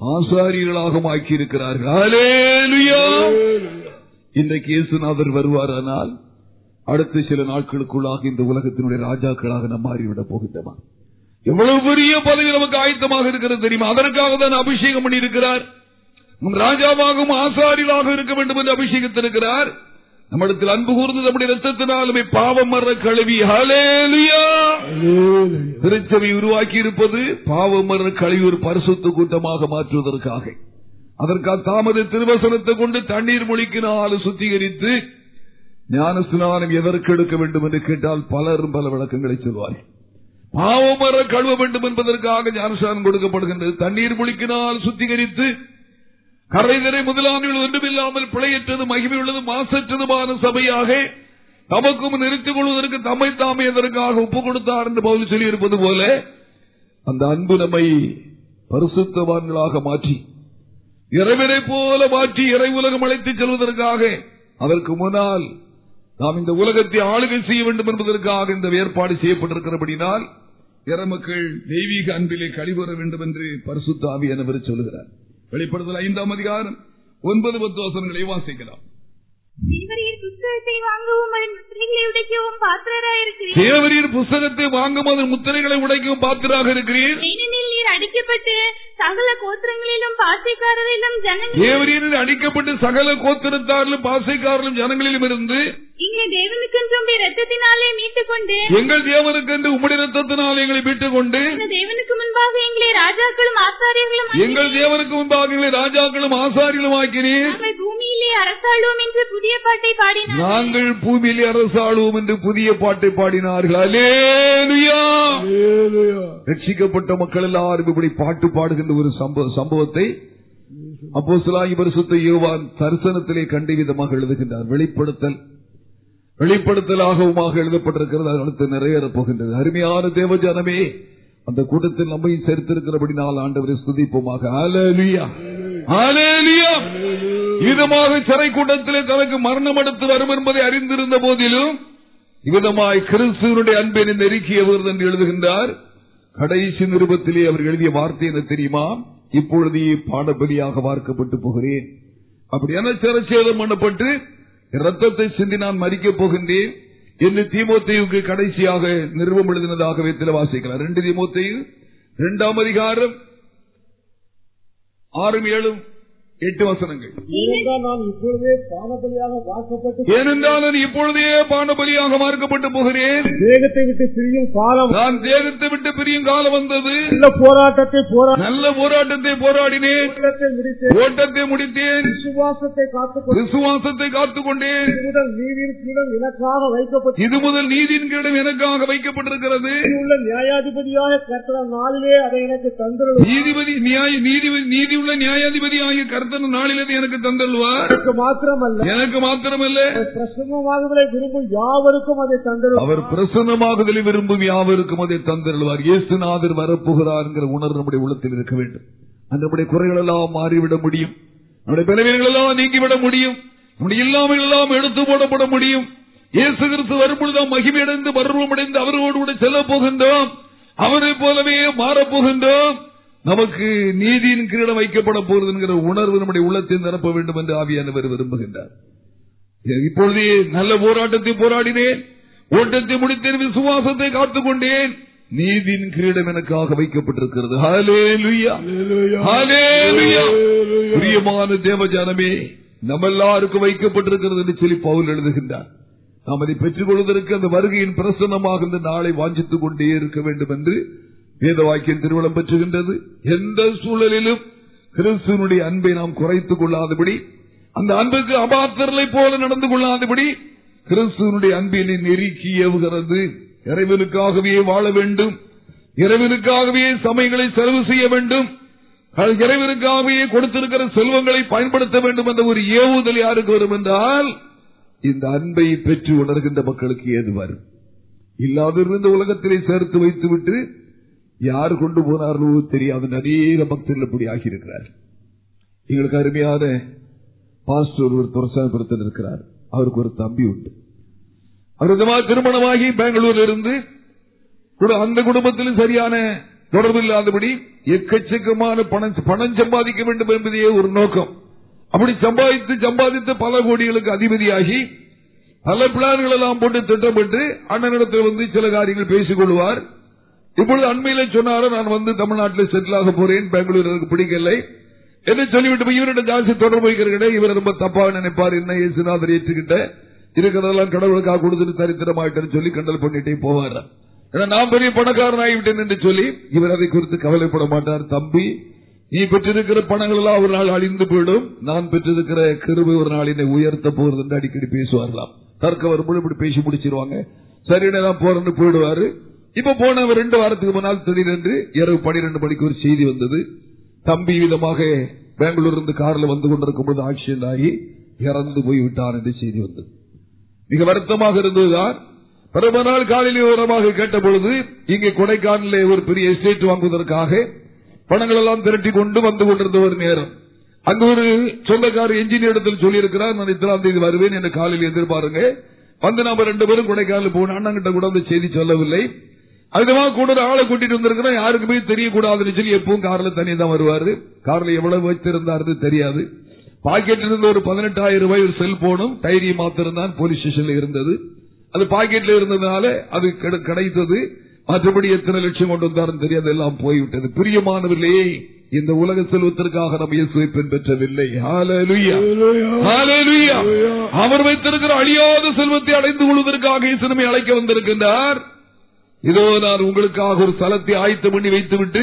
ஆசாரியர்களாகவும் ஆக்கியிருக்கிறார்கள். இன்றைக்கு இயேசுநாதர் வருவாரானால் அடுத்த சில நாட்களுக்குள்ளாக இந்த உலகத்தினுடைய ராஜாக்களாக நாம் மாறிவிடப் போகின்றோமா? எவ்வளவு பெரிய பதவி நமக்கு ஆயத்தமாக இருக்கிறது தெரியுமா? அதற்காக தான் அபிஷேகம் பண்ணி இருக்கிறார் நம் ராஜாவாகவும் ஆசாரிகளாக இருக்க வேண்டும் என்று அபிஷேகித்திருக்கிறார். நம்மிடத்தில் அன்பு கூர்ந்து நம்முடைய ரத்தத்தினாலுமே பாவம் மர கழுவி. திருச்சபை உருவாக்கி இருப்பது பாவம் மர கழுவி ஒரு பரிசுத்த கூட்டமாக மாற்றுவதற்காக. அதற்காக தாமத திருவசனத்தை கொண்டு தண்ணீர் மொழிக்கினால் சுத்திகரித்து ஞான ஸ்நானம் எதற்கு எடுக்க வேண்டும் என்று கேட்டால் பலரும் பல விளக்கங்களை சொல்வார்கள். பாவமர கழுவ வேண்டும் என்பதற்காக ஞானஸ்தானம் கொடுக்கப்படுகின்றது. தண்ணீர் முழிக்கினால் சுத்திகரித்து கரைதரை முதலாளிகள் ஒன்றுமில்லாமல் பிழையற்றது மகிமை உள்ளது மாசற்றதுமான சபையாக தமக்கும் நிறுத்திக் கொள்வதற்கு தம்மை தாமே எதற்காக ஒப்பு கொடுத்தார் என்று பவுல் சொல்லியிருப்பது போல அந்த அன்பு நம்மை பரிசுத்தவான்களாக மாற்றி இறைவனை போல மாற்றி இறை உலகம் அழைத்துச் செல்வதற்காக அதற்கு முன்னால் நாம் இந்த உலகத்தை ஆளுகை செய்ய வேண்டும் என்பதற்காக இந்த ஏற்பாடு செய்யப்பட்டிருக்கிறபடினால் இறமக்கள் தெய்வீக அன்பிலே கழிவுற வேண்டும் என்று பரிசுத்த ஆவியானவர் சொல்லுகிறார். வெளிப்படுத்தல் ஐந்தாம் அதிகாரம் ஒன்பது பத்து வசனங்களை வாசிக்கலாம். தேவரீர் புஸ்தகத்தை வாங்கும் அதன் முத்திரைகளை உடைக்கும் பாத்திராக இருக்கிறீர். ஏனெனில் நீர் அடிக்கப்பட்டு சகல கோத்திரங்களிலும் பாசைக்காரரிலும் தேவரீரில் அடிக்கப்பட்டு சகல கோத்திரத்தாரிலும் பாசைக்காரிலும் ஜனங்களிலும் இருந்து இங்கே தேவனுக்கென்று உம்முடைய ரத்தத்தினாலே மீட்டுக் கொண்டு எங்கள் தேவனுக்கென்று உம்முடைய ரத்தத்தினால் எங்களை மீட்டுக் கொண்டு தேவனுக்கு முன்பாக எங்களை ராஜாக்களும் ஆசாரியர்களும் எங்கள் தேவனுக்கு முன்பாக எங்களை ராஜாக்களும் ஆசாரிகளும் ஆக்கினீர். நாங்கள் பூமியிலே அரசாளுவோம் என்று புதிய பாட்டை பாடினார் நாங்கள் பூமியிலே அரசாளுவோம் என்று புதிய பாட்டை பாடினார்கள். அலேலுயா ரட்சிக்கப்பட்ட மக்கள் எல்லாரும் இப்படி பாட்டு பாடுகின்ற ஒரு சம்பவத்தை அப்போ சிலாகி பரிசுத்த யோவான் தரிசனத்திலே கண்டு விதமாக எழுதுகின்றார். வெளிப்படுத்தல் வெளிப்படுத்தலாகவுமாக எழுதப்பட்டிருக்கிறது. அடுத்து நிறைவேறப் போகின்றது. அருமையான தேவஜானமே அந்த கூட்டத்தில் நம்மையும் சேர்த்திருக்கிறபடி நாலு ஆண்டவரை ஸ்துதிப்போமாக. இதமாக சிறை கூட்டத்திலே தனக்கு மரணம் எடுத்து வரும் என்பதை அறிந்திருந்த போதிலும் இவ்விதமாய் கிறிஸ்துவனுடைய அன்பை நெருக்கியவர் என்று எழுதுகின்றார். கடைசி நிருபத்திலே அவர் எழுதிய வார்த்தை என்ன தெரியுமா? இப்பொழுதே பாடபலியாக பார்க்கப்பட்டு போகிறேன். அப்படியான சிறச்சேதம் பண்ணப்பட்டு ரத்தத்தை சிந்தி நான் மறிக்கப் போகின்றேன் என்று தீமோத்தேயுக்கு கடைசியாக நிறுவம் எழுதினதாகவே தில வாசிக்கலாம். ரெண்டு தீமோத்தேயு இரண்டாம் அதிகாரம் ஆறும் ஏழும். எட்டு வசனங்கள். நான் இப்பொழுதே பானபலியாக வாக்கப்பட்டு ஏனென்றால் இப்பொழுதே பானபலியாக மார்க்கப்பட்டு போகிறேன். தேகத்தை விட்டு பிரியும் காலம் நான் தேகத்தை விட்டு பிரியும் காலம் வந்தது. நல்ல போராட்டத்தை போராட்டத்தை நல்ல போராட்டத்தை போராடினேன். முடித்து ஓட்டத்தை முடித்தேன். விசுவாசத்தை காத்துக்கொண்டு விசுவாசத்தை காத்துக் கொண்டேன் முதல் நீதியின் கீழம் எனக்காக வைக்கப்பட்டு இது முதல் நீதியின் கீழம் எனக்காக வைக்கப்பட்டிருக்கிறது. உள்ள நியாயாதிபதியாக கர்த்தர் நாளிலே அதை எனக்கு தந்திருக்கும் நீதிபதி நியாய நீதிபதி நீதியுள்ள நியாயாதிபதி ஆகிய கர்த்தன் நாளிலே எனக்கு தந்தல்வார் எனக்கு மாத்திரமல்ல. எனக்கு மாத்திரமல்ல. பிரசன்னமாகுதலை விரும்பும் யாவருக்கும் அதை தந்திருக்கும் அவர் பிரசன்னமாகுதலை விரும்பும் யாவருக்கும் அதை தந்தருள்வார். இயேசுநாதர் வரப்போகிறார் என்கிற உணர்வு நம்முடைய உள்ளத்தில் இருக்க வேண்டும். நம்முடைய குறைகள் எல்லாம் மாறிவிட முடியும். நம்முடைய பலவீனங்கள் எல்லாம் நீங்கிவிட முடியும். நம்முடைய இல்லாமல் எல்லாம் எடுத்து போடப்பட முடியும். இயேசு கிறிஸ்து வரும்பொழுது நாம் மகிமையடைந்து பருவமடைந்து அவரோடு கூட செல்ல போகின்றோம். அவரை போலவே மாறப்போகின்றோம் நமக்கு நீதியின் கிரீடம் வைக்கப்பட போகிறது என்கிற உணர்வு நம்முடைய உள்ளத்தில் நிரப்ப வேண்டும் என்று ஆவியானவர் விரும்புகின்றார். இப்பொழுதே நல்ல போராட்டத்தை போராடினேன். ஓட்டத்தை முடித்தேன் விசுவாசத்தை காத்துக் கொண்டேன். நீதியின் கிரீடம் எனக்காக வைக்கப்பட்டிருக்கிறது. பிரியமான தேவஜானமே நம்ம எல்லாருக்கும் வைக்கப்பட்டிருக்கிறது என்று சொல்லி பவுல் எழுதுகின்றார். நாம் அதை பெற்றுக் கொள்வதற்கு அந்த வருகையின் பிரசன்னமாக இந்த நாளை வாஞ்சித்துக் கொண்டே இருக்க வேண்டும் என்று வேத வாக்கியம் திருமணம் பெற்றுகின்றது. எந்த சூழலிலும் கிறிஸ்துவனுடைய அன்பை நாம் குறைத்துக் கொள்ளாதபடி அந்த அன்புக்கு அபாத்திரலை போல நடந்து கொள்ளாதபடி கிறிஸ்துவனுடைய அன்பினை நெருக்கி ஏவுகிறது. இறைவனுக்காகவே வாழ வேண்டும். இறைவனுக்காகவே சமயங்களை செலவு செய்ய வேண்டும். அது இறைவனுக்காகவே கொடுத்திருக்கிற செல்வங்களை பயன்படுத்த வேண்டும் என்ற ஒரு ஏவுதல் யாருக்கு வரும் என்றால் இந்த அன்பை பெற்று உணர்கின்ற மக்களுக்கு ஏது வரும்? இல்லாதிருந்த உலகத்திலே சேர்த்து வைத்துவிட்டு யார் கொண்டு போனார்களோ தெரியாத அநேக பக்தர்கள் இப்படி ஆகியிருக்கிறார். எங்களுக்கு அருமையான பாஸ்டர் ஒரு துரசாபுரத்தில் இருக்கிறார். அவருக்கு ஒரு தம்பி உண்டு. அவர் திருமணமாகி பெங்களூர்ல இருந்து கூட அந்த குடும்பத்திலும் சரியான தொடர்பு இல்லாதபடி எக்கச்சக்கமான பணம் பணம் சம்பாதிக்க வேண்டும் என்பதே ஒரு நோக்கம். அப்படி சம்பாதித்து சம்பாதித்து பல கோடிகளுக்கு அதிபதியாகி பல பிளான்கள் எல்லாம் போட்டு திட்டமிட்டு அண்ணனிடத்தில் வந்து சில காரியங்கள் பேசிக் கொள்வார். இப்பொழுது அண்மையில சொன்னாரோ நான் வந்து தமிழ்நாட்டில் செட்டில் ஆக போறேன் பெங்களூர் எனக்கு பிடிக்கலை என்ன சொல்லிவிட்டு போய் இவரிடம் ஜாஸ்தி தொடர்பு வைக்கிறேன் இவர் ரொம்ப தப்பாக நினைப்பார் என்ன இயேசுநாதர் ஏற்றுக்கிட்ட இருக்கிறதெல்லாம் கடவுளுக்காக கொடுத்துட்டு தரித்திரமாயிட்டேன்னு சொல்லி கண்டல் பண்ணிட்டே போவார். ஏன்னா நான் பெரிய பணக்காரன் ஆகிவிட்டேன் என்று சொல்லி இவர் அதை குறித்து கவலைப்பட மாட்டார். தம்பி நீ பெற்றிருக்கிற பணங்கள் எல்லாம் ஒரு நாள் அழிந்து போயிடும். நான் பெற்றிருக்கிற கிருபை ஒரு நாள் என்னை உயர்த்த போகிறது என்று அடிக்கடி பேசுவார்களாம். தர்க்க வரும்போது இப்படி பேசி முடிச்சிருவாங்க. சரியான நான் போறேன்னு போயிடுவாரு. இப்ப போன ரெண்டு வாரத்துக்கு முன்னால் திடீரென்று இரவு பனிரெண்டு மணிக்கு ஒரு செய்தி வந்தது. தம்பி விதமாக பெங்களூர் இருந்து கார்ல வந்து கொண்டிருக்கும் போது ஆக்சிடென்ட் ஆகி இறந்து போய்விட்டான் என்று செய்தி வந்தது. மிக வருத்தமாக இருந்ததுதான். பிறகு நாள் காலையில் விவரமாக கேட்ட பொழுது இங்கே கொடைக்கானல ஒரு பெரிய எஸ்டேட் வாங்குவதற்காக பணங்கள் எல்லாம் திரட்டி கொண்டு வந்து கொண்டிருந்த ஒரு நேரம். அங்கு ஒரு சொந்தக்கார என்ஜினியரிடத்தில் சொல்லியிருக்கிறார் நான் இத்தனாம் தேதி வருவேன் என்று காலையில் எதிர்பாருங்க. வந்து நாம ரெண்டு பேரும் கொடைக்கானல் போன அண்ணங்கிட்ட கூட அந்த செய்தி சொல்லவில்லை. அதுமா கூட ஒரு ஆளை கூட்டிட்டு வந்திருக்கிறோம் யாருக்குமே தெரியக்கூடாதுன்னு சொல்லி எப்பவும் கார்ல தனியா தான் வருவாரு. கார்ல எவ்வளவு வச்சிருந்தாரு தெரியாது. பாக்கெட்ல இருந்து ஒரு பதினெட்டாயிரம் ரூபாய் ஒரு செல்போனும் டைரியும் மாத்திருந்தான் போலீஸ் ஸ்டேஷன்ல இருந்தது. அது பாக்கெட்ல இருந்ததுனால அது கிடை- கிடைத்தது. மற்றபடி எத்தனை லட்சம் கொண்டு வந்தாரும் தெரியாது. எல்லாம் போய்விட்டது. பிரியமானவர்களே இந்த உலக செல்வத்திற்காக நம்ம இயேசுவை பின்பற்றவில்லை. அவர் வைத்திருக்கிற அழியாத செல்வத்தை அடைந்து கொள்வதற்காக இயேசு நம்மை அழைக்க வந்திருக்கின்றார். இதோ நான் உங்களுக்காக ஒரு ஸ்தலத்தை ஆயத்தம் பண்ணி வைத்துவிட்டு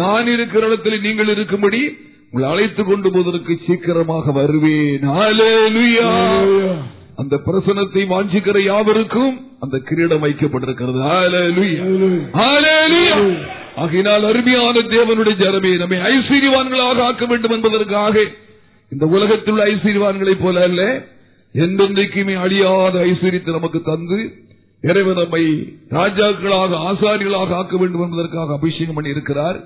நான் இருக்கிற இடத்தில் நீங்கள் இருக்கும்படி உங்களை அழைத்துக் கொண்டு போவதற்கு சீக்கிரமாக வருவேன். அந்த பிரசனத்தை வாஞ்சிக்கிற யாவருக்கும் அந்த கிரீடம் வைக்கப்பட்டிருக்கிறது. ஆகையினால் அருமையான தேவனுடைய ஜனமே நம்மை ஐஸ்வர்யவான்களாக ஆக்க வேண்டும் என்பதற்காக இந்த உலகத்தில் உள்ள ஐஸ்வர்யவான்களைப் போல அல்ல என்றென்றைக்குமே அழியாத ஐஸ்வர்யத்தை நமக்கு தந்து இறைவன் நம்மை ராஜாக்களாக ஆசாரிகளாக ஆக்க வேண்டும் என்பதற்காக அபிஷேகம் பண்ணி இருக்கிறார்.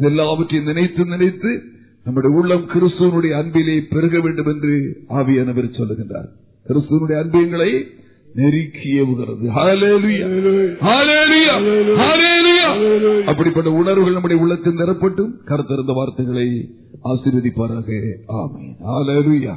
இதெல்லாவற்றையும் நினைத்து நினைத்து நம்முடைய உள்ளம் கிறிஸ்துவனுடைய அன்பிலே பெருக வேண்டும் என்று ஆவியானவர் சொல்லுகின்றார். கிறிஸ்துவனுடைய அன்பியங்களை நெருக்கி ஏவுகிறது அப்படிப்பட்ட உணர்வுகள் நம்முடைய உள்ளத்தில் நிரப்பட்டும். கருத்திருந்த வார்த்தைகளை ஆசீர்வதிப்பாராக. ஆமே ஹalleluya.